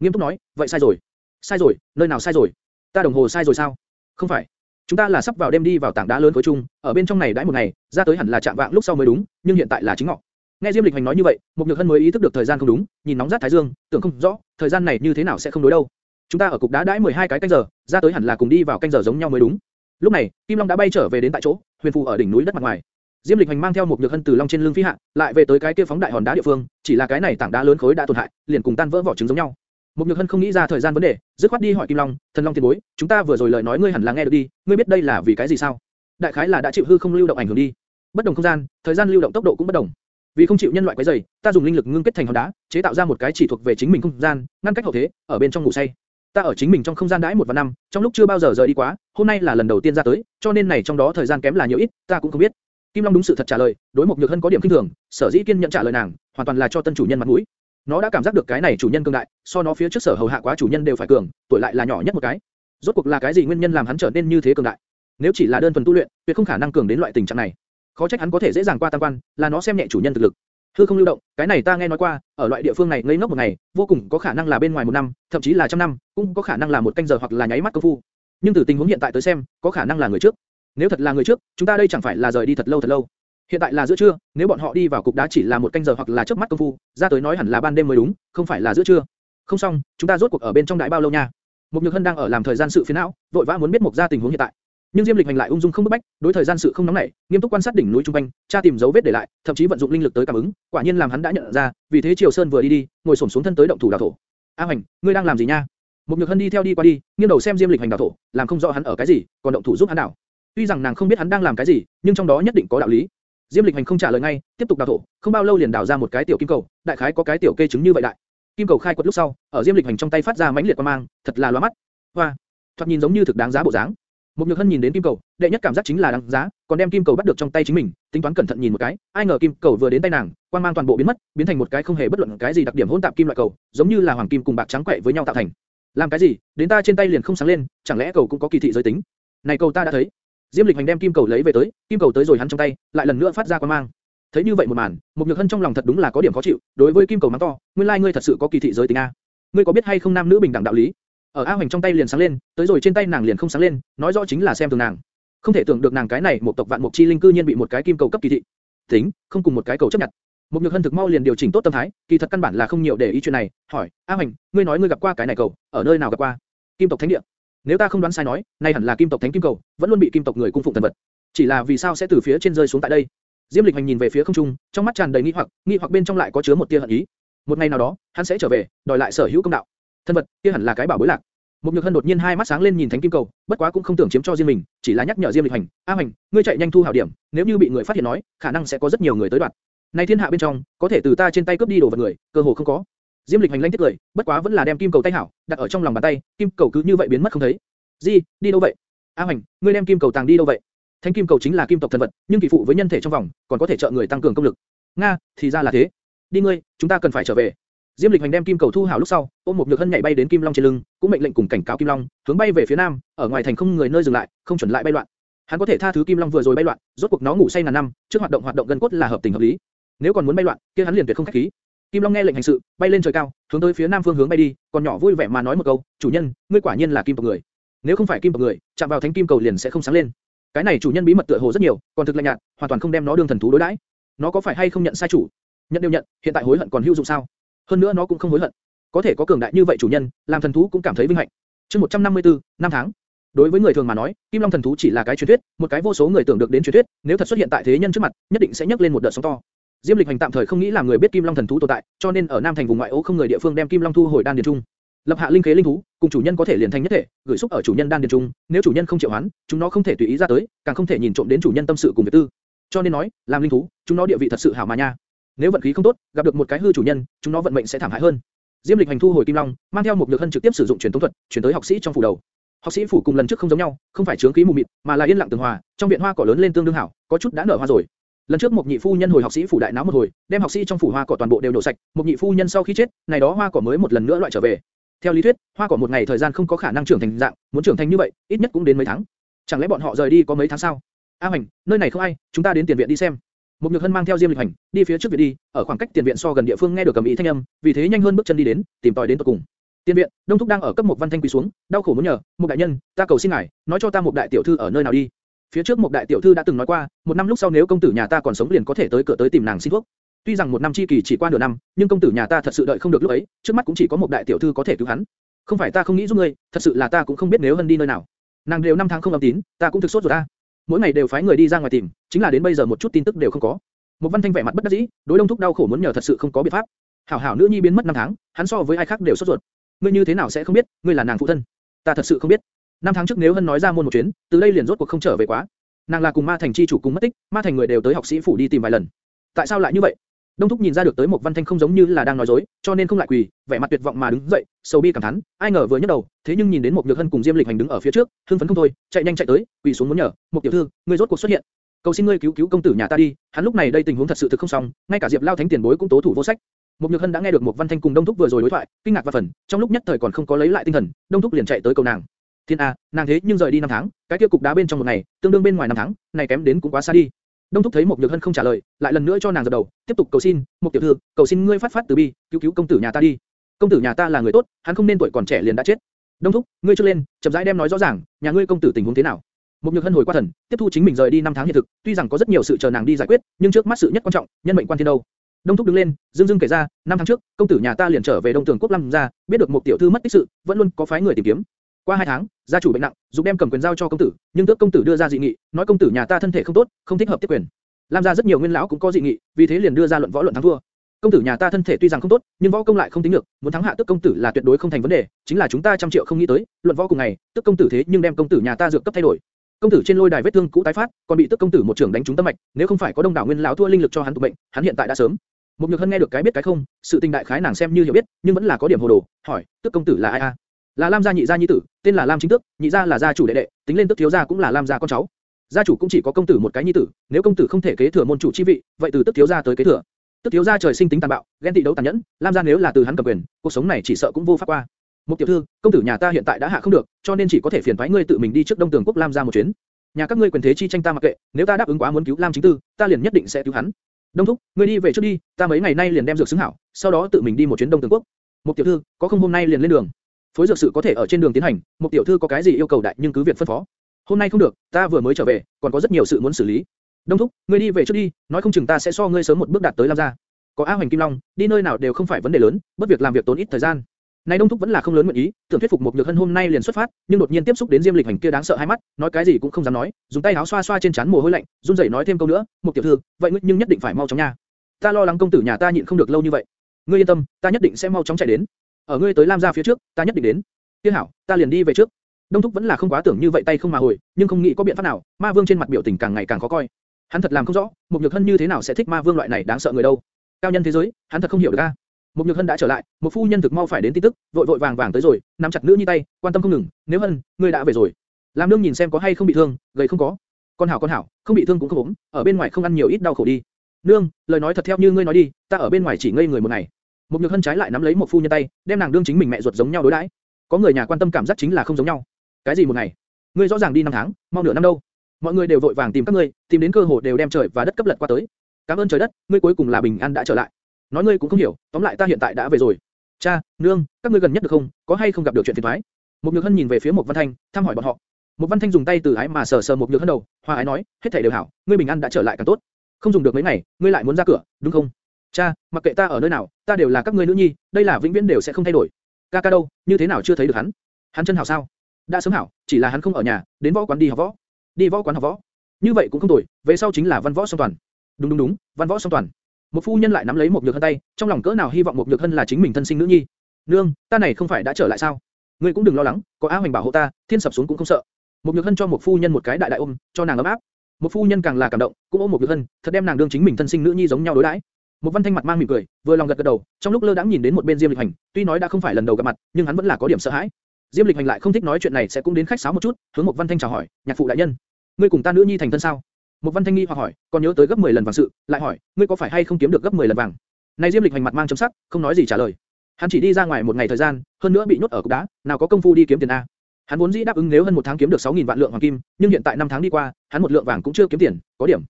nghiêm túc nói, vậy sai rồi. Sai rồi, nơi nào sai rồi? Ta đồng hồ sai rồi sao? Không phải. Chúng ta là sắp vào đêm đi vào tảng đá lớn khối trung, ở bên trong này đãi một ngày, ra tới hẳn là chạm vạng lúc sau mới đúng, nhưng hiện tại là chính ngọ. Nghe Diêm Lịch Hành nói như vậy, Mục Nhược Hân mới ý thức được thời gian không đúng, nhìn nóng rát thái dương, tưởng không rõ, thời gian này như thế nào sẽ không đối đâu. Chúng ta ở cục đá đãi 12 cái canh giờ, ra tới hẳn là cùng đi vào canh giờ giống nhau mới đúng. Lúc này, Kim Long đã bay trở về đến tại chỗ, huyền phù ở đỉnh núi đất mặt ngoài. Diêm Lịch Hành mang theo một nhược hân từ long trên lưng phi hạ, lại về tới cái kia phóng đại hòn đá địa phương, chỉ là cái này tảng đá lớn khối đã tổn hại, liền cùng tan vỡ vỏ trứng giống nhau. Một nhược hân không nghĩ ra thời gian vấn đề, dứt khoát đi hỏi Kim Long, thần long tiền bối, chúng ta vừa rồi lời nói ngươi hẳn là nghe được đi, ngươi biết đây là vì cái gì sao? Đại khái là đã chịu hư không lưu động ảnh hưởng đi. Bất đồng không gian, thời gian lưu động tốc độ cũng bất đồng. Vì không chịu nhân loại quấy rầy, ta dùng linh lực ngưng kết thành hòn đá, chế tạo ra một cái chỉ thuộc về chính mình không gian, ngăn cách hậu thế, ở bên trong ngủ say. Ta ở chính mình trong không gian đãi một và năm, trong lúc chưa bao giờ rời đi quá, hôm nay là lần đầu tiên ra tới, cho nên này trong đó thời gian kém là nhiều ít, ta cũng không biết. Kim Long đúng sự thật trả lời, đối một nhược hân có điểm kinh thường, sở dĩ kiên nhận trả lời nàng, hoàn toàn là cho tân chủ nhân mặt mũi. Nó đã cảm giác được cái này chủ nhân cường đại, so nó phía trước sở hầu hạ quá chủ nhân đều phải cường, tuổi lại là nhỏ nhất một cái. Rốt cuộc là cái gì nguyên nhân làm hắn trở nên như thế cường đại? Nếu chỉ là đơn thuần tu luyện, tuyệt không khả năng cường đến loại tình trạng này. Khó trách hắn có thể dễ dàng qua tam quan, là nó xem nhẹ chủ nhân thực lực. Hư không lưu động, cái này ta nghe nói qua, ở loại địa phương này ngây ngốc một ngày, vô cùng có khả năng là bên ngoài một năm, thậm chí là trăm năm, cũng có khả năng là một canh giờ hoặc là nháy mắt công phu. Nhưng từ tình huống hiện tại tới xem, có khả năng là người trước. Nếu thật là người trước, chúng ta đây chẳng phải là rời đi thật lâu thật lâu. Hiện tại là giữa trưa, nếu bọn họ đi vào cục đá chỉ là một canh giờ hoặc là chớp mắt công phu, ra tới nói hẳn là ban đêm mới đúng, không phải là giữa trưa. Không xong, chúng ta rốt cuộc ở bên trong đại bao lâu nha? Mục Nhược Hân đang ở làm thời gian sự phiền não, vội vã muốn biết mục gia tình huống hiện tại. Nhưng Diêm Lịch hành lại ung dung không bức bách, đối thời gian sự không nóng nảy, nghiêm túc quan sát đỉnh núi trung quanh, tra tìm dấu vết để lại, thậm chí vận dụng linh lực tới cảm ứng, quả nhiên làm hắn đã nhận ra, vì thế Triều Sơn vừa đi đi, ngồi xổm xuống thân tới động thủ đào thổ. A Hành, ngươi đang làm gì nha? Mục Nhược Hân đi theo đi qua đi, nghiêng đầu xem Diêm Lịch hành đào thổ, làm không rõ hắn ở cái gì, còn động thủ giúp hắn đào. Tuy rằng nàng không biết hắn đang làm cái gì, nhưng trong đó nhất định có đạo lý. Diêm Lịch hành không trả lời ngay, tiếp tục đào thổ, không bao lâu liền đào ra một cái tiểu kim cầu, đại khái có cái tiểu kê trứng như vậy đại. Kim cầu khai quật lúc sau, ở Diêm Lịch hành trong tay phát ra mãnh liệt quang mang, thật là lóa mắt. Hoa, thoạt nhìn giống như thực đáng giá bộ dáng. Một nhược hân nhìn đến kim cầu, đệ nhất cảm giác chính là đáng giá, còn đem kim cầu bắt được trong tay chính mình, tính toán cẩn thận nhìn một cái, ai ngờ kim cầu vừa đến tay nàng, quang mang toàn bộ biến mất, biến thành một cái không hề bất luận cái gì đặc điểm hỗn tạp kim loại cầu, giống như là hoàng kim cùng bạc trắng quậy với nhau tạo thành. Làm cái gì? Đến ta trên tay liền không sáng lên, chẳng lẽ cầu cũng có kỳ thị giới tính? Này cầu ta đã thấy. Diêm Lịch Hành đem kim cầu lấy về tới, kim cầu tới rồi hắn trong tay, lại lần nữa phát ra quang mang. Thấy như vậy một màn, Mục nhược hân trong lòng thật đúng là có điểm khó chịu, đối với kim cầu mắng to, nguyên lai like ngươi thật sự có kỳ thị giới tính a. Ngươi có biết hay không nam nữ bình đẳng đạo lý? Ở A Hoành trong tay liền sáng lên, tới rồi trên tay nàng liền không sáng lên, nói rõ chính là xem thường nàng. Không thể tưởng được nàng cái này một tộc vạn mục chi linh cư nhiên bị một cái kim cầu cấp kỳ thị. Tính, không cùng một cái cầu chấp nhận. Một nhược hân thực mau liền điều chỉnh tốt tâm thái, kỳ thật căn bản là không nhiều để ý chuyện này, hỏi, A Hoành, ngươi nói ngươi gặp qua cái này cầu, ở nơi nào gặp qua? Kim tộc thánh địa. Nếu ta không đoán sai nói, nay hẳn là kim tộc thánh kim cầu, vẫn luôn bị kim tộc người cung phụng thần vật. Chỉ là vì sao sẽ từ phía trên rơi xuống tại đây? Diêm Lịch Hành nhìn về phía không trung, trong mắt tràn đầy nghi hoặc, nghi hoặc bên trong lại có chứa một tia hận ý. Một ngày nào đó, hắn sẽ trở về, đòi lại sở hữu công đạo. Thân vật, kia hẳn là cái bảo bối lạc. Một Nhược Hân đột nhiên hai mắt sáng lên nhìn thánh kim cầu, bất quá cũng không tưởng chiếm cho riêng mình, chỉ là nhắc nhở Diêm Lịch Hành, A Hành, ngươi chạy nhanh thu hảo điểm, nếu như bị người phát hiện nói, khả năng sẽ có rất nhiều người tới đoạt. Này thiên hạ bên trong, có thể từ ta trên tay cướp đi đồ vật người, cơ hồ không có. Diêm Lịch Hành lanh tiếc cười, bất quá vẫn là đem kim cầu tay hảo, đặt ở trong lòng bàn tay, kim cầu cứ như vậy biến mất không thấy. Gì, đi đâu vậy? A Hành, ngươi đem kim cầu tàng đi đâu vậy? Thánh kim cầu chính là kim tộc thần vật, nhưng kỳ phụ với nhân thể trong vòng, còn có thể trợ người tăng cường công lực. Nga, thì ra là thế. Đi ngươi, chúng ta cần phải trở về. Diêm Lịch Hành đem kim cầu thu hảo lúc sau, ôm một nhược hân nhảy bay đến kim long trên lưng, cũng mệnh lệnh cùng cảnh cáo kim long, hướng bay về phía nam, ở ngoài thành không người nơi dừng lại, không chuẩn lại bay loạn. Hắn có thể tha thứ kim long vừa rồi bay loạn, rốt cuộc nó ngủ say ngàn năm, trước hoạt động hoạt động gần cốt là hợp tình hợp lý. Nếu còn muốn bay loạn, kia hắn liền tuyệt không khách khí. Kim Long nghe lệnh hành sự, bay lên trời cao, hướng tới phía nam phương hướng bay đi, còn nhỏ vui vẻ mà nói một câu, chủ nhân, ngươi quả nhiên là kim tộc người. Nếu không phải kim tộc người, chạm vào thánh kim cầu liền sẽ không sáng lên. Cái này chủ nhân bí mật tựa hồ rất nhiều, còn thực lạnh nhạt, hoàn toàn không đem nó đương thần thú đối đãi. Nó có phải hay không nhận sai chủ? Nhận đều nhận, hiện tại hối hận còn hữu dụng sao? Hơn nữa nó cũng không hối hận. Có thể có cường đại như vậy chủ nhân, làm thần thú cũng cảm thấy vinh hạnh. Chương 154, năm tháng. Đối với người thường mà nói, Kim Long thần thú chỉ là cái truyền thuyết, một cái vô số người tưởng được đến truyền thuyết, nếu thật xuất hiện tại thế nhân trước mặt, nhất định sẽ nhấc lên một đợt sóng to. Diêm Lịch Hành tạm thời không nghĩ làm người biết Kim Long thần thú tồn tại, cho nên ở Nam Thành vùng ngoại ô không người địa phương đem Kim Long thu hồi đan điền trung. Lập hạ linh khế linh thú, cùng chủ nhân có thể liền thành nhất thể, gửi xúc ở chủ nhân đan điền trung, nếu chủ nhân không chịu hoán, chúng nó không thể tùy ý ra tới, càng không thể nhìn trộm đến chủ nhân tâm sự cùng việc tư. Cho nên nói, làm linh thú, chúng nó địa vị thật sự hảo mà nha. Nếu vận khí không tốt, gặp được một cái hư chủ nhân, chúng nó vận mệnh sẽ thảm hại hơn. Diêm Lịch Hành thu hồi Kim Long, mang theo một nhược hân trực tiếp sử dụng truyền tống thuật, chuyển tới học sĩ trong phủ đầu. Học sĩ phủ cùng lần trước không giống nhau, không phải chướng khí mù mịt, mà là yên lặng tường hòa, trong viện hoa cỏ lớn lên tương đương hảo, có chút đã nở hoa rồi. Lần trước một nhị phu nhân hồi học sĩ phủ đại náo một hồi, đem học sĩ trong phủ hoa cỏ toàn bộ đều nổ sạch, một nhị phu nhân sau khi chết, này đó hoa cỏ mới một lần nữa loại trở về. Theo lý thuyết, hoa cỏ một ngày thời gian không có khả năng trưởng thành dạng, muốn trưởng thành như vậy, ít nhất cũng đến mấy tháng. Chẳng lẽ bọn họ rời đi có mấy tháng sao? A Hoành, nơi này không ai, chúng ta đến tiền viện đi xem. Một Nhược Hân mang theo Diêm Lịch Hành, đi phía trước viện đi, ở khoảng cách tiền viện so gần địa phương nghe được cầm ý thanh âm, vì thế nhanh hơn bước chân đi đến, tìm tòi đến tận cùng. Tiền viện, Đông Thúc đang ở cấp một văn thanh quỳ xuống, đau khổ muốn nhờ, một đại nhân, ta cầu xin ngài, nói cho ta một đại tiểu thư ở nơi nào đi. Phía trước một đại tiểu thư đã từng nói qua, một năm lúc sau nếu công tử nhà ta còn sống liền có thể tới cửa tới tìm nàng xin thuốc. Tuy rằng một năm chi kỳ chỉ qua nửa năm, nhưng công tử nhà ta thật sự đợi không được lúc ấy, trước mắt cũng chỉ có một đại tiểu thư có thể cứu hắn. Không phải ta không nghĩ giúp ngươi, thật sự là ta cũng không biết nếu Hân đi nơi nào. Nàng đều năm tháng không âm tín, ta cũng thực sốt rồi ta. Mỗi ngày đều phái người đi ra ngoài tìm, chính là đến bây giờ một chút tin tức đều không có. Một Văn Thanh vẻ mặt bất đắc dĩ, đối Đông Thúc đau khổ muốn nhờ thật sự không có biện pháp. Hảo hảo nữ nhi biến mất năm tháng, hắn so với ai khác đều sốt ruột. Ngươi như thế nào sẽ không biết, ngươi là nàng phụ thân. Ta thật sự không biết. Năm tháng trước nếu Hân nói ra môn một chuyến, từ đây liền rốt cuộc không trở về quá. Nàng là cùng Ma Thành chi chủ cùng mất tích, Ma Thành người đều tới học sĩ phủ đi tìm vài lần. Tại sao lại như vậy? Đông Thúc nhìn ra được tới một Văn Thanh không giống như là đang nói dối, cho nên không lại quỳ, vẻ mặt tuyệt vọng mà đứng dậy, sầu bi cảm thán, ai ngờ vừa nhấc đầu, thế nhưng nhìn đến một Nhược Hân cùng Diêm Lịch Hành đứng ở phía trước, hưng phấn không thôi, chạy nhanh chạy tới, quỳ xuống muốn nhờ, một tiểu thư, ngươi rốt cuộc xuất hiện, cầu xin ngươi cứu cứu công tử nhà ta đi, hắn lúc này đây tình huống thật sự thực không xong, ngay cả Diệp Lao Thánh tiền bối cũng tố thủ vô sách. Một Nhược Hân đã nghe được một Văn Thanh cùng Đông Thúc vừa rồi đối thoại, kinh ngạc và phần, trong lúc nhất thời còn không có lấy lại tinh thần, Đông Thúc liền chạy tới cầu nàng. Thiên a, nàng thế nhưng rời đi năm tháng, cái kia cục đá bên trong một ngày, tương đương bên ngoài năm tháng, này kém đến cũng quá xa đi. Đông Thúc thấy một Nhược Hân không trả lời, lại lần nữa cho nàng dập đầu, tiếp tục cầu xin, một tiểu thư, cầu xin ngươi phát phát từ bi, cứu cứu công tử nhà ta đi. Công tử nhà ta là người tốt, hắn không nên tuổi còn trẻ liền đã chết. Đông Thúc, ngươi chưa lên, chậm rãi đem nói rõ ràng, nhà ngươi công tử tình huống thế nào. Một Nhược Hân hồi qua thần, tiếp thu chính mình rời đi năm tháng hiện thực, tuy rằng có rất nhiều sự chờ nàng đi giải quyết, nhưng trước mắt sự nhất quan trọng, nhân mệnh quan thiên đâu. Đông Thúc đứng lên, dương dương kể ra, năm tháng trước, công tử nhà ta liền trở về Đông Tường Quốc Lâm gia, biết được một tiểu thư mất tích sự, vẫn luôn có phái người tìm kiếm. Qua hai tháng, gia chủ bệnh nặng, dục đem cầm quyền giao cho công tử, nhưng tước công tử đưa ra dị nghị, nói công tử nhà ta thân thể không tốt, không thích hợp tiếp quyền. Lam gia rất nhiều nguyên lão cũng có dị nghị, vì thế liền đưa ra luận võ luận thắng thua. Công tử nhà ta thân thể tuy rằng không tốt, nhưng võ công lại không tính được, muốn thắng hạ tước công tử là tuyệt đối không thành vấn đề, chính là chúng ta trăm triệu không nghĩ tới, luận võ cùng ngày, tước công tử thế nhưng đem công tử nhà ta dược cấp thay đổi. Công tử trên lôi đài vết thương cũ tái phát, còn bị tước công tử một trưởng đánh trúng tâm mạch, nếu không phải có đông đảo nguyên lão thua linh lực cho hắn tụ bệnh, hắn hiện tại đã sớm. Một nhược hân nghe được cái biết cái không, sự tình đại khái nàng xem như hiểu biết, nhưng vẫn là có điểm hồ đồ, hỏi, tước công tử là ai a? Là Lam gia nhị gia nhi tử, tên là Lam chính tước, nhị gia là gia chủ đệ đệ, tính lên tức thiếu gia cũng là Lam gia con cháu. Gia chủ cũng chỉ có công tử một cái nhi tử, nếu công tử không thể kế thừa môn chủ chi vị, vậy từ tức thiếu gia tới kế thừa. Tức thiếu gia trời sinh tính tàn bạo, ghen tị đấu tàn nhẫn, Lam gia nếu là từ hắn cầm quyền, cuộc sống này chỉ sợ cũng vô pháp qua. Một tiểu thư, công tử nhà ta hiện tại đã hạ không được, cho nên chỉ có thể phiền phái ngươi tự mình đi trước Đông Tường quốc Lam gia một chuyến. Nhà các ngươi quyền thế chi tranh ta mặc kệ, nếu ta đáp ứng quá muốn cứu Lam chính tư, ta liền nhất định sẽ cứu hắn. Đông thúc, ngươi đi về trước đi, ta mấy ngày nay liền đem dược xứng hảo, sau đó tự mình đi một chuyến Đông Tường quốc. Một tiểu thư, có không hôm nay liền lên đường. Phối dược sự có thể ở trên đường tiến hành, một tiểu thư có cái gì yêu cầu đại nhưng cứ việc phân phó. Hôm nay không được, ta vừa mới trở về, còn có rất nhiều sự muốn xử lý. Đông thúc, ngươi đi về trước đi, nói không chừng ta sẽ so ngươi sớm một bước đạt tới Lam gia. Có A Hoành Kim Long, đi nơi nào đều không phải vấn đề lớn, bất việc làm việc tốn ít thời gian. Này Đông Thúc vẫn là không lớn nguyện ý, tưởng thuyết phục một nhược hân hôm nay liền xuất phát, nhưng đột nhiên tiếp xúc đến Diêm Lịch Hành kia đáng sợ hai mắt, nói cái gì cũng không dám nói, dùng tay áo xoa xoa trên trán mồ hôi lạnh, run rẩy nói thêm câu nữa, một tiểu thư, vậy ngươi nhưng nhất định phải mau chóng nha. Ta lo lắng công tử nhà ta nhịn không được lâu như vậy. Ngươi yên tâm, ta nhất định sẽ mau chóng chạy đến. Ở ngươi tới Lam gia phía trước, ta nhất định đến. Tiên hảo, ta liền đi về trước. Đông Thúc vẫn là không quá tưởng như vậy tay không mà hồi, nhưng không nghĩ có biện pháp nào, Ma Vương trên mặt biểu tình càng ngày càng khó coi. Hắn thật làm không rõ, một nhược hân như thế nào sẽ thích Ma Vương loại này đáng sợ người đâu. Cao nhân thế giới, hắn thật không hiểu được a. Một nhược hân đã trở lại, một phu nhân thực mau phải đến tin tức, vội vội vàng vàng tới rồi, nắm chặt nữ nhi tay, quan tâm không ngừng. Nếu hân, ngươi đã về rồi. Lam nương nhìn xem có hay không bị thương, gầy không có. Con hảo con hảo, không bị thương cũng không ốm, ở bên ngoài không ăn nhiều ít đau khổ đi. Nương, lời nói thật theo như ngươi nói đi, ta ở bên ngoài chỉ ngây người một ngày. Một nhược hân trái lại nắm lấy một phu nhân tay, đem nàng đương chính mình mẹ ruột giống nhau đối đãi. Có người nhà quan tâm cảm giác chính là không giống nhau. Cái gì một ngày? Ngươi rõ ràng đi năm tháng, mau nửa năm đâu? Mọi người đều vội vàng tìm các ngươi, tìm đến cơ hội đều đem trời và đất cấp lật qua tới. Cảm ơn trời đất, ngươi cuối cùng là bình an đã trở lại. Nói ngươi cũng không hiểu, tóm lại ta hiện tại đã về rồi. Cha, nương, các ngươi gần nhất được không? Có hay không gặp được chuyện phiền toái? Một Nhược Hân nhìn về phía một Văn Thanh, thăm hỏi bọn họ. Một Văn Thanh dùng tay từ ái mà sờ sờ một Nhược Hân đầu, hoa ái nói, hết thảy đều hảo, ngươi bình an đã trở lại càng tốt. Không dùng được mấy ngày, ngươi lại muốn ra cửa, đúng không? Cha, mặc kệ ta ở nơi nào, ta đều là các ngươi nữ nhi, đây là vĩnh viễn đều sẽ không thay đổi. Ca ca đâu, như thế nào chưa thấy được hắn? Hắn chân hảo sao? Đã sớm hảo, chỉ là hắn không ở nhà, đến võ quán đi học võ. Đi võ quán học võ. Như vậy cũng không tồi, về sau chính là văn võ song toàn. Đúng đúng đúng, văn võ song toàn. Một phu nhân lại nắm lấy một nhược hân tay, trong lòng cỡ nào hy vọng một nhược hân là chính mình thân sinh nữ nhi. Nương, ta này không phải đã trở lại sao? Ngươi cũng đừng lo lắng, có A Hoành bảo hộ ta, thiên sập xuống cũng không sợ. Một nhược hân cho một phu nhân một cái đại đại ôm, cho nàng ấm áp. Một phu nhân càng là cảm động, cũng ôm một nhược hân, thật đem nàng đương chính mình thân sinh nữ nhi giống nhau đối đãi. Một văn thanh mặt mang mỉm cười, vừa lòng gật gật đầu, trong lúc lơ đãng nhìn đến một bên Diêm Lịch Hành, tuy nói đã không phải lần đầu gặp mặt, nhưng hắn vẫn là có điểm sợ hãi. Diêm Lịch Hành lại không thích nói chuyện này sẽ cũng đến khách sáo một chút, hướng một văn thanh chào hỏi, nhạc phụ đại nhân, ngươi cùng ta nữ nhi thành thân sao? Một Văn Thanh nghi hoặc hỏi, còn nhớ tới gấp 10 lần vàng sự, lại hỏi, ngươi có phải hay không kiếm được gấp 10 lần vàng? Này Diêm Lịch hành mặt mang chấm sắc, không nói gì trả lời. Hắn chỉ đi ra ngoài một ngày thời gian, hơn nữa bị nhốt ở cục đá, nào có công phu đi kiếm tiền a? Hắn vốn dĩ đáp ứng nếu hơn một tháng kiếm được 6000 vạn lượng hoàng kim, nhưng hiện tại 5 tháng đi qua, hắn một lượng vàng cũng chưa kiếm tiền, có điểm.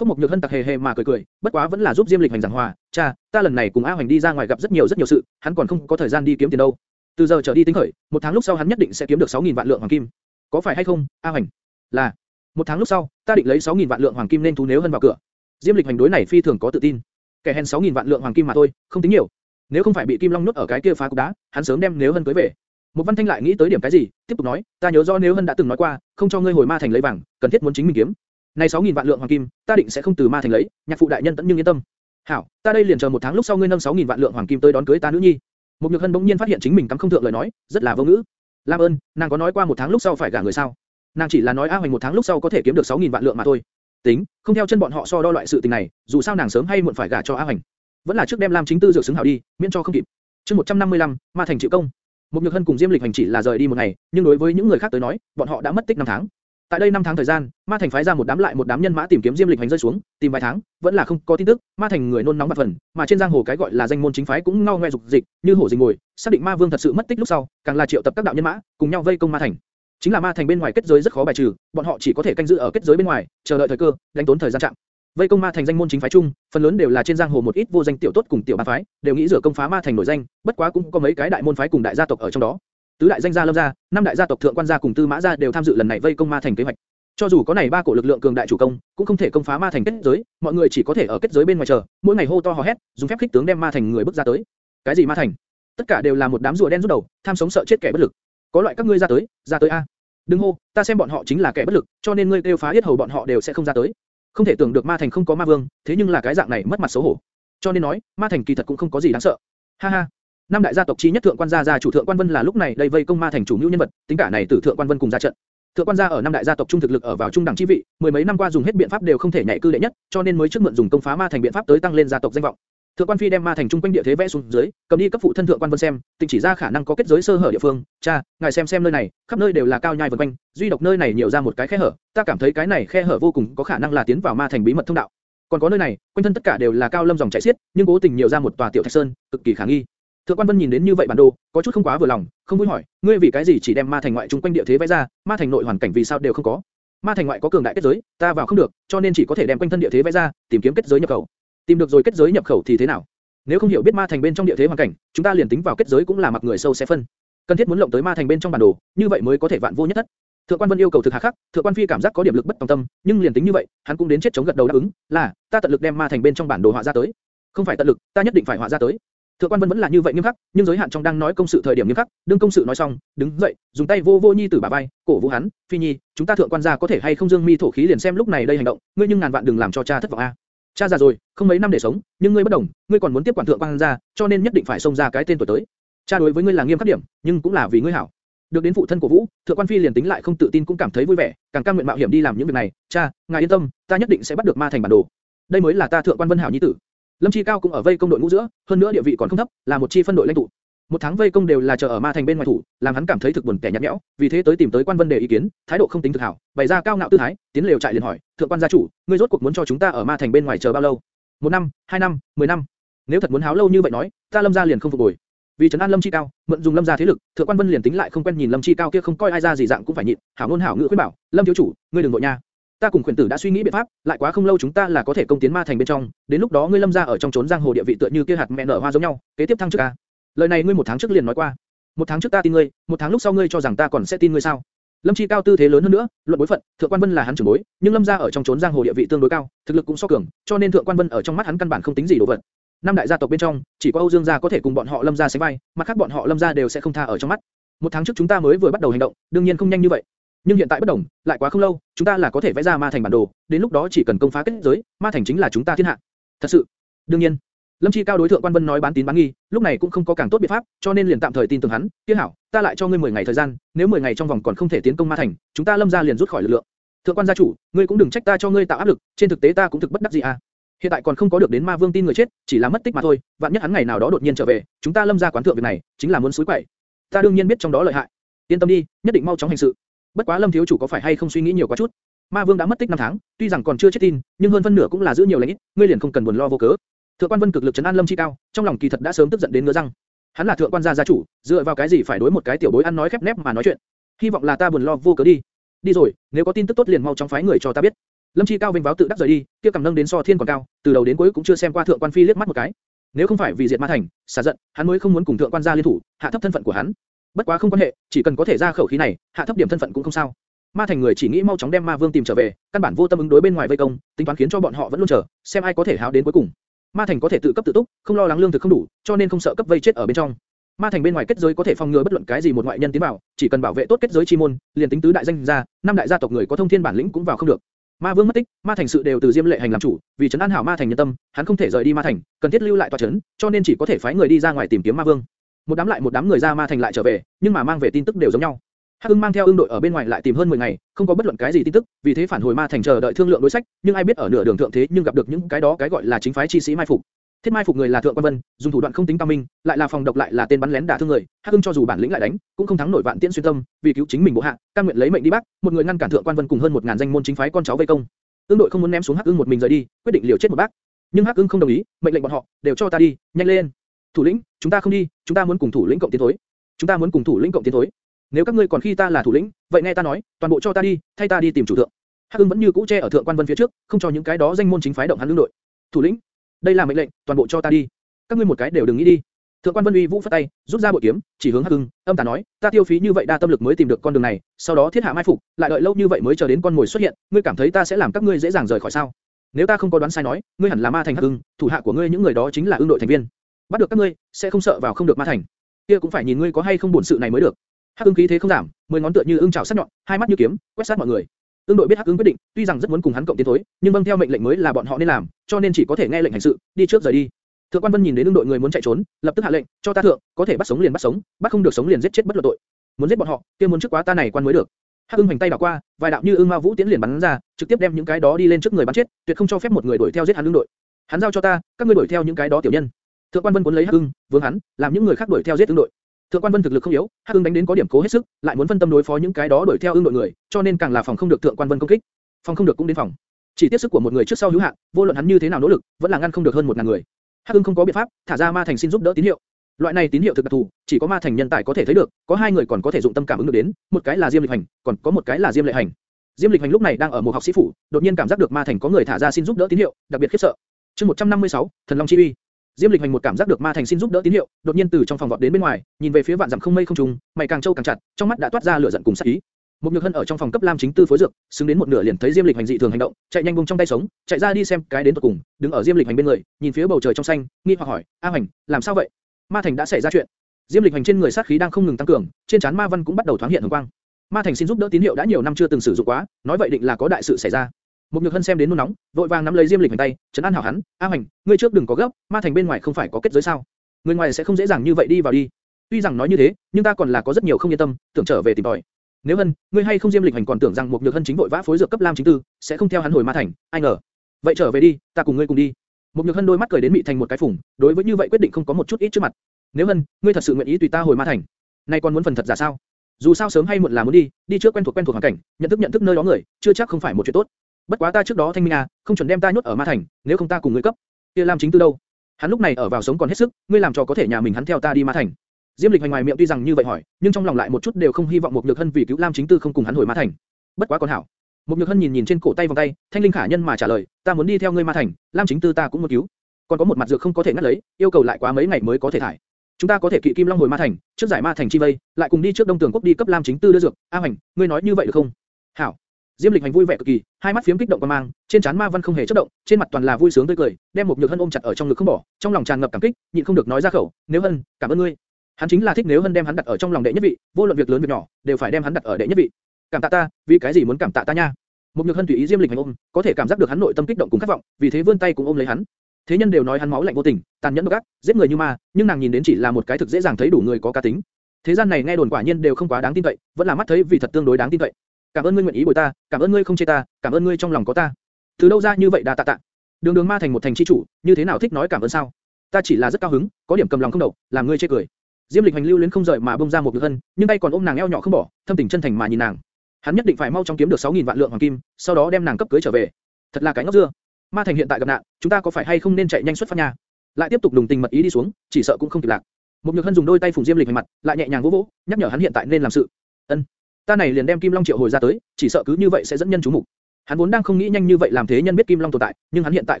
Phúc Mộc Nhược Hân tặc hề hề mà cười cười, bất quá vẫn là giúp Diêm Lịch hành giảng hòa, "Cha, ta lần này cùng A Hoành đi ra ngoài gặp rất nhiều rất nhiều sự, hắn còn không có thời gian đi kiếm tiền đâu. Từ giờ trở đi tính khởi, một tháng lúc sau hắn nhất định sẽ kiếm được 6000 vạn lượng hoàng kim. Có phải hay không, A Hoành?" "Là." Một tháng lúc sau, ta định lấy 6000 vạn lượng hoàng kim nên thú nếu Hân vào cửa. Diêm Lịch hành đối này phi thường có tự tin. Kẻ hèn 6000 vạn lượng hoàng kim mà thôi, không tính nhiều. Nếu không phải bị Kim Long nuốt ở cái kia phá cục đá, hắn sớm đem nếu Hân cưới về. Một Văn Thanh lại nghĩ tới điểm cái gì, tiếp tục nói, ta nhớ rõ nếu Hân đã từng nói qua, không cho ngươi hồi ma thành lấy vàng, cần thiết muốn chính mình kiếm. Này 6000 vạn lượng hoàng kim, ta định sẽ không từ ma thành lấy, nhạc phụ đại nhân tận nhưng yên tâm. Hảo, ta đây liền chờ một tháng lúc sau ngươi nâng 6000 vạn lượng hoàng kim tới đón cưới ta nữ nhi. Một Nhược Hân bỗng nhiên phát hiện chính mình cắm không thượng lời nói, rất là vô ngữ. Lam ơn, nàng có nói qua một tháng lúc sau phải gả người sao? Nàng chỉ là nói A Hoành một tháng lúc sau có thể kiếm được 6000 vạn lượng mà thôi. Tính, không theo chân bọn họ so đo loại sự tình này, dù sao nàng sớm hay muộn phải gả cho A Hoành. Vẫn là trước đem Lam Chính Tư dược xứng hảo đi, miễn cho không kịp. Chương 155, Ma Thành chịu công. Một Nhược Hân cùng Diêm Lịch hành chỉ là rời đi một ngày, nhưng đối với những người khác tới nói, bọn họ đã mất tích 5 tháng. Tại đây 5 tháng thời gian, Ma Thành phái ra một đám lại một đám nhân mã tìm kiếm Diêm Lịch hành rơi xuống, tìm vài tháng, vẫn là không có tin tức, Ma Thành người nôn nóng bạc phần, mà trên giang hồ cái gọi là danh môn chính phái cũng ngao ngoe dục dịch, như hổ rình ngồi, xác định Ma Vương thật sự mất tích lúc sau, càng là triệu tập các đạo nhân mã, cùng nhau vây công Ma Thành. Chính là Ma Thành bên ngoài kết giới rất khó bài trừ, bọn họ chỉ có thể canh giữ ở kết giới bên ngoài, chờ đợi thời cơ, đánh tốn thời gian chạm. Vây công ma thành danh môn chính phái chung, phần lớn đều là trên giang hồ một ít vô danh tiểu tốt cùng tiểu bá phái, đều nghĩ rửa công phá ma thành nổi danh, bất quá cũng có mấy cái đại môn phái cùng đại gia tộc ở trong đó. Tứ đại danh gia lâm gia, năm đại gia tộc thượng quan gia cùng tư mã gia đều tham dự lần này vây công ma thành kế hoạch. Cho dù có này ba cổ lực lượng cường đại chủ công, cũng không thể công phá ma thành kết giới, mọi người chỉ có thể ở kết giới bên ngoài chờ, mỗi ngày hô to hò hét, dùng phép khích tướng đem ma thành người bước ra tới. Cái gì ma thành? Tất cả đều là một đám rùa đen rút đầu, tham sống sợ chết kẻ bất lực. Có loại các ngươi ra tới, ra tới a. Đừng hô, ta xem bọn họ chính là kẻ bất lực, cho nên ngươi kêu phá yết hầu bọn họ đều sẽ không ra tới. Không thể tưởng được ma thành không có ma vương, thế nhưng là cái dạng này mất mặt xấu hổ. Cho nên nói, ma thành kỳ thật cũng không có gì đáng sợ. Ha ha. Năm đại gia tộc chi nhất thượng quan gia gia chủ thượng quan vân là lúc này đây vây công ma thành chủ lưu nhân vật, tính cả này tử thượng quan vân cùng ra trận. Thượng quan gia ở năm đại gia tộc trung thực lực ở vào trung đẳng chi vị, mười mấy năm qua dùng hết biện pháp đều không thể nhảy cư đệ nhất, cho nên mới trước mượn dùng công phá ma thành biện pháp tới tăng lên gia tộc danh vọng. Thượng quan phi đem ma thành trung quanh địa thế vẽ xuống dưới, cầm đi cấp phụ thân thượng quan vân xem, tình chỉ ra khả năng có kết giới sơ hở địa phương. Cha, ngài xem xem nơi này, khắp nơi đều là cao nhai vần quanh, duy độc nơi này nhiều ra một cái khe hở, ta cảm thấy cái này khe hở vô cùng có khả năng là tiến vào ma thành bí mật thông đạo. Còn có nơi này, quanh thân tất cả đều là cao lâm dòng chảy xiết, nhưng cố tình nhiều ra một tòa tiểu thạch sơn, cực kỳ khả nghi. Thượng quan Vân nhìn đến như vậy bản đồ, có chút không quá vừa lòng, không vui hỏi, ngươi vì cái gì chỉ đem ma thành ngoại trung quanh địa thế vẽ ra, ma thành nội hoàn cảnh vì sao đều không có? Ma thành ngoại có cường đại kết giới, ta vào không được, cho nên chỉ có thể đem quanh thân địa thế vẽ ra, tìm kiếm kết giới nhập khẩu. Tìm được rồi kết giới nhập khẩu thì thế nào? Nếu không hiểu biết ma thành bên trong địa thế hoàn cảnh, chúng ta liền tính vào kết giới cũng là mặc người sâu sẽ phân. Cần thiết muốn lộng tới ma thành bên trong bản đồ, như vậy mới có thể vạn vô nhất thất. Thượng quan Vân yêu cầu thực hạ khắc, Thượng quan Phi cảm giác có điểm lực bất tòng tâm, nhưng liền tính như vậy, hắn cũng đến chết chống gật đầu đáp ứng, là, ta tận lực đem ma thành bên trong bản đồ họa ra tới. Không phải tận lực, ta nhất định phải họa ra tới. Thượng quan Vân vẫn là như vậy nghiêm khắc, nhưng giới hạn trong đang nói công sự thời điểm nghiêm khắc, đương công sự nói xong, đứng dậy, dùng tay vô vô nhi tử bà vai, cổ vũ hắn, Phi Nhi, chúng ta thượng quan gia có thể hay không dương mi thổ khí liền xem lúc này đây hành động, ngươi nhưng ngàn vạn đừng làm cho cha thất vọng a. Cha già rồi, không mấy năm để sống, nhưng ngươi bất đồng, ngươi còn muốn tiếp quản thượng quan gia, cho nên nhất định phải xông ra cái tên tuổi tới. Cha đối với ngươi là nghiêm khắc điểm, nhưng cũng là vì ngươi hảo. Được đến phụ thân của Vũ, thượng quan phi liền tính lại không tự tin cũng cảm thấy vui vẻ, càng cam nguyện mạo hiểm đi làm những việc này. Cha, ngài yên tâm, ta nhất định sẽ bắt được ma thành bản đồ. Đây mới là ta thượng quan vân hảo nhi tử. Lâm Chi Cao cũng ở vây công đội ngũ giữa, hơn nữa địa vị còn không thấp, là một chi phân đội lãnh tụ. Một tháng vây công đều là chờ ở ma thành bên ngoài thủ, làm hắn cảm thấy thực buồn kẻ nhạt nhẽo, vì thế tới tìm tới quan vân đề ý kiến, thái độ không tính thực hảo, bày ra cao ngạo tư thái, tiến lều trại liền hỏi, thượng quan gia chủ, ngươi rốt cuộc muốn cho chúng ta ở ma thành bên ngoài chờ bao lâu? Một năm, hai năm, mười năm. Nếu thật muốn háo lâu như vậy nói, ta Lâm gia liền không phục hồi. Vì trấn an Lâm Chi Cao, mượn dùng Lâm gia thế lực, thượng quan vân liền tính lại không quen nhìn Lâm Chi Cao kia không coi ai ra gì dạng cũng phải nhịn, hảo ngôn hảo ngữ khuyên bảo, Lâm thiếu chủ, ngươi đừng nội nha. Ta cùng khuyển tử đã suy nghĩ biện pháp, lại quá không lâu chúng ta là có thể công tiến ma thành bên trong, đến lúc đó ngươi lâm gia ở trong trốn giang hồ địa vị tựa như kia hạt mẹ nở hoa giống nhau, kế tiếp thăng chức a. Lời này ngươi một tháng trước liền nói qua. Một tháng trước ta tin ngươi, một tháng lúc sau ngươi cho rằng ta còn sẽ tin ngươi sao? Lâm Chi cao tư thế lớn hơn nữa, luận bối phận, Thượng Quan Vân là hắn trưởng bối, nhưng Lâm gia ở trong trốn giang hồ địa vị tương đối cao, thực lực cũng so cường, cho nên Thượng Quan Vân ở trong mắt hắn căn bản không tính gì đồ vật. Năm đại gia tộc bên trong, chỉ có Âu Dương gia có thể cùng bọn họ Lâm gia sánh vai, mặt khác bọn họ Lâm gia đều sẽ không tha ở trong mắt. Một tháng trước chúng ta mới vừa bắt đầu hành động, đương nhiên không nhanh như vậy. Nhưng hiện tại bất đồng, lại quá không lâu, chúng ta là có thể vẽ ra ma thành bản đồ, đến lúc đó chỉ cần công phá kết giới, ma thành chính là chúng ta thiên hạ. Thật sự. đương nhiên, Lâm Chi cao đối thượng quan Vân nói bán tín bán nghi, lúc này cũng không có càng tốt biện pháp, cho nên liền tạm thời tin tưởng hắn. tiên hảo, ta lại cho ngươi 10 ngày thời gian, nếu 10 ngày trong vòng còn không thể tiến công ma thành, chúng ta Lâm gia liền rút khỏi lực lượng. Thượng quan gia chủ, ngươi cũng đừng trách ta cho ngươi tạo áp lực, trên thực tế ta cũng thực bất đắc dĩ à. Hiện tại còn không có được đến ma vương tin người chết, chỉ là mất tích mà thôi, vạn nhất hắn ngày nào đó đột nhiên trở về, chúng ta Lâm gia quán thượng việc này, chính là muốn suối quậy. Ta đương nhiên biết trong đó lợi hại. Yên tâm đi, nhất định mau chóng hành sự. Bất quá Lâm thiếu chủ có phải hay không suy nghĩ nhiều quá chút? Ma Vương đã mất tích 5 tháng, tuy rằng còn chưa chết tin, nhưng hơn phân nửa cũng là giữ nhiều lấy, ít, ngươi liền không cần buồn lo vô cớ. Thượng quan Vân cực lực trấn an Lâm Chi Cao, trong lòng kỳ thật đã sớm tức giận đến ngứa răng. Hắn là thượng quan gia gia chủ, dựa vào cái gì phải đối một cái tiểu bối ăn nói khép nép mà nói chuyện? Hy vọng là ta buồn lo vô cớ đi. Đi rồi, nếu có tin tức tốt liền mau chóng phái người cho ta biết. Lâm Chi Cao vênh váo tự đắc rời đi, kia cầm nâng đến so thiên còn cao, từ đầu đến cuối cũng chưa xem qua thượng quan phi liếc mắt một cái. Nếu không phải vì diệt ma thành, xả giận, hắn mới không muốn cùng thượng quan gia liên thủ, hạ thấp thân phận của hắn. Bất quá không quan hệ, chỉ cần có thể ra khẩu khí này, hạ thấp điểm thân phận cũng không sao. Ma thành người chỉ nghĩ mau chóng đem Ma Vương tìm trở về, căn bản vô tâm ứng đối bên ngoài vây công, tính toán khiến cho bọn họ vẫn luôn chờ, xem ai có thể háo đến cuối cùng. Ma thành có thể tự cấp tự túc, không lo lắng lương thực không đủ, cho nên không sợ cấp vây chết ở bên trong. Ma thành bên ngoài kết giới có thể phòng ngừa bất luận cái gì một ngoại nhân tiến vào, chỉ cần bảo vệ tốt kết giới chi môn, liền tính tứ đại danh gia, năm đại gia tộc người có thông thiên bản lĩnh cũng vào không được. Ma Vương mất tích, Ma Thành sự đều từ Diêm Lệ Hành làm chủ, vì trấn an hảo Ma Thành nhân tâm, hắn không thể rời đi Ma Thành, cần thiết lưu lại tòa trấn, cho nên chỉ có thể phái người đi ra ngoài tìm kiếm Ma Vương. Một đám lại một đám người ra Ma Thành lại trở về, nhưng mà mang về tin tức đều giống nhau. Hắc Ưng mang theo ưng đội ở bên ngoài lại tìm hơn 10 ngày, không có bất luận cái gì tin tức, vì thế phản hồi Ma Thành chờ đợi thương lượng đối sách, nhưng ai biết ở nửa đường thượng thế nhưng gặp được những cái đó cái gọi là chính phái chi sĩ mai phục. Thiết mai phục người là thượng quan vân, dùng thủ đoạn không tính cao minh, lại là phòng độc lại là tên bắn lén đả thương người, Hắc Ưng cho dù bản lĩnh lại đánh, cũng không thắng nổi vạn tiễn xuyên tâm, vì cứu chính mình bộ hạ, cam nguyện lấy mệnh đi bắc, một người ngăn cản thượng quan vân cùng hơn 1000 danh môn chính phái con cháu vây công. Ưng đội không muốn ném xuống Hắc Ưng một mình rời đi, quyết định liều chết một bác. Nhưng Hắc Ưng không đồng ý, mệnh lệnh bọn họ, đều cho ta đi, nhanh lên. Thủ lĩnh, chúng ta không đi, chúng ta muốn cùng thủ lĩnh cộng tiến thối. Chúng ta muốn cùng thủ lĩnh cộng tiến thối. Nếu các ngươi còn khi ta là thủ lĩnh, vậy nghe ta nói, toàn bộ cho ta đi, thay ta đi tìm chủ thượng. Hắc Ưng vẫn như cũ che ở thượng quan vân phía trước, không cho những cái đó danh môn chính phái động hắn lương đội. Thủ lĩnh, đây là mệnh lệnh, toàn bộ cho ta đi. Các ngươi một cái đều đừng nghĩ đi. Thượng quan Vân Uy vũ phất tay, rút ra bội kiếm, chỉ hướng Hắc Ưng, âm tà nói, ta tiêu phí như vậy đa tâm lực mới tìm được con đường này, sau đó thiết hạ mai phục, lại đợi lâu như vậy mới chờ đến con ngồi xuất hiện, ngươi cảm thấy ta sẽ làm các ngươi dễ dàng rời khỏi sao? Nếu ta không có đoán sai nói, ngươi hẳn là ma thành Hắc Ưng, thủ hạ của ngươi những người đó chính là ưng đội thành viên. Bắt được các ngươi, sẽ không sợ vào không được ma thành. Kia cũng phải nhìn ngươi có hay không buồn sự này mới được. Hắc Ưng khí thế không giảm, mười ngón tựa như ưng chảo sắc nhọn, hai mắt như kiếm, quét sát mọi người. Ưng đội biết Hắc Ưng quyết định, tuy rằng rất muốn cùng hắn cộng tiến thối, nhưng vâng theo mệnh lệnh mới là bọn họ nên làm, cho nên chỉ có thể nghe lệnh hành sự, đi trước rời đi. Thượng quan Vân nhìn đến ưng đội người muốn chạy trốn, lập tức hạ lệnh, cho ta thượng, có thể bắt sống liền bắt sống, bắt không được sống liền giết chết bất luận tội. Muốn giết bọn họ, kia muốn trước quá ta này quan mới được. Hắc Ưng hành tay đảo qua, vài đạo như ưng ma vũ tiến liền bắn ra, trực tiếp đem những cái đó đi lên trước người bắn chết, tuyệt không cho phép một người đuổi theo giết hắn ưng đội. Hắn giao cho ta, các ngươi đuổi theo những cái đó tiểu nhân. Thượng quan Vân cuốn lấy Hắc Ưng, vướng hắn, làm những người khác đuổi theo giết tương đội. Thượng quan Vân thực lực không yếu, Hắc Ưng đánh đến có điểm cố hết sức, lại muốn phân tâm đối phó những cái đó đuổi theo ưng đội người, cho nên càng là phòng không được Thượng quan Vân công kích. Phòng không được cũng đến phòng. Chỉ tiếp sức của một người trước sau hữu hạn, vô luận hắn như thế nào nỗ lực, vẫn là ngăn không được hơn một ngàn người. Hắc Ưng không có biện pháp, thả ra ma thành xin giúp đỡ tín hiệu. Loại này tín hiệu thực đặc thù, chỉ có ma thành nhân tài có thể thấy được, có hai người còn có thể dụng tâm cảm ứng được đến, một cái là Diêm Lịch Hành, còn có một cái là Diêm Lệ Hành. Diêm Lịch Hành lúc này đang ở một học sĩ phủ, đột nhiên cảm giác được ma thành có người thả ra xin giúp đỡ tín hiệu, đặc biệt khiếp sợ. Chương 156, Thần Long chi uy. Diêm Lịch Hành một cảm giác được ma thành xin giúp đỡ tín hiệu, đột nhiên từ trong phòng vọt đến bên ngoài, nhìn về phía vạn dặm không mây không trùng, mày càng trâu càng chặt, trong mắt đã toát ra lửa giận cùng sát ý. Một nhược hân ở trong phòng cấp lam chính tư phối dược, xứng đến một nửa liền thấy Diêm Lịch hành dị thường hành động, chạy nhanh buông trong tay sống, chạy ra đi xem cái đến tận cùng, đứng ở Diêm Lịch hành bên người, nhìn phía bầu trời trong xanh, nghi hoặc hỏi, A hành, làm sao vậy? Ma thành đã xảy ra chuyện. Diêm Lịch hành trên người sát khí đang không ngừng tăng cường, trên trán ma văn cũng bắt đầu thoáng hiện hồng quang. Ma thành xin giúp đỡ tín hiệu đã nhiều năm chưa từng sử dụng quá, nói vậy định là có đại sự xảy ra. Một nhược hân xem đến nôn nóng, vội vàng nắm lấy Diêm Lịch hành tay, trấn an hảo hắn, A hành, ngươi trước đừng có gấp, ma thành bên ngoài không phải có kết giới sao? Người ngoài sẽ không dễ dàng như vậy đi vào đi. Tuy rằng nói như thế, nhưng ta còn là có rất nhiều không yên tâm, tưởng trở về tìm tòi. Nếu hân, ngươi hay không diêm lịch hành còn tưởng rằng một nhược hân chính vội vã phối dược cấp lam chính tư, sẽ không theo hắn hồi ma thành, ai ngờ. Vậy trở về đi, ta cùng ngươi cùng đi. Một nhược hân đôi mắt cười đến mị thành một cái phùng, đối với như vậy quyết định không có một chút ít trước mặt. Nếu hân, ngươi thật sự nguyện ý tùy ta hồi ma thành, nay còn muốn phần thật giả sao? Dù sao sớm hay muộn là muốn đi, đi trước quen thuộc quen thuộc hoàn cảnh, nhận thức nhận thức nơi đó người, chưa chắc không phải một chuyện tốt. Bất quá ta trước đó thanh minh à, không chuẩn đem ta nhốt ở ma thành, nếu không ta cùng ngươi cấp. Kia lam chính tư đâu? Hắn lúc này ở vào sống còn hết sức, ngươi làm cho có thể nhà mình hắn theo ta đi ma thành. Diêm Lịch hoành ngoài miệng tuy rằng như vậy hỏi, nhưng trong lòng lại một chút đều không hy vọng một Nhược Hân vì cứu Lam Chính Tư không cùng hắn hồi Ma Thành. Bất quá còn hảo. Một Nhược Hân nhìn nhìn trên cổ tay vòng tay, thanh linh khả nhân mà trả lời, ta muốn đi theo ngươi Ma Thành, Lam Chính Tư ta cũng muốn cứu. Còn có một mặt dược không có thể ngắt lấy, yêu cầu lại quá mấy ngày mới có thể thải. Chúng ta có thể kỵ Kim Long hồi Ma Thành, trước giải Ma Thành chi vây, lại cùng đi trước Đông Tường Quốc đi cấp Lam Chính Tư đưa dược. A hoành ngươi nói như vậy được không? Hảo. Diêm Lịch hành vui vẻ cực kỳ, hai mắt phiếm kích động quan mang, trên trán ma văn không hề chớp động, trên mặt toàn là vui sướng tươi cười, đem một nhược hân ôm chặt ở trong ngực không bỏ, trong lòng tràn ngập cảm kích, nhịn không được nói ra khẩu, nếu hân, cảm ơn ngươi. Hắn chính là thích nếu Hân đem hắn đặt ở trong lòng đệ nhất vị, vô luận việc lớn việc nhỏ, đều phải đem hắn đặt ở đệ nhất vị. Cảm tạ ta, vì cái gì muốn cảm tạ ta nha? Một Nhược Hân tùy ý Diêm Lịch hành ôm, có thể cảm giác được hắn nội tâm kích động cùng khát vọng, vì thế vươn tay cũng ôm lấy hắn. Thế nhân đều nói hắn máu lạnh vô tình, tàn nhẫn độc ác, giết người như ma, nhưng nàng nhìn đến chỉ là một cái thực dễ dàng thấy đủ người có cá tính. Thế gian này nghe đồn quả nhiên đều không quá đáng tin cậy, vẫn là mắt thấy vì thật tương đối đáng tin cậy. Cảm ơn ngươi nguyện ý bồi ta, cảm ơn ngươi không chê ta, cảm ơn ngươi trong lòng có ta. Từ đâu ra như vậy đã tạ tạ. Đường Đường ma thành một thành chi chủ, như thế nào thích nói cảm ơn sao? Ta chỉ là rất cao hứng, có điểm cầm lòng không đầu, làm ngươi chê cười. Diêm Lịch hành lưu luyến không rời mà bông ra một nhược hân, nhưng tay còn ôm nàng eo nhỏ không bỏ, thâm tình chân thành mà nhìn nàng. Hắn nhất định phải mau chóng kiếm được 6000 vạn lượng hoàng kim, sau đó đem nàng cấp cưới trở về. Thật là cái ngốc dưa. Ma Thành hiện tại gặp nạn, chúng ta có phải hay không nên chạy nhanh xuất phát nhà? Lại tiếp tục đùng tình mật ý đi xuống, chỉ sợ cũng không kịp lạc. Một Nhược Hân dùng đôi tay phủ Diêm Lịch hành mặt, lại nhẹ nhàng vỗ vỗ, nhắc nhở hắn hiện tại nên làm sự. Ân, ta này liền đem Kim Long triệu hồi ra tới, chỉ sợ cứ như vậy sẽ dẫn nhân chú mục. Hắn vốn đang không nghĩ nhanh như vậy làm thế nhân biết Kim Long tồn tại, nhưng hắn hiện tại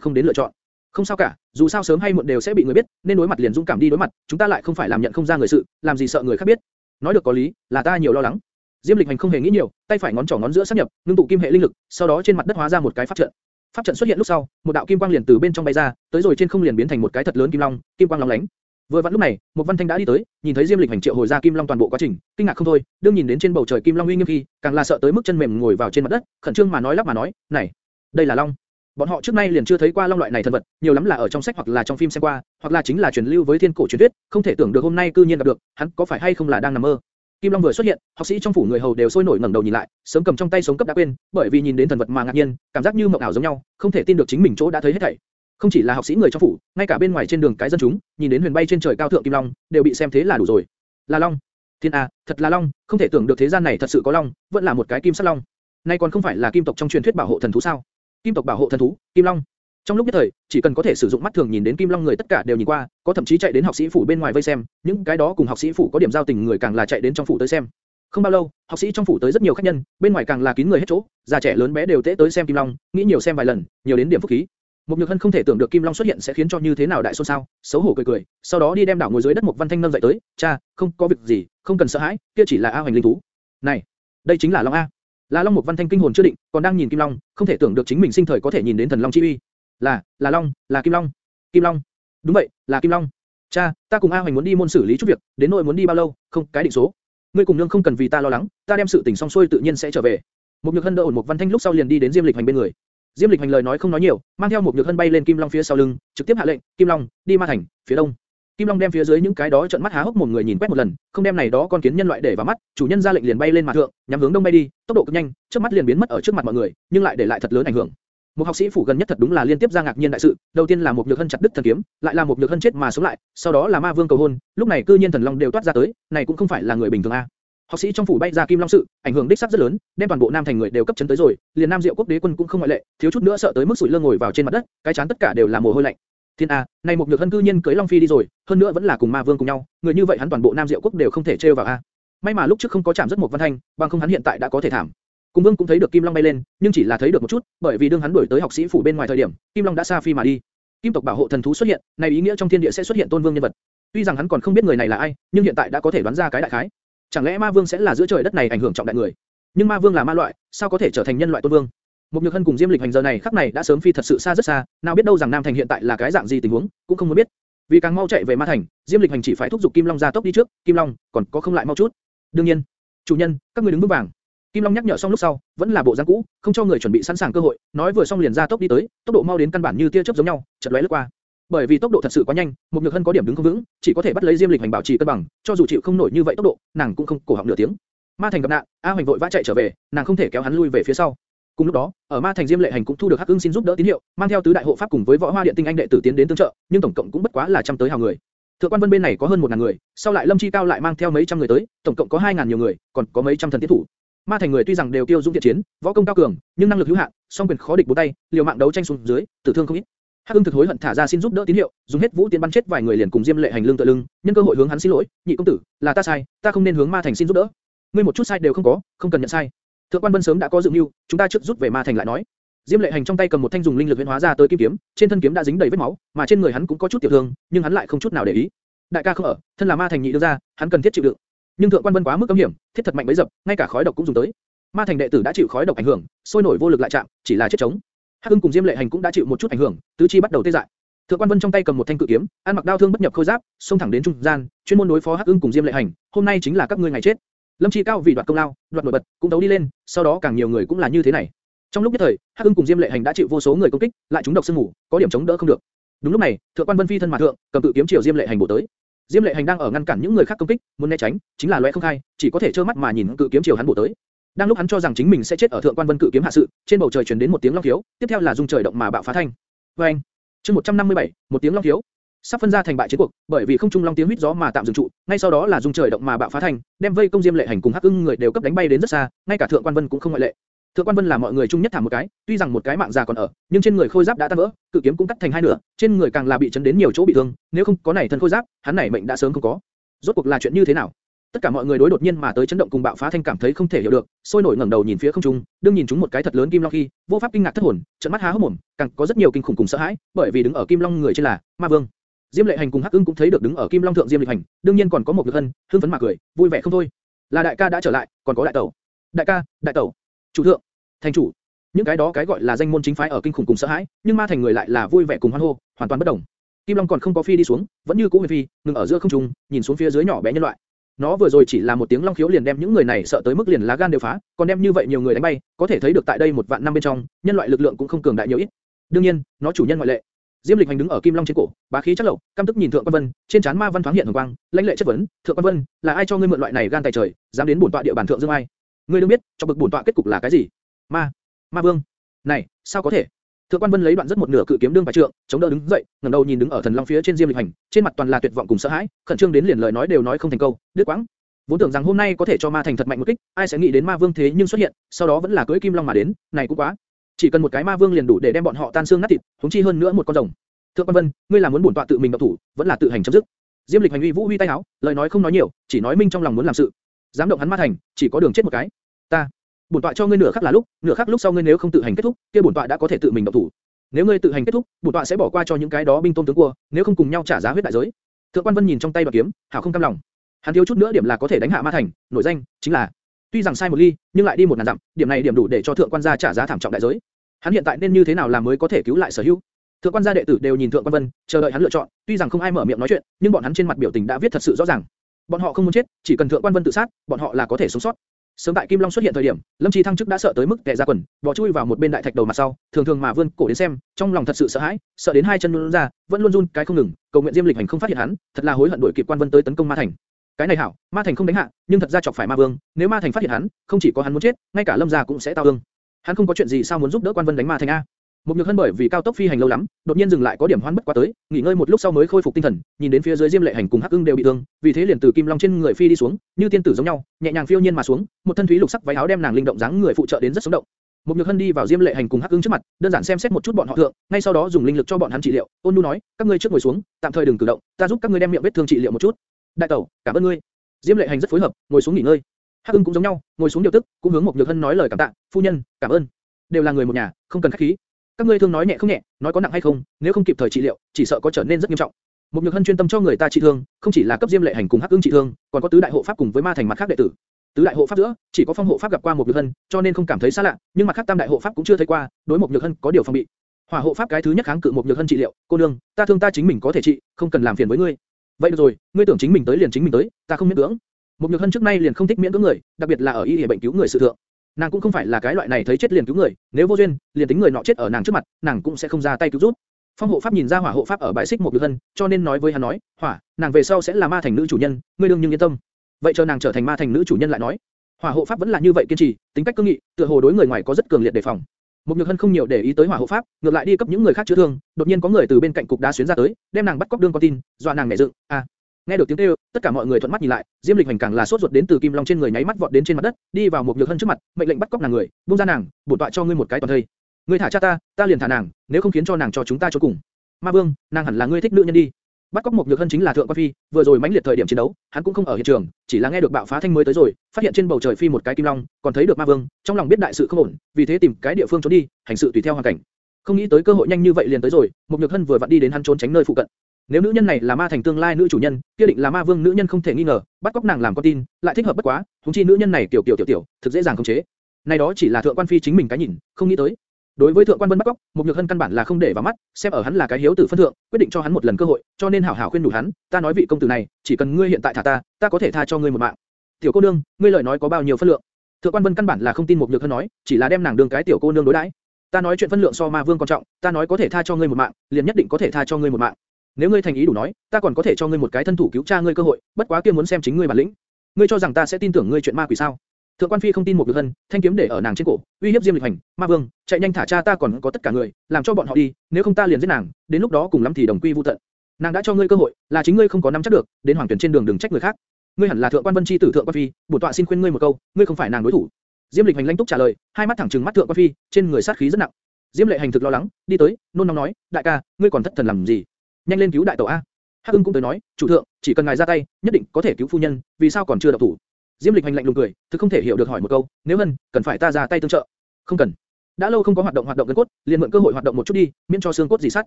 không đến lựa chọn. Không sao cả, dù sao sớm hay muộn đều sẽ bị người biết, nên đối mặt liền dũng cảm đi đối mặt, chúng ta lại không phải làm nhận không ra người sự, làm gì sợ người khác biết. Nói được có lý, là ta nhiều lo lắng. Diêm Lịch Hành không hề nghĩ nhiều, tay phải ngón trỏ ngón giữa sát nhập, ngưng tụ kim hệ linh lực, sau đó trên mặt đất hóa ra một cái pháp trận. Pháp trận xuất hiện lúc sau, một đạo kim quang liền từ bên trong bay ra, tới rồi trên không liền biến thành một cái thật lớn kim long, kim quang lóng lánh. Vừa vặn lúc này, một văn thanh đã đi tới, nhìn thấy Diêm Lịch hành triệu hồi ra kim long toàn bộ quá trình, kinh ngạc không thôi, đương nhìn đến trên bầu trời kim long uy nghiêm khi, càng là sợ tới mức chân mềm ngồi vào trên mặt đất, khẩn trương mà nói lắp mà nói, này, đây là long. Bọn họ trước nay liền chưa thấy qua long loại này thần vật, nhiều lắm là ở trong sách hoặc là trong phim xem qua, hoặc là chính là truyền lưu với thiên cổ truyền thuyết, không thể tưởng được hôm nay cư nhiên gặp được, hắn có phải hay không là đang nằm mơ? Kim Long vừa xuất hiện, học sĩ trong phủ người hầu đều sôi nổi ngẩng đầu nhìn lại, sớm cầm trong tay sống cấp đã quên, bởi vì nhìn đến thần vật mà ngạc nhiên, cảm giác như mộng ảo giống nhau, không thể tin được chính mình chỗ đã thấy hết thảy. Không chỉ là học sĩ người trong phủ, ngay cả bên ngoài trên đường cái dân chúng, nhìn đến huyền bay trên trời cao thượng kim long, đều bị xem thế là đủ rồi. Là long, thiên a, thật là long, không thể tưởng được thế gian này thật sự có long, vẫn là một cái kim sắc long. Nay còn không phải là kim tộc trong truyền thuyết bảo hộ thần thú sao? Kim tộc bảo hộ thần thú, kim long. Trong lúc nhất thời, chỉ cần có thể sử dụng mắt thường nhìn đến kim long người tất cả đều nhìn qua, có thậm chí chạy đến học sĩ phủ bên ngoài vây xem, những cái đó cùng học sĩ phủ có điểm giao tình người càng là chạy đến trong phủ tới xem. Không bao lâu, học sĩ trong phủ tới rất nhiều khách nhân, bên ngoài càng là kín người hết chỗ, già trẻ lớn bé đều tế tới xem kim long, nghĩ nhiều xem vài lần, nhiều đến điểm phúc khí. Một Nhược Hân không thể tưởng được Kim Long xuất hiện sẽ khiến cho như thế nào đại xôn xao, xấu hổ cười cười, sau đó đi đem đảo ngồi dưới đất một văn thanh nâng dậy tới, cha, không có việc gì, không cần sợ hãi, kia chỉ là a hoành linh thú. Này, đây chính là Long a. Là Long một văn thanh kinh hồn chưa định, còn đang nhìn Kim Long, không thể tưởng được chính mình sinh thời có thể nhìn đến thần Long chi uy. Là, là Long, là Kim Long, Kim Long. Đúng vậy, là Kim Long. Cha, ta cùng A Hoành muốn đi môn xử lý chút việc, đến nội muốn đi bao lâu, không, cái định số. Ngươi cùng nương không cần vì ta lo lắng, ta đem sự tình xong xuôi tự nhiên sẽ trở về. Một Nhược Hân đỡ ổn một văn thanh lúc sau liền đi đến Diêm Lịch Hành bên người. Diêm Lịch hành lời nói không nói nhiều, mang theo một nhược hân bay lên Kim Long phía sau lưng, trực tiếp hạ lệnh, Kim Long, đi Ma Thành, phía đông. Kim Long đem phía dưới những cái đó trợn mắt há hốc một người nhìn quét một lần, không đem này đó con kiến nhân loại để vào mắt, chủ nhân ra lệnh liền bay lên mà thượng, nhắm hướng đông bay đi, tốc độ cực nhanh, trước mắt liền biến mất ở trước mặt mọi người, nhưng lại để lại thật lớn ảnh hưởng. Một học sĩ phủ gần nhất thật đúng là liên tiếp ra ngạc nhiên đại sự, đầu tiên là một nhược hân chặt đứt thần kiếm, lại là một nhược hân chết mà sống lại, sau đó là ma vương cầu hôn, lúc này cư nhiên thần long đều toát ra tới, này cũng không phải là người bình thường a. Học sĩ trong phủ bay ra kim long sự, ảnh hưởng đích xác rất lớn, đem toàn bộ nam thành người đều cấp chấn tới rồi, liền nam diệu quốc đế quân cũng không ngoại lệ, thiếu chút nữa sợ tới mức sủi lơ ngồi vào trên mặt đất, cái chán tất cả đều là mồ hôi lạnh. Thiên a, này một nhược hân cư nhiên cưới long phi đi rồi, hơn nữa vẫn là cùng ma vương cùng nhau, người như vậy hắn toàn bộ nam diệu quốc đều không thể treo vào a. May mà lúc trước không có chạm rất một văn thanh, bằng không hắn hiện tại đã có thể thảm. Cung vương cũng thấy được kim long bay lên, nhưng chỉ là thấy được một chút, bởi vì đương hắn đuổi tới học sĩ phủ bên ngoài thời điểm, kim long đã xa phi mà đi. Kim tộc bảo hộ thần thú xuất hiện, này ý nghĩa trong thiên địa sẽ xuất hiện tôn vương nhân vật. Tuy rằng hắn còn không biết người này là ai, nhưng hiện tại đã có thể đoán ra cái đại khái. Chẳng lẽ ma vương sẽ là giữa trời đất này ảnh hưởng trọng đại người? Nhưng ma vương là ma loại, sao có thể trở thành nhân loại tôn vương? Một nhược hân cùng Diêm Lịch hành giờ này khắc này đã sớm phi thật sự xa rất xa, nào biết đâu rằng Nam Thành hiện tại là cái dạng gì tình huống, cũng không muốn biết. Vì càng mau chạy về Ma Thành, Diêm Lịch hành chỉ phải thúc giục Kim Long ra tốc đi trước, Kim Long, còn có không lại mau chút. đương nhiên, chủ nhân, các ngươi đứng vững vàng. Kim Long nhắc nhở xong lúc sau, vẫn là bộ dáng cũ, không cho người chuẩn bị sẵn sàng cơ hội, nói vừa xong liền ra tốc đi tới, tốc độ mau đến căn bản như tia chớp giống nhau, chợt lóe lướt qua. Bởi vì tốc độ thật sự quá nhanh, một nhược hân có điểm đứng không vững, chỉ có thể bắt lấy Diêm Lịch hành bảo trì cân bằng, cho dù chịu không nổi như vậy tốc độ, nàng cũng không cổ họng nửa tiếng. Ma Thành gặp nạn, A Hoành vội vã chạy trở về, nàng không thể kéo hắn lui về phía sau. Cùng lúc đó, ở Ma Thành Diêm Lệ Hành cũng thu được Hắc ương xin giúp đỡ tín hiệu, mang theo tứ đại hộ pháp cùng với Võ Hoa Điện tinh anh đệ tử tiến đến tương trợ, nhưng tổng cộng cũng bất quá là trăm tới hào người. Thượng quan Vân bên này có hơn một ngàn người, sau lại Lâm Chi Cao lại mang theo mấy trăm người tới, tổng cộng có hai ngàn nhiều người, còn có mấy trăm thần tiết thủ. Ma Thành người tuy rằng đều tiêu dũng thiện chiến, võ công cao cường, nhưng năng lực hữu hạn, song quyền khó địch bốn tay, liều mạng đấu tranh xuống dưới, tử thương không ít. Hắc Ưng thực hối hận thả ra xin giúp đỡ tín hiệu, dùng hết vũ tiến bắn chết vài người liền cùng Diêm Lệ Hành lưng tựa lưng, nhân cơ hội hướng hắn xin lỗi, nhị công tử, là ta sai, ta không nên hướng Ma Thành xin giúp đỡ. Ngươi một chút sai đều không có, không cần nhận sai. Thượng quan Vân sớm đã có dự mưu, chúng ta trước rút về Ma Thành lại nói. Diêm Lệ Hành trong tay cầm một thanh dùng linh lực huyễn hóa ra tới kim kiếm, trên thân kiếm đã dính đầy vết máu, mà trên người hắn cũng có chút tiểu thương, nhưng hắn lại không chút nào để ý. Đại ca không ở, thân là Ma Thành nhị đưa ra, hắn cần thiết chịu đựng. Nhưng thượng quan Vân quá mức cấm hiểm, thiết thật mạnh bấy dập, ngay cả khói độc cũng dùng tới. Ma Thành đệ tử đã chịu khói độc ảnh hưởng, sôi nổi vô lực lại chạm, chỉ là chết chống. Hắc Ưng cùng Diêm Lệ Hành cũng đã chịu một chút ảnh hưởng, tứ chi bắt đầu tê dại. Thượng quan Vân trong tay cầm một thanh cự kiếm, ăn mặc đao thương bất nhập khôi giáp, xông thẳng đến trung gian, chuyên môn đối phó Hắc Ưng cùng Diêm Lệ Hành. Hôm nay chính là các ngươi ngày chết. Lâm Chi Cao vì đoạt công lao, đoạt nổi bật, cũng đấu đi lên, sau đó càng nhiều người cũng là như thế này. Trong lúc nhất thời, Hắc Ưng cùng Diêm Lệ Hành đã chịu vô số người công kích, lại chúng độc sương ngủ, có điểm chống đỡ không được. Đúng lúc này, Thượng quan Vân phi thân mà thượng, cầm cự kiếm chiều Diêm Lệ Hành bổ tới. Diêm Lệ Hành đang ở ngăn cản những người khác công kích, muốn né tránh, chính là lóe không khai, chỉ có thể trơ mắt mà nhìn cự kiếm chiều hắn bổ tới. Đang lúc hắn cho rằng chính mình sẽ chết ở Thượng quan Vân cự kiếm hạ sự, trên bầu trời truyền đến một tiếng long thiếu, tiếp theo là rung trời động mà bạo phá thanh. Oeng! Chương 157, một tiếng long thiếu. Sắp phân ra thành bại chiến cuộc, bởi vì không trung long tiếng huýt gió mà tạm dừng trụ, ngay sau đó là dung trời động mà bạo phá thành, đem vây công Diêm Lệ Hành cùng Hắc Ưng người đều cấp đánh bay đến rất xa, ngay cả Thượng Quan Vân cũng không ngoại lệ. Thượng Quan Vân là mọi người chung nhất thảm một cái, tuy rằng một cái mạng già còn ở, nhưng trên người khôi giáp đã tan vỡ, cự kiếm cũng cắt thành hai nửa, trên người càng là bị chấn đến nhiều chỗ bị thương, nếu không có này thân khôi giáp, hắn này mệnh đã sớm không có. Rốt cuộc là chuyện như thế nào? Tất cả mọi người đối đột nhiên mà tới chấn động cùng bạo phá thanh cảm thấy không thể hiểu được, sôi nổi ngẩng đầu nhìn phía không trung, đương nhìn chúng một cái thật lớn kim long khi, vô pháp kinh ngạc thất hồn, trợn mắt há hốc mồm, càng có rất nhiều kinh khủng cùng sợ hãi, bởi vì đứng ở kim long người trên là ma vương. Diêm Lệ Hành cùng Hắc Ưng cũng thấy được đứng ở Kim Long thượng Diêm Lịch Hành, đương nhiên còn có một Nhược Hân, hưng phấn mà cười, vui vẻ không thôi. Là đại ca đã trở lại, còn có đại tẩu. Đại ca, đại tẩu, chủ thượng, thành chủ. Những cái đó cái gọi là danh môn chính phái ở kinh khủng cùng sợ hãi, nhưng ma thành người lại là vui vẻ cùng hoan hô, hoàn toàn bất động, Kim Long còn không có phi đi xuống, vẫn như cũ huyền phi, ngừng ở giữa không trung, nhìn xuống phía dưới nhỏ bé nhân loại. Nó vừa rồi chỉ là một tiếng long khiếu liền đem những người này sợ tới mức liền lá gan đều phá, còn đem như vậy nhiều người đánh bay, có thể thấy được tại đây một vạn năm bên trong, nhân loại lực lượng cũng không cường đại nhiều ít. đương nhiên, nó chủ nhân ngoại lệ. Diêm Lịch Hành đứng ở Kim Long trên cổ, bá khí chắc lậu, căm tức nhìn Thượng Quan Vân, trên trán ma văn thoáng hiện hồng quang, lãnh lệ chất vấn, "Thượng Quan Vân, là ai cho ngươi mượn loại này gan tài trời, dám đến bổn tọa địa bàn thượng dương ai? Ngươi đương biết, cho bực bổn tọa kết cục là cái gì?" "Ma, Ma Vương." "Này, sao có thể?" Thượng Quan Vân lấy đoạn rất một nửa cự kiếm đương bài trượng, chống đỡ đứng dậy, ngẩng đầu nhìn đứng ở thần long phía trên Diêm Lịch Hành, trên mặt toàn là tuyệt vọng cùng sợ hãi, khẩn trương đến liền lời nói đều nói không thành câu, đứt quãng. Vốn tưởng rằng hôm nay có thể cho Ma Thành thật mạnh một kích, ai sẽ nghĩ đến Ma Vương thế nhưng xuất hiện, sau đó vẫn là cưỡi Kim Long mà đến, này cũng quá. Chỉ cần một cái Ma Vương liền đủ để đem bọn họ tan xương nát thịt, huống chi hơn nữa một con rồng. Thượng Quan Vân, ngươi là muốn bổn tọa tự mình động thủ, vẫn là tự hành chấm dứt? Diêm Lịch hành uy vũ uy tay áo, lời nói không nói nhiều, chỉ nói minh trong lòng muốn làm sự. Dám động hắn ma thành, chỉ có đường chết một cái. Ta, bổn tọa cho ngươi nửa khắc là lúc, nửa khắc lúc sau ngươi nếu không tự hành kết thúc, kia bổn tọa đã có thể tự mình động thủ. Nếu ngươi tự hành kết thúc, bổn tọa sẽ bỏ qua cho những cái đó binh tôn tướng cua, nếu không cùng nhau trả giá huyết đại giới. Thượng Quan Vân nhìn trong tay bạc kiếm, hảo không cam lòng. Hắn thiếu chút nữa điểm là có thể đánh hạ ma thành, nổi danh chính là tuy rằng sai một ly, nhưng lại đi một ngàn dặm, điểm này điểm đủ để cho thượng quan gia trả giá thảm trọng đại giới. Hắn hiện tại nên như thế nào làm mới có thể cứu lại sở hữu? Thượng quan gia đệ tử đều nhìn Thượng quan Vân, chờ đợi hắn lựa chọn. Tuy rằng không ai mở miệng nói chuyện, nhưng bọn hắn trên mặt biểu tình đã viết thật sự rõ ràng. Bọn họ không muốn chết, chỉ cần Thượng quan Vân tự sát, bọn họ là có thể sống sót. Sớm tại Kim Long xuất hiện thời điểm, Lâm Chi Thăng trước đã sợ tới mức tè ra quần, bò chui vào một bên đại thạch đầu mặt sau, thường thường mà vươn cổ đến xem, trong lòng thật sự sợ hãi, sợ đến hai chân run ra, vẫn luôn run cái không ngừng, cầu nguyện Diêm Lịch Hành không phát hiện hắn, thật là hối hận đuổi kịp quan Vân tới tấn công Ma Thành. Cái này hảo, Ma Thành không đánh hạ, nhưng thật ra chọc phải Ma Vương, nếu Ma Thành phát hiện hắn, không chỉ có hắn muốn chết, ngay cả Lâm gia cũng sẽ tao ương. Hắn không có chuyện gì sao muốn giúp đỡ quan Vân đánh Ma Thành a? Một nhược hân bởi vì cao tốc phi hành lâu lắm, đột nhiên dừng lại có điểm hoan bất quá tới, nghỉ ngơi một lúc sau mới khôi phục tinh thần, nhìn đến phía dưới Diêm Lệ Hành cùng Hắc Ưng đều bị thương, vì thế liền từ kim long trên người phi đi xuống, như tiên tử giống nhau, nhẹ nhàng phiêu nhiên mà xuống, một thân thúy lục sắc váy áo đem nàng linh động dáng người phụ trợ đến rất sống động. Một nhược hân đi vào Diêm Lệ Hành cùng Hắc Ưng trước mặt, đơn giản xem xét một chút bọn họ thượng, ngay sau đó dùng linh lực cho bọn hắn trị liệu. Ôn Nu nói, các ngươi trước ngồi xuống, tạm thời đừng cử động, ta giúp các ngươi đem miệng vết thương trị liệu một chút. Đại tẩu, cảm ơn ngươi. Diêm Lệ Hành rất phối hợp, ngồi xuống nghỉ ngơi. Hắc Ưng cũng giống nhau, ngồi xuống điều tức, cũng hướng một nhược hân nói lời cảm tạ, phu nhân, cảm ơn. Đều là người một nhà, không cần khách khí. Các ngươi thương nói nhẹ không nhẹ, nói có nặng hay không, nếu không kịp thời trị liệu, chỉ sợ có trở nên rất nghiêm trọng. Một nhược hân chuyên tâm cho người ta trị thương, không chỉ là cấp Diêm Lệ Hành cùng Hắc Ưng trị thương, còn có tứ đại hộ pháp cùng với ma thành mặt khác đệ tử. Tứ đại hộ pháp giữa, chỉ có phong hộ pháp gặp qua một nhược hân, cho nên không cảm thấy xa lạ, nhưng mặt khác tam đại hộ pháp cũng chưa thấy qua, đối một nhược hân có điều phòng bị. Hỏa hộ pháp cái thứ nhất kháng cự một nhược hân trị liệu, cô nương, ta thương ta chính mình có thể trị, không cần làm phiền với ngươi. Vậy được rồi, ngươi tưởng chính mình tới liền chính mình tới, ta không miễn cưỡng. Một nhược hân trước nay liền không thích miễn cưỡng người, đặc biệt là ở y y bệnh cứu người sự thượng. Nàng cũng không phải là cái loại này thấy chết liền cứu người, nếu vô duyên, liền tính người nọ chết ở nàng trước mặt, nàng cũng sẽ không ra tay cứu giúp. Phong hộ pháp nhìn ra hỏa hộ pháp ở bãi xích một nhược hân, cho nên nói với hắn nói, hỏa, nàng về sau sẽ là ma thành nữ chủ nhân, ngươi đương nhưng yên tâm. Vậy chờ nàng trở thành ma thành nữ chủ nhân lại nói. Hỏa hộ pháp vẫn là như vậy kiên trì, tính cách cương nghị, tựa hồ đối người ngoài có rất cường liệt đề phòng. Một nhược hân không nhiều để ý tới hỏa hộ pháp, ngược lại đi cấp những người khác chữa thương. Đột nhiên có người từ bên cạnh cục đá xuyến ra tới, đem nàng bắt cóc đương con tin, dọa nàng nhẹ dựng. À, nghe được tiếng kêu, tất cả mọi người thuận mắt nhìn lại, Diêm Lịch Hành càng là sốt ruột đến từ kim long trên người nháy mắt vọt đến trên mặt đất, đi vào một nhược hân trước mặt, mệnh lệnh bắt cóc nàng người, buông ra nàng, bổn tọa cho ngươi một cái toàn thây. Ngươi thả cha ta, ta liền thả nàng, nếu không khiến cho nàng cho chúng ta chỗ cùng. Ma Vương, nàng hẳn là ngươi thích nữ nhân đi. Bắt cóc một nhược hân chính là thượng quan phi, vừa rồi mãnh liệt thời điểm chiến đấu, hắn cũng không ở hiện trường, chỉ là nghe được bạo phá thanh mới tới rồi, phát hiện trên bầu trời phi một cái kim long, còn thấy được ma vương, trong lòng biết đại sự không ổn, vì thế tìm cái địa phương trốn đi, hành sự tùy theo hoàn cảnh. Không nghĩ tới cơ hội nhanh như vậy liền tới rồi, một nhược hân vừa vặn đi đến hắn trốn tránh nơi phụ cận. Nếu nữ nhân này là ma thành tương lai nữ chủ nhân, kia định là ma vương nữ nhân không thể nghi ngờ, bắt cóc nàng làm con tin, lại thích hợp bất quá, chúng chi nữ nhân này tiểu tiểu tiểu tiểu, thực dễ dàng khống chế. Này đó chỉ là thượng quan phi chính mình cái nhìn, không nghĩ tới. Đối với thượng quan vân bắt cóc, một nhược hân căn bản là không để vào mắt, xem ở hắn là cái hiếu tử phân thượng, quyết định cho hắn một lần cơ hội, cho nên hảo hảo khuyên đủ hắn, ta nói vị công tử này, chỉ cần ngươi hiện tại thả ta, ta có thể tha cho ngươi một mạng. Tiểu cô nương, ngươi lời nói có bao nhiêu phân lượng? Thượng quan vân căn bản là không tin một nhược hân nói, chỉ là đem nàng đương cái tiểu cô nương đối đãi. Ta nói chuyện phân lượng so ma vương quan trọng, ta nói có thể tha cho ngươi một mạng, liền nhất định có thể tha cho ngươi một mạng. Nếu ngươi thành ý đủ nói, ta còn có thể cho ngươi một cái thân thủ cứu cha ngươi cơ hội, bất quá kia muốn xem chính ngươi bản lĩnh. Ngươi cho rằng ta sẽ tin tưởng ngươi chuyện ma quỷ sao? Thượng quan phi không tin một nhược hân, thanh kiếm để ở nàng trên cổ, uy hiếp Diêm Lịch Hành, Ma Vương, chạy nhanh thả cha ta còn có tất cả người, làm cho bọn họ đi, nếu không ta liền giết nàng, đến lúc đó cùng lắm thì đồng quy vu tận. Nàng đã cho ngươi cơ hội, là chính ngươi không có nắm chắc được, đến hoàng tuyển trên đường đừng trách người khác. Ngươi hẳn là thượng quan vân chi tử thượng quan phi, bổn tọa xin khuyên ngươi một câu, ngươi không phải nàng đối thủ. Diêm Lịch hành lãnh túc trả lời, hai mắt thẳng trừng mắt thượng quan phi, trên người sát khí rất nặng. Diêm Lệ hành thực lo lắng, đi tới, nôn nóng nói, đại ca, ngươi còn thất thần làm gì? Nhanh lên cứu đại tẩu a. Hắc Ưng cũng tới nói, chủ thượng, chỉ cần ngài ra tay, nhất định có thể cứu phu nhân, vì sao còn chưa động thủ? Diêm Lịch hành lạnh lùng cười, thực không thể hiểu được hỏi một câu, nếu hân, cần phải ta ra tay tương trợ? Không cần. Đã lâu không có hoạt động hoạt động gân cốt, liền mượn cơ hội hoạt động một chút đi, miễn cho xương cốt gì sắt.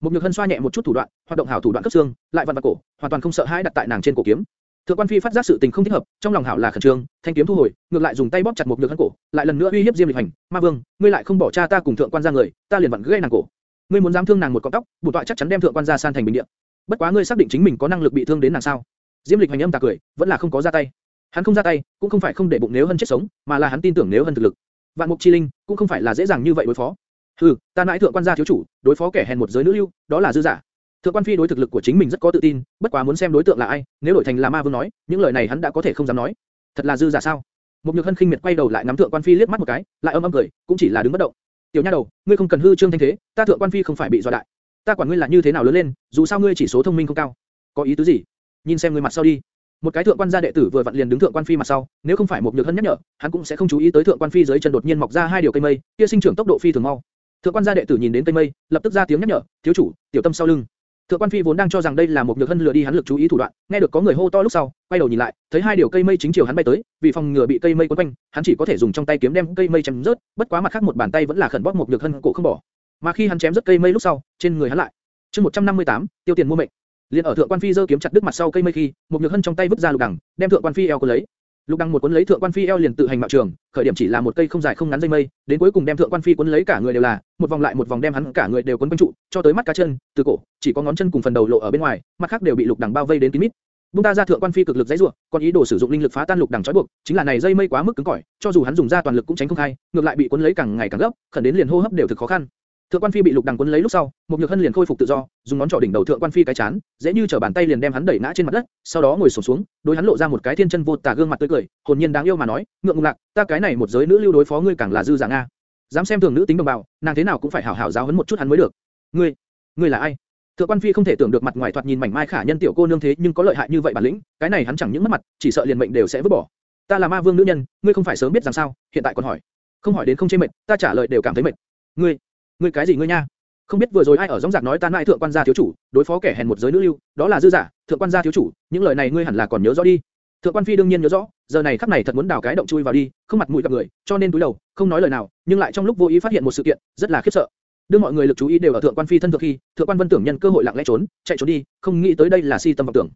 Một nhược hân xoa nhẹ một chút thủ đoạn, hoạt động hảo thủ đoạn cấp xương, lại vặn vặt cổ, hoàn toàn không sợ hãi đặt tại nàng trên cổ kiếm. Thượng quan phi phát giác sự tình không thích hợp, trong lòng hảo là khẩn trương, thanh kiếm thu hồi, ngược lại dùng tay bóp chặt một nhược hân cổ, lại lần nữa uy hiếp Diêm Lịch Hành, Ma Vương, ngươi lại không bỏ cha ta cùng thượng quan ra người, ta liền vặn gãy nàng cổ. Ngươi muốn dám thương nàng một cọng tóc, bổn tọa chắc chắn đem thượng quan gia san thành bình địa. Bất quá ngươi xác định chính mình có năng lực bị thương đến nàng sao? Diêm Lịch Hành âm tà cười, vẫn là không có ra tay. Hắn không ra tay, cũng không phải không để bụng nếu hân chết sống, mà là hắn tin tưởng nếu hân thực lực. Vạn mục chi linh cũng không phải là dễ dàng như vậy đối phó. Hừ, ta nãi thượng quan gia thiếu chủ, đối phó kẻ hèn một giới nữ lưu, đó là dư giả. Thượng quan phi đối thực lực của chính mình rất có tự tin, bất quá muốn xem đối tượng là ai, nếu đổi thành là ma vương nói, những lời này hắn đã có thể không dám nói. Thật là dư giả sao? Một nhược hân khinh miệt quay đầu lại ngắm thượng quan phi liếc mắt một cái, lại âm âm cười, cũng chỉ là đứng bất động. Tiểu nha đầu, ngươi không cần hư trương thanh thế, ta thượng quan phi không phải bị dọa đại. Ta quản ngươi là như thế nào lớn lên, dù sao ngươi chỉ số thông minh không cao. Có ý tứ gì? Nhìn xem ngươi mặt sau đi. Một cái thượng quan gia đệ tử vừa vặn liền đứng thượng quan phi mặt sau, nếu không phải một nhược hân nhắc nhở, hắn cũng sẽ không chú ý tới thượng quan phi dưới chân đột nhiên mọc ra hai điều cây mây, kia sinh trưởng tốc độ phi thường mau. Thượng quan gia đệ tử nhìn đến cây mây, lập tức ra tiếng nhắc nhở, thiếu chủ, tiểu tâm sau lưng. Thượng quan phi vốn đang cho rằng đây là một nhược hân lừa đi hắn lực chú ý thủ đoạn, nghe được có người hô to lúc sau, quay đầu nhìn lại, thấy hai điều cây mây chính chiều hắn bay tới, vì phòng ngừa bị cây mây quấn quanh, hắn chỉ có thể dùng trong tay kiếm đem cây mây chém rớt, bất quá mặt khác một bàn tay vẫn là khẩn bóp một nhược hân cổ không bỏ. Mà khi hắn chém rớt cây mây lúc sau, trên người hắn lại. Chương 158, tiêu tiền mua mệnh. Liên ở thượng quan phi giơ kiếm chặt đứt mặt sau cây mây khi, một nhược hân trong tay vứt ra lục đằng, đem thượng quan phi eo cuốn lấy. Lục Đăng một cuốn lấy thượng quan phi eo liền tự hành mạo trường, khởi điểm chỉ là một cây không dài không ngắn dây mây, đến cuối cùng đem thượng quan phi cuốn lấy cả người đều là, một vòng lại một vòng đem hắn cả người đều cuốn quanh trụ, cho tới mắt cá chân, từ cổ, chỉ có ngón chân cùng phần đầu lộ ở bên ngoài, mặt khác đều bị lục Đăng bao vây đến kín mít. Bung ta ra thượng quan phi cực lực dãy rủa, còn ý đồ sử dụng linh lực phá tan lục Đăng trói buộc, chính là này dây mây quá mức cứng cỏi, cho dù hắn dùng ra toàn lực cũng tránh không khai, ngược lại bị cuốn lấy càng ngày càng gấp, khẩn đến liền hô hấp đều thực khó khăn. Thượng quan phi bị lục đằng cuốn lấy lúc sau, một nhược hân liền khôi phục tự do, dùng ngón trỏ đỉnh đầu thượng quan phi cái chán, dễ như trở bàn tay liền đem hắn đẩy ngã trên mặt đất, sau đó ngồi xổm xuống, đối hắn lộ ra một cái thiên chân vô tà gương mặt tươi cười, hồn nhiên đáng yêu mà nói, ngượng ngùng lạc, ta cái này một giới nữ lưu đối phó ngươi càng là dư dạng a. Dám xem thường nữ tính đồng bào, nàng thế nào cũng phải hảo hảo giáo huấn một chút hắn mới được. Ngươi, ngươi là ai? Thượng quan phi không thể tưởng được mặt ngoài thoạt nhìn mảnh mai khả nhân tiểu cô nương thế nhưng có lợi hại như vậy bản lĩnh, cái này hắn chẳng những mất mặt, chỉ sợ liền mệnh đều sẽ vứt bỏ. Ta là ma vương nữ nhân, ngươi không phải sớm biết rằng sao, hiện tại còn hỏi. Không hỏi đến không chê mệt, ta trả lời đều cảm thấy mệt. Ngươi, ngươi cái gì ngươi nha? Không biết vừa rồi ai ở rong giặc nói ta lại thượng quan gia thiếu chủ, đối phó kẻ hèn một giới nữ lưu, đó là dư giả, thượng quan gia thiếu chủ, những lời này ngươi hẳn là còn nhớ rõ đi. Thượng quan phi đương nhiên nhớ rõ, giờ này khắc này thật muốn đào cái động chui vào đi, không mặt mũi gặp người, cho nên túi đầu, không nói lời nào, nhưng lại trong lúc vô ý phát hiện một sự kiện, rất là khiếp sợ. Đưa mọi người lực chú ý đều ở thượng quan phi thân thượng khi, thượng quan vân tưởng nhân cơ hội lặng lẽ trốn, chạy trốn đi, không nghĩ tới đây là si tâm vọng tưởng.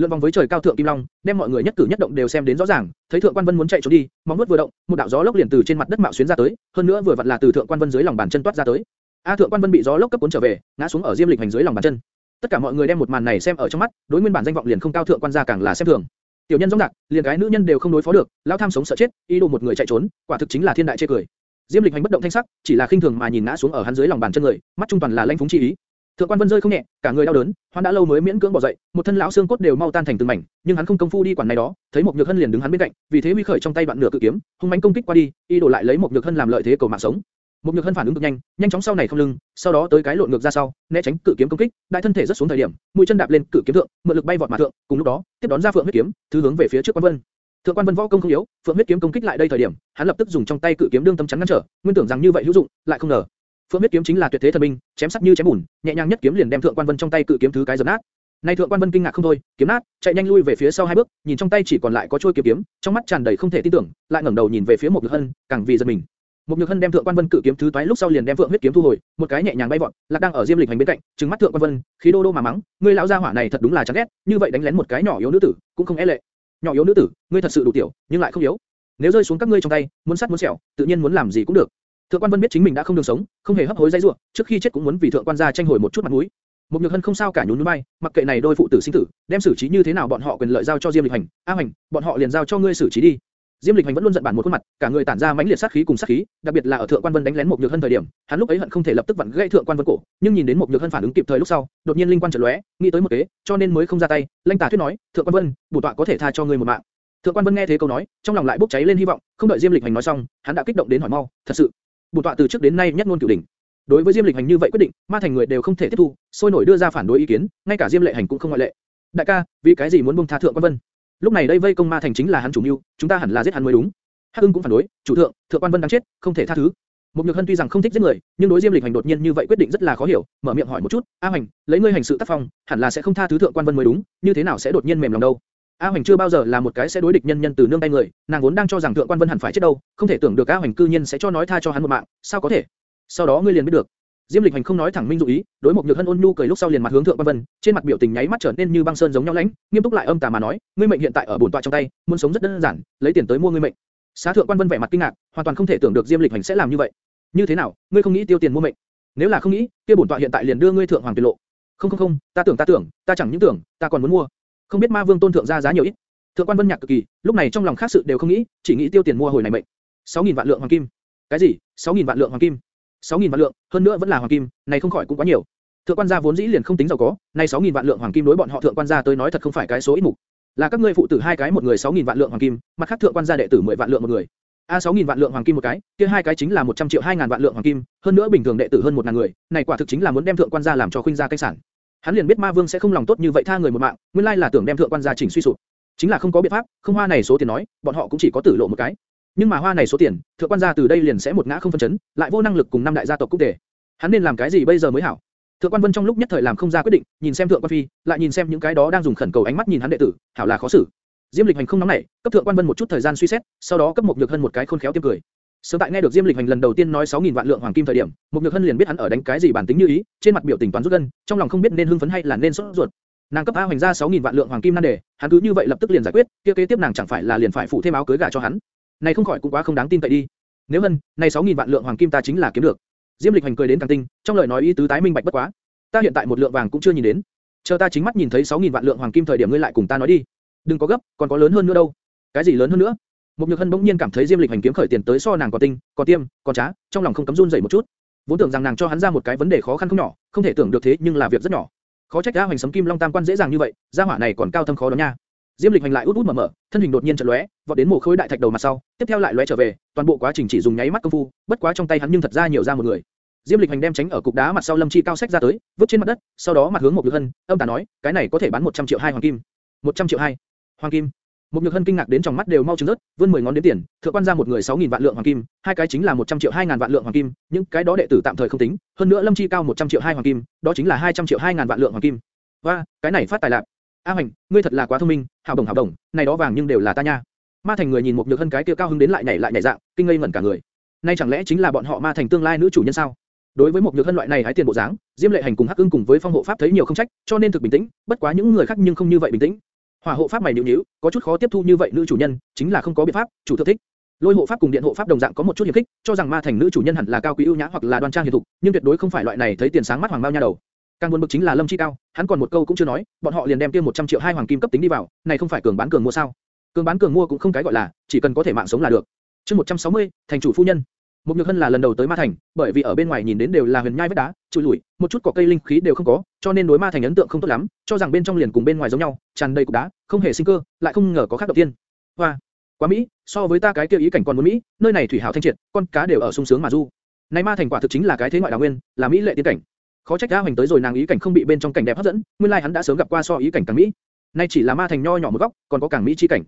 Lượn vòng với trời cao thượng kim long, đem mọi người nhất cử nhất động đều xem đến rõ ràng, thấy thượng quan vân muốn chạy trốn đi, móng vuốt vừa động, một đạo gió lốc liền từ trên mặt đất mạo xuyên ra tới, hơn nữa vừa vặn là từ thượng quan vân dưới lòng bàn chân toát ra tới. A thượng quan vân bị gió lốc cấp cuốn trở về, ngã xuống ở diêm lịch hành dưới lòng bàn chân. Tất cả mọi người đem một màn này xem ở trong mắt, đối nguyên bản danh vọng liền không cao thượng quan gia càng là xem thường. Tiểu nhân giống đạc, liền cái nữ nhân đều không đối phó được, lão tham sống sợ chết, ý đồ một người chạy trốn, quả thực chính là thiên đại chê cười. Diêm lịch hành bất động thanh sắc, chỉ là khinh thường mà nhìn ngã xuống ở hắn dưới lòng bàn chân người, mắt trung toàn là lãnh phúng chi ý. Thượng quan vân rơi không nhẹ, cả người đau đớn, hoan đã lâu mới miễn cưỡng bò dậy, một thân lão xương cốt đều mau tan thành từng mảnh, nhưng hắn không công phu đi quản này đó, thấy một nhược hân liền đứng hắn bên cạnh, vì thế huy khởi trong tay đoạn nửa cự kiếm, hung mãnh công kích qua đi, Y đổ lại lấy một nhược hân làm lợi thế cầu mạng sống. Một nhược hân phản ứng cực nhanh, nhanh chóng sau này không lưng, sau đó tới cái lộn ngược ra sau, né tránh cự kiếm công kích, đại thân thể rất xuống thời điểm, mũi chân đạp lên cự kiếm thượng, mượn lực bay vọt mà thượng, cùng lúc đó, tiếp đón ra phượng huyết kiếm, thứ hướng về phía trước quan vân. Thượng quan vân võ công không yếu, phượng huyết kiếm công kích lại đây thời điểm, hắn lập tức dùng trong tay cự kiếm đương tâm chắn ngăn trở, nguyên tưởng rằng như vậy hữu dụng, lại không ngờ, phượng huyết kiếm chính là tuyệt thế thần binh, chém sắc như chém bùn, nhẹ nhàng nhất kiếm liền đem thượng quan vân trong tay cự kiếm thứ cái giật nát. Nay thượng quan vân kinh ngạc không thôi, kiếm nát, chạy nhanh lui về phía sau hai bước, nhìn trong tay chỉ còn lại có trôi kiếm kiếm, trong mắt tràn đầy không thể tin tưởng, lại ngẩng đầu nhìn về phía một nhược hân, càng vì giật mình. Một nhược hân đem thượng quan vân cự kiếm thứ toái lúc sau liền đem phượng huyết kiếm thu hồi, một cái nhẹ nhàng bay vọt, lạc đang ở diêm lịch hành bên cạnh, trừng mắt thượng quan vân, khí đô đô mà mắng, ngươi lão gia hỏa này thật đúng là chán ghét, như vậy đánh lén một cái nhỏ yếu nữ tử, cũng không e lệ. Nhỏ yếu nữ tử, ngươi thật sự đủ tiểu, nhưng lại không yếu. Nếu rơi xuống các ngươi trong tay, muốn sát muốn sẹo, tự nhiên muốn làm gì cũng được. Thượng quan vân biết chính mình đã không đường sống, không hề hấp hối dây rủa, trước khi chết cũng muốn vì thượng quan gia tranh hồi một chút mặt mũi. Mục nhược hân không sao cả nhún nhún bay, mặc kệ này đôi phụ tử sinh tử, đem xử trí như thế nào bọn họ quyền lợi giao cho diêm lịch hành, a hành, bọn họ liền giao cho ngươi xử trí đi. Diêm Lịch Hành vẫn luôn giận bản một khuôn mặt, cả người tản ra mãnh liệt sát khí cùng sát khí, đặc biệt là ở Thượng Quan Vân đánh lén Mục nhược hân thời điểm, hắn lúc ấy hận không thể lập tức vặn gãy Thượng Quan Vân cổ, nhưng nhìn đến Mục nhược hân phản ứng kịp thời lúc sau, đột nhiên linh quan chợt lóe, nghĩ tới một kế, cho nên mới không ra tay. Lanh Tà Thuyết nói, Thượng Quan Vân, bổ tọa có thể tha cho ngươi một mạng. Thượng Quan Vân nghe thế câu nói, trong lòng lại bốc cháy lên hy vọng, không đợi Diêm Lịch Hành nói xong, hắn đã kích động đến hỏi mau, thật sự, bổ tọa từ trước đến nay nhất ngôn cửu đỉnh, Đối với Diêm Lịch Hành như vậy quyết định, ma thành người đều không thể tiếp thu, sôi nổi đưa ra phản đối ý kiến, ngay cả Diêm Lệ Hành cũng không ngoại lệ. Đại ca, vì cái gì muốn buông tha thượng quan vân? Lúc này đây vây công ma thành chính là hắn chủ mưu, chúng ta hẳn là giết hắn mới đúng. Hắc Ưng cũng phản đối, chủ thượng, thượng quan vân đang chết, không thể tha thứ. Một Nhược Hân tuy rằng không thích giết người, nhưng đối Diêm Lịch Hành đột nhiên như vậy quyết định rất là khó hiểu, mở miệng hỏi một chút, A Hành, lấy ngươi hành sự tác phong, hẳn là sẽ không tha thứ thượng quan vân mới đúng, như thế nào sẽ đột nhiên mềm lòng đâu? A Hoành chưa bao giờ là một cái sẽ đối địch nhân nhân từ nương tay người, nàng vốn đang cho rằng thượng quan vân hẳn phải chết đâu, không thể tưởng được A Hoành cư nhiên sẽ cho nói tha cho hắn một mạng, sao có thể? Sau đó ngươi liền biết được. Diêm Lịch Hành không nói thẳng minh dụ ý, đối một nhược hân ôn nhu cười lúc sau liền mặt hướng thượng quan vân, trên mặt biểu tình nháy mắt trở nên như băng sơn giống nhau lãnh, nghiêm túc lại âm tà mà nói, ngươi mệnh hiện tại ở bổn tọa trong tay, muốn sống rất đơn giản, lấy tiền tới mua ngươi mệnh. Xá thượng quan vân vẻ mặt kinh ngạc, hoàn toàn không thể tưởng được Diêm Lịch Hành sẽ làm như vậy. Như thế nào, ngươi không nghĩ tiêu tiền mua mệnh? Nếu là không nghĩ, kia bổn tọa hiện tại liền đưa ngươi thượng hoàng tuyệt lộ. Không không không, ta tưởng ta tưởng, ta chẳng những tưởng, ta còn muốn mua. Không biết Ma Vương tôn thượng ra giá nhiều ít. Thượng quan Vân nhạc cực kỳ, lúc này trong lòng khác sự đều không nghĩ, chỉ nghĩ tiêu tiền mua hồi này mệnh. 6000 vạn lượng hoàng kim. Cái gì? 6000 vạn lượng hoàng kim? 6000 vạn lượng, hơn nữa vẫn là hoàng kim, này không khỏi cũng quá nhiều. Thượng quan gia vốn dĩ liền không tính giàu có, này 6000 vạn lượng hoàng kim đối bọn họ thượng quan gia tới nói thật không phải cái số ít mục. Là các ngươi phụ tử hai cái một người 6000 vạn lượng hoàng kim, mặt khác thượng quan gia đệ tử 10 vạn lượng một người. A 6000 vạn lượng hoàng kim một cái, kia hai cái chính là 100 triệu 2000 vạn lượng hoàng kim, hơn nữa bình thường đệ tử hơn 1000 người, này quả thực chính là muốn đem thượng quan gia làm cho khuynh gia cái sản. Hắn liền biết Ma Vương sẽ không lòng tốt như vậy tha người một mạng, nguyên lai là tưởng đem thượng quan gia chỉnh suy sụp. Chính là không có biện pháp, không hoa này số tiền nói, bọn họ cũng chỉ có tử lộ một cái. Nhưng mà hoa này số tiền, thượng quan gia từ đây liền sẽ một ngã không phân chấn, lại vô năng lực cùng năm đại gia tộc cũng để Hắn nên làm cái gì bây giờ mới hảo? Thượng quan Vân trong lúc nhất thời làm không ra quyết định, nhìn xem thượng quan phi, lại nhìn xem những cái đó đang dùng khẩn cầu ánh mắt nhìn hắn đệ tử, hảo là khó xử. Diêm Lịch Hành không nóng nảy, cấp thượng quan Vân một chút thời gian suy xét, sau đó cấp một nhược hơn một cái khôn khéo tiêm cười. Sớm tại nghe được Diêm Lịch Hành lần đầu tiên nói 6000 vạn lượng hoàng kim thời điểm, mục nhược hân liền biết hắn ở đánh cái gì bản tính như ý, trên mặt biểu tình toán rút gân, trong lòng không biết nên hưng phấn hay là nên sốt ruột. Nàng cấp A Hoành ra 6000 vạn lượng hoàng kim nan đề, hắn cứ như vậy lập tức liền giải quyết, kia kế tiếp nàng chẳng phải là liền phải phụ thêm áo cưới gả cho hắn. Này không khỏi cũng quá không đáng tin cậy đi. Nếu hân, này 6000 vạn lượng hoàng kim ta chính là kiếm được. Diêm Lịch Hành cười đến càng tinh, trong lời nói ý tứ tái minh bạch bất quá. Ta hiện tại một lượng vàng cũng chưa nhìn đến. Chờ ta chính mắt nhìn thấy 6000 vạn lượng hoàng kim thời điểm ngươi lại cùng ta nói đi. Đừng có gấp, còn có lớn hơn nữa đâu. Cái gì lớn hơn nữa? Một Nhược Hân bỗng nhiên cảm thấy Diêm Lịch Hành kiếm khởi tiền tới so nàng còn tinh, còn tiêm, còn trá, trong lòng không cấm run rẩy một chút. Vốn tưởng rằng nàng cho hắn ra một cái vấn đề khó khăn không nhỏ, không thể tưởng được thế nhưng là việc rất nhỏ. Khó trách A Hoành sấm kim long tam quan dễ dàng như vậy, gia hỏa này còn cao thâm khó đó nha. Diêm Lịch hành lại út út mở mở, thân hình đột nhiên chợt lóe, vọt đến mồ khối đại thạch đầu mặt sau, tiếp theo lại lóe trở về, toàn bộ quá trình chỉ dùng nháy mắt công phu, bất quá trong tay hắn nhưng thật ra nhiều ra một người. Diêm Lịch hành đem tránh ở cục đá mặt sau Lâm Chi cao sách ra tới, vứt trên mặt đất, sau đó mặt hướng một Nhược Hân, âm tà nói, cái này có thể bán 100 triệu hai hoàng kim. 100 triệu hai. Hoàng kim. Một Nhược Hân kinh ngạc đến trong mắt đều mau trừng rớt, vươn 10 ngón đến tiền, thượng quan ra một người 6000 vạn lượng hoàng kim, hai cái chính là 100 triệu 2000 vạn lượng hoàng kim, những cái đó đệ tử tạm thời không tính, hơn nữa Lâm Chi cao 100 triệu hai hoàng kim, đó chính là 200 triệu 2000 vạn lượng hoàng kim. Và, cái này phát tài lạc. A Hoành, ngươi thật là quá thông minh, hảo đồng hảo đồng, này đó vàng nhưng đều là ta nha. Ma Thành người nhìn một nhược hân cái kia cao hứng đến lại nhảy lại nhảy dạng, kinh ngây ngẩn cả người. Nay chẳng lẽ chính là bọn họ Ma Thành tương lai nữ chủ nhân sao? Đối với một nhược hân loại này hái tiền bộ dáng, Diêm Lệ Hành cùng Hắc Ưng cùng với Phong Hộ Pháp thấy nhiều không trách, cho nên thực bình tĩnh, bất quá những người khác nhưng không như vậy bình tĩnh. Hỏa Hộ Pháp mày nhíu nhíu, có chút khó tiếp thu như vậy nữ chủ nhân, chính là không có biện pháp, chủ thượng thích. Lôi hộ pháp cùng điện hộ pháp đồng dạng có một chút hiểm khích, cho rằng ma thành nữ chủ nhân hẳn là cao quý ưu nhã hoặc là đoan trang hiền thục, nhưng tuyệt đối không phải loại này thấy tiền sáng mắt hoàng bao nha đầu. Càng buồn bực chính là Lâm Chi Cao, hắn còn một câu cũng chưa nói, bọn họ liền đem kia 100 triệu hai hoàng kim cấp tính đi vào, này không phải cường bán cường mua sao? Cường bán cường mua cũng không cái gọi là, chỉ cần có thể mạng sống là được. Chương 160, thành chủ phu nhân. Một Nhược Hân là lần đầu tới Ma Thành, bởi vì ở bên ngoài nhìn đến đều là huyền nhai vách đá, trụi lủi, một chút cỏ cây linh khí đều không có, cho nên đối Ma Thành ấn tượng không tốt lắm, cho rằng bên trong liền cùng bên ngoài giống nhau, tràn đầy cục đá, không hề sinh cơ, lại không ngờ có khác đầu tiên. Hoa, quá mỹ, so với ta cái kia ý cảnh còn muốn mỹ, nơi này thủy hảo thanh triệt, con cá đều ở sung sướng mà du. Này Ma Thành quả thực chính là cái thế ngoại đảo nguyên, là mỹ lệ tiên cảnh. Khó trách A Hoành tới rồi nàng ý cảnh không bị bên trong cảnh đẹp hấp dẫn, nguyên lai like hắn đã sớm gặp qua so ý cảnh càng mỹ. Nay chỉ là ma thành nho nhỏ một góc, còn có càng mỹ chi cảnh.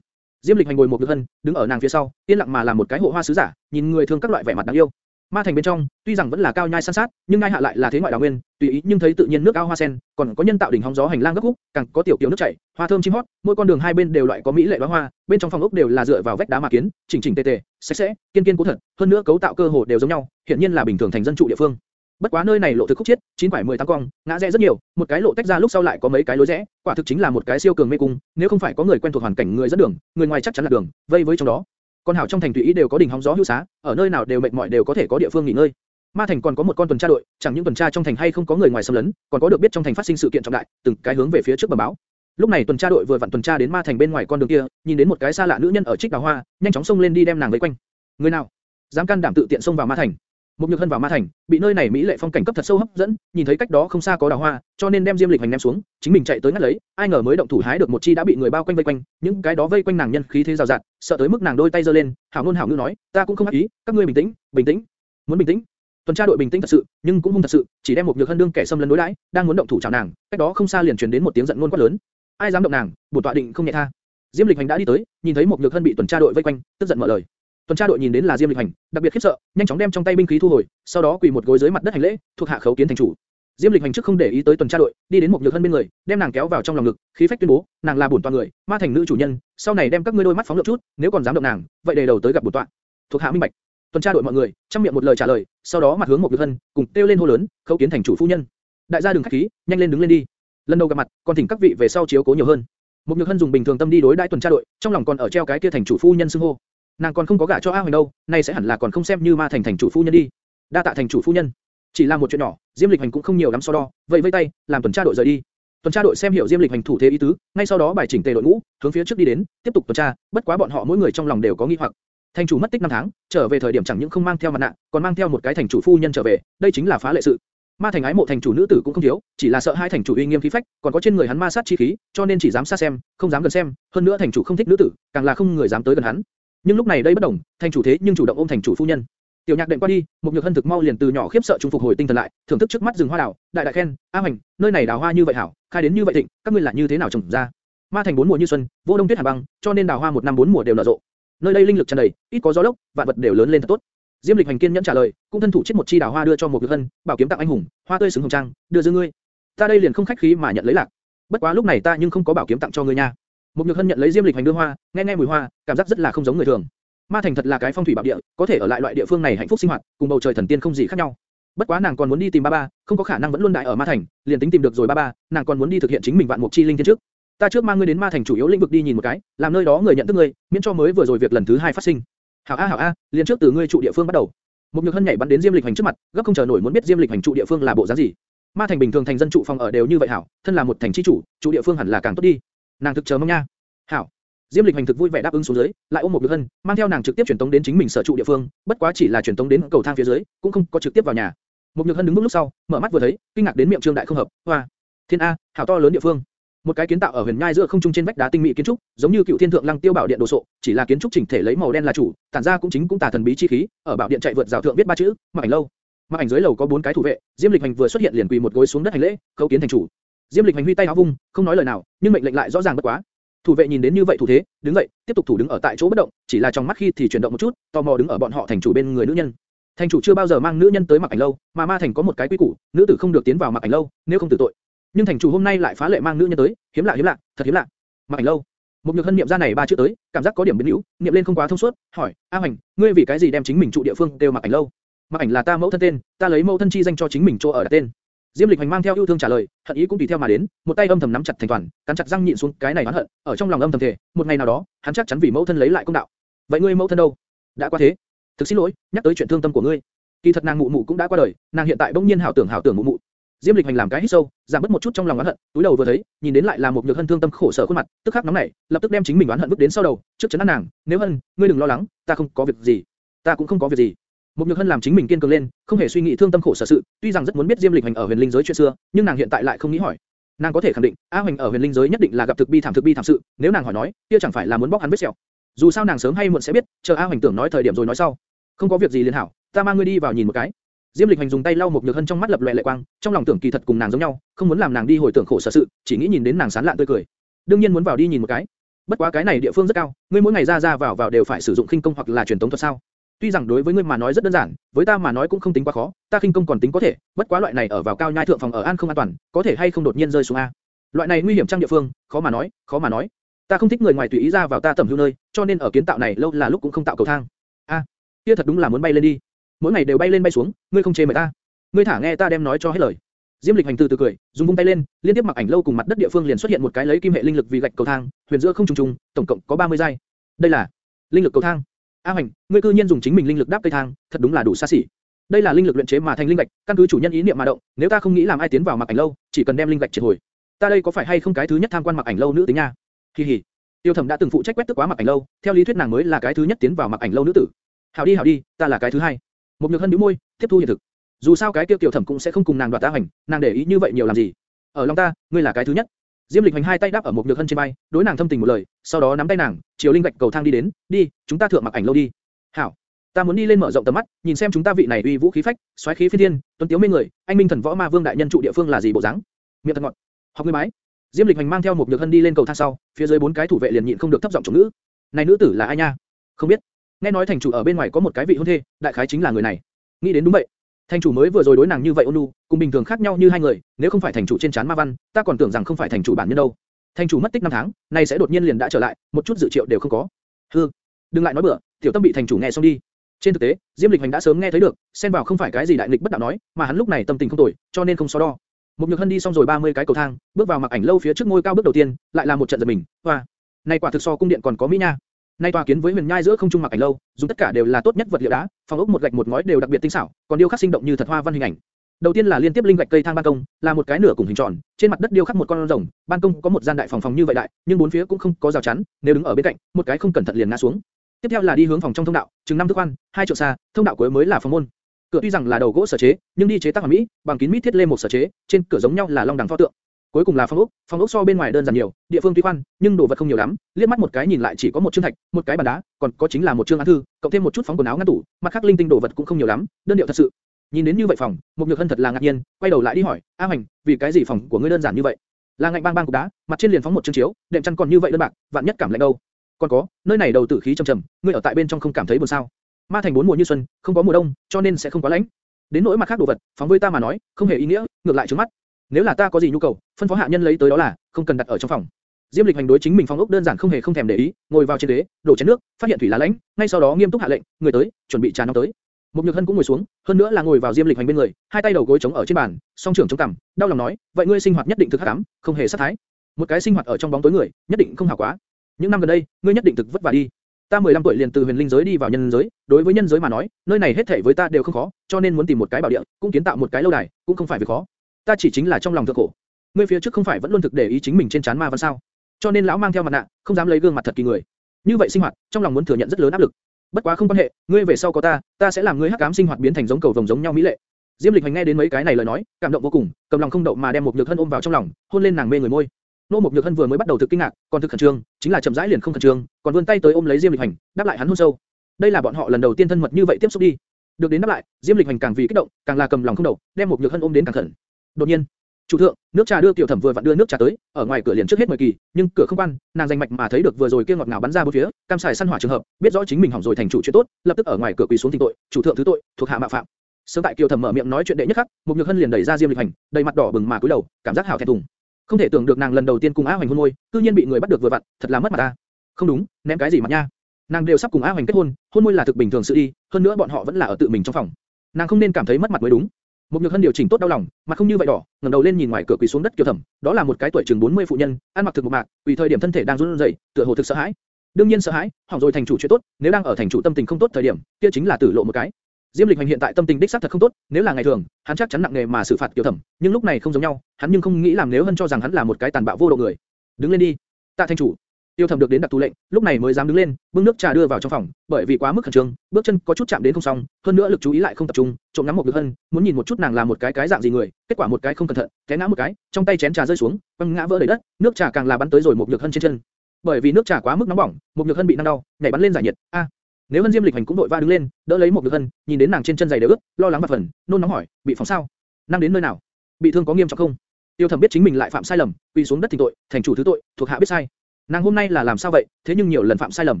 Diêm Lịch hành ngồi một nhược hân, đứng ở nàng phía sau, yên lặng mà làm một cái hộ hoa sứ giả, nhìn người thương các loại vẻ mặt đáng yêu. Ma thành bên trong, tuy rằng vẫn là cao nhai san sát, nhưng ngay hạ lại là thế ngoại đào nguyên, tùy ý nhưng thấy tự nhiên nước ao hoa sen, còn có nhân tạo đỉnh hóng gió hành lang gấp khúc, càng có tiểu tiểu nước chảy, hoa thơm chim hót, mỗi con đường hai bên đều loại có mỹ lệ đóa hoa, bên trong phòng ốc đều là dựa vào vách đá mà kiến, chỉnh chỉnh tề tề, sạch sẽ, kiên kiên cố thật, hơn nữa cấu tạo cơ hồ đều giống nhau, hiện nhiên là bình thường thành dân trụ địa phương. Bất quá nơi này lộ thực khúc chiết, chín quải mười tám cong, ngã rẽ rất nhiều, một cái lộ tách ra lúc sau lại có mấy cái lối rẽ, quả thực chính là một cái siêu cường mê cung, nếu không phải có người quen thuộc hoàn cảnh người dẫn đường, người ngoài chắc chắn là đường, vây với trong đó. Con hảo trong thành tùy ý đều có đỉnh hóng gió hữu xá, ở nơi nào đều mệt mỏi đều có thể có địa phương nghỉ ngơi. Ma thành còn có một con tuần tra đội, chẳng những tuần tra trong thành hay không có người ngoài xâm lấn, còn có được biết trong thành phát sinh sự kiện trọng đại, từng cái hướng về phía trước bẩm báo. Lúc này tuần tra đội vừa vặn tuần tra đến Ma thành bên ngoài con đường kia, nhìn đến một cái xa lạ nữ nhân ở trích đào hoa, nhanh chóng xông lên đi đem nàng vây quanh. Người nào? Dám can đảm tự tiện xông vào Ma thành? Một nhược hân vào ma thành, bị nơi này mỹ lệ phong cảnh cấp thật sâu hấp dẫn, nhìn thấy cách đó không xa có đào hoa, cho nên đem diêm lịch hành ném xuống, chính mình chạy tới ngắt lấy, ai ngờ mới động thủ hái được một chi đã bị người bao quanh vây quanh, những cái đó vây quanh nàng nhân khí thế rào rạt, sợ tới mức nàng đôi tay giơ lên, hảo ngôn hảo ngữ nói, ta cũng không hắc ý, các ngươi bình tĩnh, bình tĩnh, muốn bình tĩnh. Tuần tra đội bình tĩnh thật sự, nhưng cũng hung thật sự, chỉ đem một nhược hân đương kẻ xâm lấn đối đãi, đang muốn động thủ chảo nàng, cách đó không xa liền truyền đến một tiếng giận ngôn quát lớn. Ai dám động nàng, bổn tọa định không nhẹ tha. Diêm Lịch Hành đã đi tới, nhìn thấy một nhược hân bị tuần tra đội vây quanh, tức giận mở lời. Tuần tra đội nhìn đến là Diêm Lịch Hành, đặc biệt khiếp sợ, nhanh chóng đem trong tay binh khí thu hồi, sau đó quỳ một gối dưới mặt đất hành lễ, thuộc hạ khấu kiến thành chủ. Diêm Lịch Hành trước không để ý tới tuần tra đội, đi đến một nhược hân bên người, đem nàng kéo vào trong lòng ngực, khí phách tuyên bố, nàng là bổn tọa người, ma thành nữ chủ nhân, sau này đem các ngươi đôi mắt phóng lượng chút, nếu còn dám động nàng, vậy đề đầu tới gặp bổn tọa. Thuộc hạ minh bạch. Tuần tra đội mọi người, trong miệng một lời trả lời, sau đó mặt hướng một nhược hân, cùng kêu lên hô lớn, khấu kiến thành chủ phu nhân. Đại gia đừng khách khí, nhanh lên đứng lên đi. Lần đầu gặp mặt, còn thỉnh các vị về sau chiếu cố nhiều hơn. Một nhược hân dùng bình thường tâm đi đối đãi tuần tra đội, trong lòng còn ở treo cái kia thành chủ phu nhân xưng hô. Nàng còn không có gả cho A Hoành đâu, nay sẽ hẳn là còn không xem như ma thành thành chủ phu nhân đi. Đa tạ thành chủ phu nhân. Chỉ là một chuyện nhỏ, Diêm Lịch Hành cũng không nhiều lắm so đo, vậy vây tay, làm tuần tra đội rời đi. Tuần tra đội xem hiểu Diêm Lịch Hành thủ thế ý tứ, ngay sau đó bài chỉnh tề đội ngũ, hướng phía trước đi đến, tiếp tục tuần tra, bất quá bọn họ mỗi người trong lòng đều có nghi hoặc. Thành chủ mất tích năm tháng, trở về thời điểm chẳng những không mang theo mặt nạ, còn mang theo một cái thành chủ phu nhân trở về, đây chính là phá lệ sự. Ma thành ái mộ thành chủ nữ tử cũng không thiếu, chỉ là sợ hai thành chủ uy nghiêm khí phách, còn có trên người hắn ma sát chi khí, cho nên chỉ dám xa xem, không dám gần xem. Hơn nữa thành chủ không thích nữ tử, càng là không người dám tới gần hắn. Nhưng lúc này đây bất đồng, thành chủ thế nhưng chủ động ôm thành chủ phu nhân. Tiểu nhạc đệm qua đi, một nhược hân thực mau liền từ nhỏ khiếp sợ trung phục hồi tinh thần lại, thưởng thức trước mắt rừng hoa đào, đại đại khen, a hoành, nơi này đào hoa như vậy hảo, khai đến như vậy thịnh, các ngươi là như thế nào trồng ra? Ma thành bốn mùa như xuân, vô đông tuyết hà băng, cho nên đào hoa một năm bốn mùa đều nở rộ. Nơi đây linh lực tràn đầy, ít có gió lốc, vạn vật đều lớn lên thật tốt. Diêm Lịch hành kiên nhẫn trả lời, cũng thân thủ chết một chi đào hoa đưa cho một nhược hân, bảo kiếm tặng anh hùng, hoa tươi xứng hồng trang, đưa dư ngươi. Ta đây liền không khách khí mà nhận lấy lạc. Bất quá lúc này ta nhưng không có bảo kiếm tặng cho ngươi nha. Một nhược hân nhận lấy Diêm Lịch hành đưa hoa, nghe nghe mùi hoa, cảm giác rất là không giống người thường. Ma thành thật là cái phong thủy bảo địa, có thể ở lại loại địa phương này hạnh phúc sinh hoạt, cùng bầu trời thần tiên không gì khác nhau. Bất quá nàng còn muốn đi tìm ba ba, không có khả năng vẫn luôn đại ở Ma thành, liền tính tìm được rồi ba ba, nàng còn muốn đi thực hiện chính mình vạn mục chi linh thiên trước. Ta trước mang ngươi đến Ma thành chủ yếu lĩnh vực đi nhìn một cái, làm nơi đó người nhận thức ngươi, miễn cho mới vừa rồi việc lần thứ hai phát sinh. Hảo a hảo a, liền trước từ ngươi trụ địa phương bắt đầu. Một nhược hân nhảy bắn đến Diêm Lịch hành trước mặt, gấp không chờ nổi muốn biết Diêm Lịch hành trụ địa phương là bộ dáng gì. Ma thành bình thường thành dân trụ phòng ở đều như vậy hảo, thân là một thành chi chủ, trụ địa phương hẳn là càng tốt đi. Nàng thực chờ mong nha. Hảo. Diêm Lịch Hành thực vui vẻ đáp ứng xuống dưới, lại ôm một Nhược Hân, mang theo nàng trực tiếp chuyển tống đến chính mình sở trụ địa phương, bất quá chỉ là chuyển tống đến cầu thang phía dưới, cũng không có trực tiếp vào nhà. Một Nhược Hân đứng bước lúc sau, mở mắt vừa thấy, kinh ngạc đến miệng trương đại không hợp, hoa, thiên a, hảo to lớn địa phương. Một cái kiến tạo ở huyền nhai giữa không trung trên vách đá tinh mỹ kiến trúc, giống như cựu thiên thượng lăng tiêu bảo điện đồ sộ, chỉ là kiến trúc chỉnh thể lấy màu đen là chủ, tản ra cũng chính cũng tà thần bí chi khí, ở bảo điện chạy vượt rào thượng viết ba chữ, mặc ảnh lâu. Mặc ảnh dưới lầu có bốn cái thủ vệ, Diêm Lịch Hành vừa xuất hiện liền quỳ một gối xuống đất hành lễ, khấu kiến thành chủ. Diêm Lịch Hành huy tay áo vung, không nói lời nào, nhưng mệnh lệnh lại rõ ràng bất quá. Thủ vệ nhìn đến như vậy thủ thế, đứng dậy, tiếp tục thủ đứng ở tại chỗ bất động, chỉ là trong mắt khi thì chuyển động một chút, tò mò đứng ở bọn họ thành chủ bên người nữ nhân. Thành chủ chưa bao giờ mang nữ nhân tới mặc ảnh lâu, mà ma thành có một cái quy củ, nữ tử không được tiến vào mặc ảnh lâu, nếu không tử tội. Nhưng thành chủ hôm nay lại phá lệ mang nữ nhân tới, hiếm lạ hiếm lạ, thật hiếm lạ. Mặc ảnh lâu. Một nhược hân niệm ra này ba chữ tới, cảm giác có điểm biến hữu, niệm lên không quá thông suốt, hỏi, A Hoành, ngươi vì cái gì đem chính mình trụ địa phương đều mặc ảnh lâu? Mặc ảnh là ta mẫu thân tên, ta lấy mẫu thân chi danh cho chính mình chỗ ở đặt tên. Diêm Lịch Hành mang theo yêu thương trả lời, hận ý cũng tùy theo mà đến, một tay âm thầm nắm chặt thành toàn, cắn chặt răng nhịn xuống cái này oán hận, ở trong lòng âm thầm thề, một ngày nào đó, hắn chắc chắn vì mẫu thân lấy lại công đạo. Vậy ngươi mẫu thân đâu? Đã qua thế. Thực xin lỗi, nhắc tới chuyện thương tâm của ngươi. Kỳ thật nàng mụ mụ cũng đã qua đời, nàng hiện tại bỗng nhiên hảo tưởng hảo tưởng mụ mụ. Diêm Lịch Hành làm cái hít sâu, giảm bớt một chút trong lòng oán hận, túi đầu vừa thấy, nhìn đến lại là một nhược hân thương tâm khổ sở khuôn mặt, tức khắc nóng nảy, lập tức đem chính mình oán hận vứt đến sau đầu, trước chấn an nàng, nếu hân, ngươi đừng lo lắng, ta không có việc gì, ta cũng không có việc gì. Một nhược hân làm chính mình kiên cường lên, không hề suy nghĩ thương tâm khổ sở sự, tuy rằng rất muốn biết Diêm Lịch Hành ở huyền linh giới chuyện xưa, nhưng nàng hiện tại lại không nghĩ hỏi. Nàng có thể khẳng định, A Hoành ở huyền linh giới nhất định là gặp thực bi thảm thực bi thảm sự, nếu nàng hỏi nói, kia chẳng phải là muốn bóc hắn vết sẹo. Dù sao nàng sớm hay muộn sẽ biết, chờ A Hoành tưởng nói thời điểm rồi nói sau. Không có việc gì liền hảo, ta mang ngươi đi vào nhìn một cái. Diêm Lịch Hành dùng tay lau một nhược hân trong mắt lập lòe lệ quang, trong lòng tưởng kỳ thật cùng nàng giống nhau, không muốn làm nàng đi hồi tưởng khổ sở sự, chỉ nghĩ nhìn đến nàng sán lạn tươi cười. đương nhiên muốn vào đi nhìn một cái. Bất quá cái này địa phương rất cao, ngươi mỗi ngày ra ra vào vào đều phải sử dụng khinh công hoặc là truyền tống thuật sao? Tuy rằng đối với ngươi mà nói rất đơn giản, với ta mà nói cũng không tính quá khó, ta khinh công còn tính có thể, bất quá loại này ở vào cao nhai thượng phòng ở an không an toàn, có thể hay không đột nhiên rơi xuống a. Loại này nguy hiểm trang địa phương, khó mà nói, khó mà nói. Ta không thích người ngoài tùy ý ra vào ta tẩm hưu nơi, cho nên ở kiến tạo này lâu là lúc cũng không tạo cầu thang. A, kia thật đúng là muốn bay lên đi. Mỗi ngày đều bay lên bay xuống, ngươi không chê mệt ta. Ngươi thả nghe ta đem nói cho hết lời. Diêm Lịch hành từ từ cười, dùng vung tay lên, liên tiếp mặc ảnh lâu cùng mặt đất địa phương liền xuất hiện một cái lấy kim hệ linh lực vì gạch cầu thang, huyền giữa không trùng trùng, tổng cộng có 30 giai. Đây là linh lực cầu thang. A Hoành, ngươi cư nhiên dùng chính mình linh lực đáp cây thang, thật đúng là đủ xa xỉ. Đây là linh lực luyện chế mà thành linh gạch, căn cứ chủ nhân ý niệm mà động, nếu ta không nghĩ làm ai tiến vào mặc ảnh lâu, chỉ cần đem linh gạch triệt hồi. Ta đây có phải hay không cái thứ nhất tham quan mặc ảnh lâu nữ tính nha? Hi hi. Tiêu Thẩm đã từng phụ trách quét tước quá mặc ảnh lâu, theo lý thuyết nàng mới là cái thứ nhất tiến vào mặc ảnh lâu nữ tử. Hảo đi hảo đi, ta là cái thứ hai. Một nhược hân nhíu môi, tiếp thu hiện thực. Dù sao cái tiêu Tiểu Thẩm cũng sẽ không cùng nàng đoạt ta hành, nàng để ý như vậy nhiều làm gì? Ở lòng ta, ngươi là cái thứ nhất. Diêm Lịch Hành hai tay đáp ở một nhược hân trên vai, đối nàng thâm tình một lời, sau đó nắm tay nàng, chiều linh gạch cầu thang đi đến, đi, chúng ta thượng mặc ảnh lâu đi. Hảo. Ta muốn đi lên mở rộng tầm mắt, nhìn xem chúng ta vị này uy vũ khí phách, xoáy khí phi thiên, tuấn tiếu mê người, anh minh thần võ ma vương đại nhân trụ địa phương là gì bộ dáng? Miệng thật ngọt. Học ngươi bái. Diêm Lịch Hành mang theo một nhược hân đi lên cầu thang sau, phía dưới bốn cái thủ vệ liền nhịn không được thấp giọng chủng nữ. Này nữ tử là ai nha? Không biết. Nghe nói thành chủ ở bên ngoài có một cái vị hôn thê, đại khái chính là người này. Nghĩ đến đúng vậy. Thành chủ mới vừa rồi đối nàng như vậy ôn nhu, cùng bình thường khác nhau như hai người, nếu không phải thành chủ trên chán ma văn, ta còn tưởng rằng không phải thành chủ bản nhân đâu. Thành chủ mất tích năm tháng, nay sẽ đột nhiên liền đã trở lại, một chút dự triệu đều không có. Hừ, đừng lại nói bừa, tiểu tâm bị thành chủ nghe xong đi. Trên thực tế, Diêm Lịch Hành đã sớm nghe thấy được, xen vào không phải cái gì đại nghịch bất đạo nói, mà hắn lúc này tâm tình không tồi, cho nên không so đo. Một Nhược Hân đi xong rồi 30 cái cầu thang, bước vào mặc ảnh lâu phía trước ngôi cao bước đầu tiên, lại là một trận giật mình. Hoa, này quả thực so cung điện còn có mỹ nha. Nay tòa kiến với huyền nhai giữa không trung mặc ảnh lâu, dùng tất cả đều là tốt nhất vật liệu đá, phòng ốc một gạch một ngói đều đặc biệt tinh xảo, còn điêu khắc sinh động như thật hoa văn hình ảnh. Đầu tiên là liên tiếp linh gạch cây thang ban công, là một cái nửa cùng hình tròn, trên mặt đất điêu khắc một con rồng, ban công có một gian đại phòng phòng như vậy đại, nhưng bốn phía cũng không có rào chắn, nếu đứng ở bên cạnh, một cái không cẩn thận liền ngã xuống. Tiếp theo là đi hướng phòng trong thông đạo, chừng năm thước khoan, hai trượng xa, thông đạo cuối mới là phòng môn. Cửa tuy rằng là đầu gỗ sở chế, nhưng đi chế tác hoàn mỹ, bằng kín mít thiết lên một sở chế, trên cửa giống nhau là long đằng pho tượng. Cuối cùng là phòng ốc, phòng ốc so bên ngoài đơn giản nhiều, địa phương tuy khoan, nhưng đồ vật không nhiều lắm, liếc mắt một cái nhìn lại chỉ có một chương thạch, một cái bàn đá, còn có chính là một chương án thư, cộng thêm một chút phóng quần áo ngăn tủ, mặt khác linh tinh đồ vật cũng không nhiều lắm, đơn điệu thật sự. Nhìn đến như vậy phòng, một nhược hân thật là ngạc nhiên, quay đầu lại đi hỏi, A Hoành, vì cái gì phòng của ngươi đơn giản như vậy? Là ngạnh bang bang cục đá, mặt trên liền phóng một chương chiếu, đệm chăn còn như vậy đơn bạc, vạn nhất cảm lạnh đâu. Còn có, nơi này đầu tử khí trầm trầm, ngươi ở tại bên trong không cảm thấy buồn sao? Ma thành bốn mùa như xuân, không có mùa đông, cho nên sẽ không quá lạnh. Đến nỗi mặt khác đồ vật, phóng với ta mà nói, không hề ý nghĩa, ngược lại trước mắt. Nếu là ta có gì nhu cầu, phân phó hạ nhân lấy tới đó là, không cần đặt ở trong phòng. Diêm Lịch hành đối chính mình phòng ốc đơn giản không hề không thèm để ý, ngồi vào trên ghế, đổ chén nước, phát hiện thủy lá lạnh, ngay sau đó nghiêm túc hạ lệnh, người tới, chuẩn bị trà nóng tới. Một Nhược Hân cũng ngồi xuống, hơn nữa là ngồi vào Diêm Lịch hành bên người, hai tay đầu gối chống ở trên bàn, song trưởng chống cằm, đau lòng nói, vậy ngươi sinh hoạt nhất định thực hắc ám, không hề sát thái. Một cái sinh hoạt ở trong bóng tối người, nhất định không hảo quá. Những năm gần đây, ngươi nhất định thực vất vả đi. Ta 15 tuổi liền từ huyền linh giới đi vào nhân giới, đối với nhân giới mà nói, nơi này hết thảy với ta đều không khó, cho nên muốn tìm một cái bảo địa, cũng kiến tạo một cái lâu đài, cũng không phải việc khó. Ta chỉ chính là trong lòng thượng khổ. Ngươi phía trước không phải vẫn luôn thực để ý chính mình trên chán ma văn sao? Cho nên lão mang theo mặt nạ, không dám lấy gương mặt thật kỳ người. Như vậy sinh hoạt, trong lòng muốn thừa nhận rất lớn áp lực. Bất quá không quan hệ, ngươi về sau có ta, ta sẽ làm ngươi hắc ám sinh hoạt biến thành giống cầu vồng giống nhau mỹ lệ. Diêm Lịch Hành nghe đến mấy cái này lời nói, cảm động vô cùng, cầm lòng không đậu mà đem một nhược hân ôm vào trong lòng, hôn lên nàng mê người môi. Nô một Nhược Hân vừa mới bắt đầu thực kinh ngạc, còn thực khẩn trương, chính là chậm rãi liền không khẩn trương, còn vươn tay tới ôm lấy Diêm Lịch Hành, đáp lại hắn hôn sâu. Đây là bọn họ lần đầu tiên thân mật như vậy tiếp xúc đi. Được đến đáp lại, Diêm Lịch Hành càng vì kích động, càng là cầm lòng không đậu, đem một Nhược Hân ôm đến càng khẩn. Đột nhiên, chủ thượng, nước trà đưa tiểu thẩm vừa vặn đưa nước trà tới, ở ngoài cửa liền trước hết mời kỳ, nhưng cửa không quan, nàng danh mạch mà thấy được vừa rồi kia ngọt ngào bắn ra bốn phía, cam xài săn hỏa trường hợp, biết rõ chính mình hỏng rồi thành chủ chuyện tốt, lập tức ở ngoài cửa quỳ xuống thỉnh tội, chủ thượng thứ tội, thuộc hạ mạo phạm. Sớm tại kiều thẩm mở miệng nói chuyện đệ nhất khắc, Mục Nhược Hân liền đẩy ra Diêm Lịch Hành, đầy mặt đỏ bừng mà cúi đầu, cảm giác hảo thẹn thùng. Không thể tưởng được nàng lần đầu tiên cùng A Hoành hôn môi, cư nhiên bị người bắt được vừa vặn, thật là mất mặt ta. Không đúng, ném cái gì mà nha? Nàng đều sắp cùng A Hoành kết hôn, hôn môi là thực bình thường sự đi, hơn nữa bọn họ vẫn là ở tự mình trong phòng. Nàng không nên cảm thấy mất mặt mới đúng. Một nhược hân điều chỉnh tốt đau lòng, mặt không như vậy đỏ, ngẩng đầu lên nhìn ngoài cửa quỳ xuống đất kiều thẩm, đó là một cái tuổi chừng 40 phụ nhân, ăn mặc thực một mạc, quỳ thời điểm thân thể đang run rẩy, tựa hồ thực sợ hãi. đương nhiên sợ hãi, hỏng rồi thành chủ chuyện tốt, nếu đang ở thành chủ tâm tình không tốt thời điểm, kia chính là tử lộ một cái. Diêm Lịch Hành hiện tại tâm tình đích xác thật không tốt, nếu là ngày thường, hắn chắc chắn nặng nề mà xử phạt Kiều Thẩm, nhưng lúc này không giống nhau, hắn nhưng không nghĩ làm nếu hơn cho rằng hắn là một cái tàn bạo vô độ người. Đứng lên đi. Tạ thành chủ. Tiêu Thẩm được đến đặc tu lệnh, lúc này mới dám đứng lên, bưng nước trà đưa vào trong phòng, bởi vì quá mức khẩn trương, bước chân có chút chạm đến không xong, hơn nữa lực chú ý lại không tập trung, trộm ngắm một lực hân, muốn nhìn một chút nàng là một cái cái dạng gì người, kết quả một cái không cẩn thận, té ngã một cái, trong tay chén trà rơi xuống, băng ngã vỡ đầy đất, nước trà càng là bắn tới rồi một lực hân trên chân. Bởi vì nước trà quá mức nóng bỏng, một lực hân bị năng đau, nhảy bắn lên giải nhiệt. A, nếu Hân Diêm Lịch Hành cũng đội va đứng lên, đỡ lấy một Nhược Hân, nhìn đến nàng trên chân giày đều ướt, lo lắng và phần, nôn nóng hỏi, bị phòng sao? Năng đến nơi nào? Bị thương có nghiêm trọng không? Tiêu Thẩm biết chính mình lại phạm sai lầm, quỳ xuống đất thỉnh tội, thành chủ thứ tội, thuộc hạ biết sai. Nàng hôm nay là làm sao vậy? Thế nhưng nhiều lần phạm sai lầm.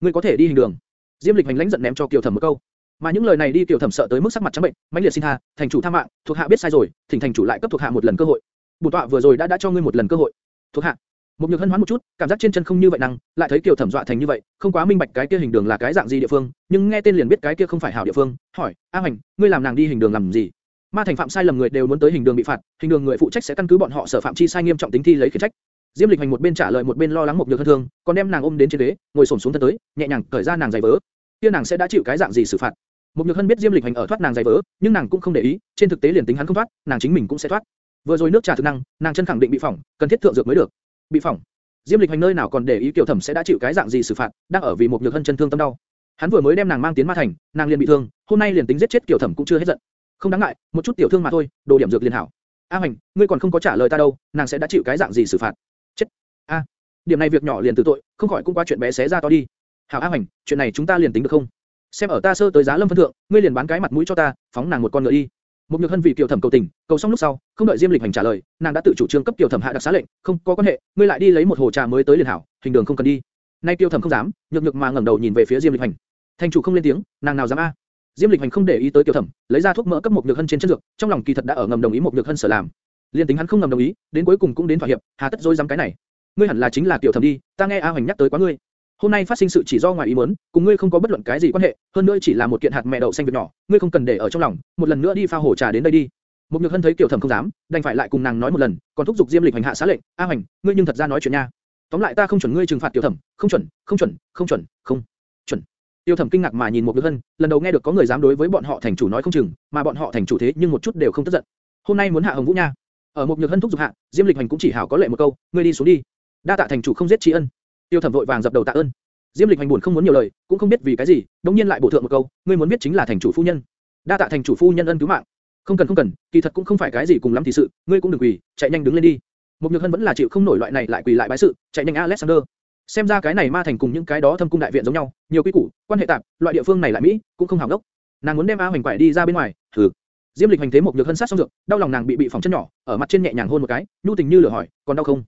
Ngươi có thể đi hình đường. Diêm Lịch Hành lãnh giận ném cho Kiều Thẩm một câu. Mà những lời này đi Kiều Thẩm sợ tới mức sắc mặt trắng bệnh, mãnh liệt xin tha, thành chủ tha mạng, thuộc hạ biết sai rồi, thỉnh thành chủ lại cấp thuộc hạ một lần cơ hội. Bổn tọa vừa rồi đã đã cho ngươi một lần cơ hội. Thuộc hạ, một nhược hân hoán một chút, cảm giác trên chân không như vậy năng, lại thấy kiều thẩm dọa thành như vậy, không quá minh bạch cái kia hình đường là cái dạng gì địa phương, nhưng nghe tên liền biết cái kia không phải hảo địa phương. hỏi, a Hành, ngươi làm nàng đi hình đường làm gì? ma thành phạm sai lầm người đều muốn tới hình đường bị phạt, hình đường người phụ trách sẽ căn cứ bọn họ sở phạm chi sai nghiêm trọng tính thi lấy khiển trách. Diêm Lịch Hành một bên trả lời một bên lo lắng một nhược hân thương, còn đem nàng ôm đến trên ghế, ngồi xổm xuống thân tới, nhẹ nhàng cởi ra nàng giày vớ. Kia nàng sẽ đã chịu cái dạng gì xử phạt? Một nhược hân biết Diêm Lịch Hành ở thoát nàng giày vớ, nhưng nàng cũng không để ý, trên thực tế liền tính hắn không thoát, nàng chính mình cũng sẽ thoát. Vừa rồi nước trà thực năng, nàng chân khẳng định bị phỏng, cần thiết thượng dược mới được. Bị phỏng. Diêm Lịch Hành nơi nào còn để ý Kiều Thẩm sẽ đã chịu cái dạng gì xử phạt, đang ở vì một nhược hân chân thương tâm đau. Hắn vừa mới đem nàng mang tiến ma thành, nàng liền bị thương, hôm nay liền tính giết chết Kiều Thẩm cũng chưa hết giận. Không đáng ngại, một chút tiểu thương mà thôi, đồ điểm dược liền hảo. A Hành, ngươi còn không có trả lời ta đâu, nàng sẽ đã chịu cái dạng gì xử phạt? A, điểm này việc nhỏ liền từ tội, không khỏi cũng qua chuyện bé xé ra to đi. Hảo A Hoành, chuyện này chúng ta liền tính được không? Xem ở ta sơ tới giá lâm phân thượng, ngươi liền bán cái mặt mũi cho ta, phóng nàng một con ngựa đi. Một nhược hân vì kiều thẩm cầu tình, cầu xong lúc sau, không đợi Diêm Lịch Hành trả lời, nàng đã tự chủ trương cấp kiều thẩm hạ đặc xá lệnh, không có quan hệ, ngươi lại đi lấy một hồ trà mới tới liền hảo, hình đường không cần đi. Nay kiều thẩm không dám, nhược nhược mà ngẩng đầu nhìn về phía Diêm Lịch Hành. Thành chủ không lên tiếng, nàng nào dám a? Diêm Lịch Hành không để ý tới kiều thẩm, lấy ra thuốc mỡ cấp một nhược hân trên chân dược, trong lòng kỳ thật đã ở ngầm đồng ý một nhược hân sở làm. Liên tính hắn không ngầm đồng ý, đến cuối cùng cũng đến thỏa hiệp, hà tất dối dám cái này. Ngươi hẳn là chính là tiểu thẩm đi, ta nghe A Hoành nhắc tới quá ngươi. Hôm nay phát sinh sự chỉ do ngoài ý muốn, cùng ngươi không có bất luận cái gì quan hệ, hơn nữa chỉ là một kiện hạt mẹ đậu xanh việc nhỏ, ngươi không cần để ở trong lòng, một lần nữa đi pha hồ trà đến đây đi. Một nhược hân thấy Kiều Thẩm không dám, đành phải lại cùng nàng nói một lần, còn thúc giục Diêm Lịch hành hạ xá lệnh, A Hoành, ngươi nhưng thật ra nói chuyện nha. Tóm lại ta không chuẩn ngươi trừng phạt Kiều Thẩm, không chuẩn, không chuẩn, không chuẩn, không chuẩn. Tiêu Thẩm kinh ngạc mà nhìn một nhược hân, lần đầu nghe được có người dám đối với bọn họ thành chủ nói không chừng, mà bọn họ thành chủ thế nhưng một chút đều không tức giận. Hôm nay muốn hạ Hồng Vũ nha. Ở một nhược hân thúc giục hạ, Diêm Lịch hành cũng chỉ hảo có lệ một câu, ngươi đi xuống đi. Đa tạ thành chủ không giết tri ân. Tiêu Thẩm vội vàng dập đầu tạ ơn. Diêm Lịch hành buồn không muốn nhiều lời, cũng không biết vì cái gì, đống nhiên lại bổ thượng một câu, ngươi muốn biết chính là thành chủ phu nhân. Đa tạ thành chủ phu nhân ân cứu mạng. Không cần không cần, kỳ thật cũng không phải cái gì cùng lắm thì sự, ngươi cũng đừng quỳ, chạy nhanh đứng lên đi. Một nhược hân vẫn là chịu không nổi loại này lại quỳ lại bái sự, chạy nhanh Alexander. Xem ra cái này ma thành cùng những cái đó thâm cung đại viện giống nhau, nhiều quy củ, quan hệ tạm loại địa phương này lại mỹ, cũng không hảo đốc. Nàng muốn đem A Hoành quải đi ra bên ngoài, thử. Diêm Lịch hành thế một nhược hân sát xong dược, đau lòng nàng bị bị phỏng chân nhỏ, ở mặt trên nhẹ nhàng hôn một cái, nhu tình như lửa hỏi, còn đau không?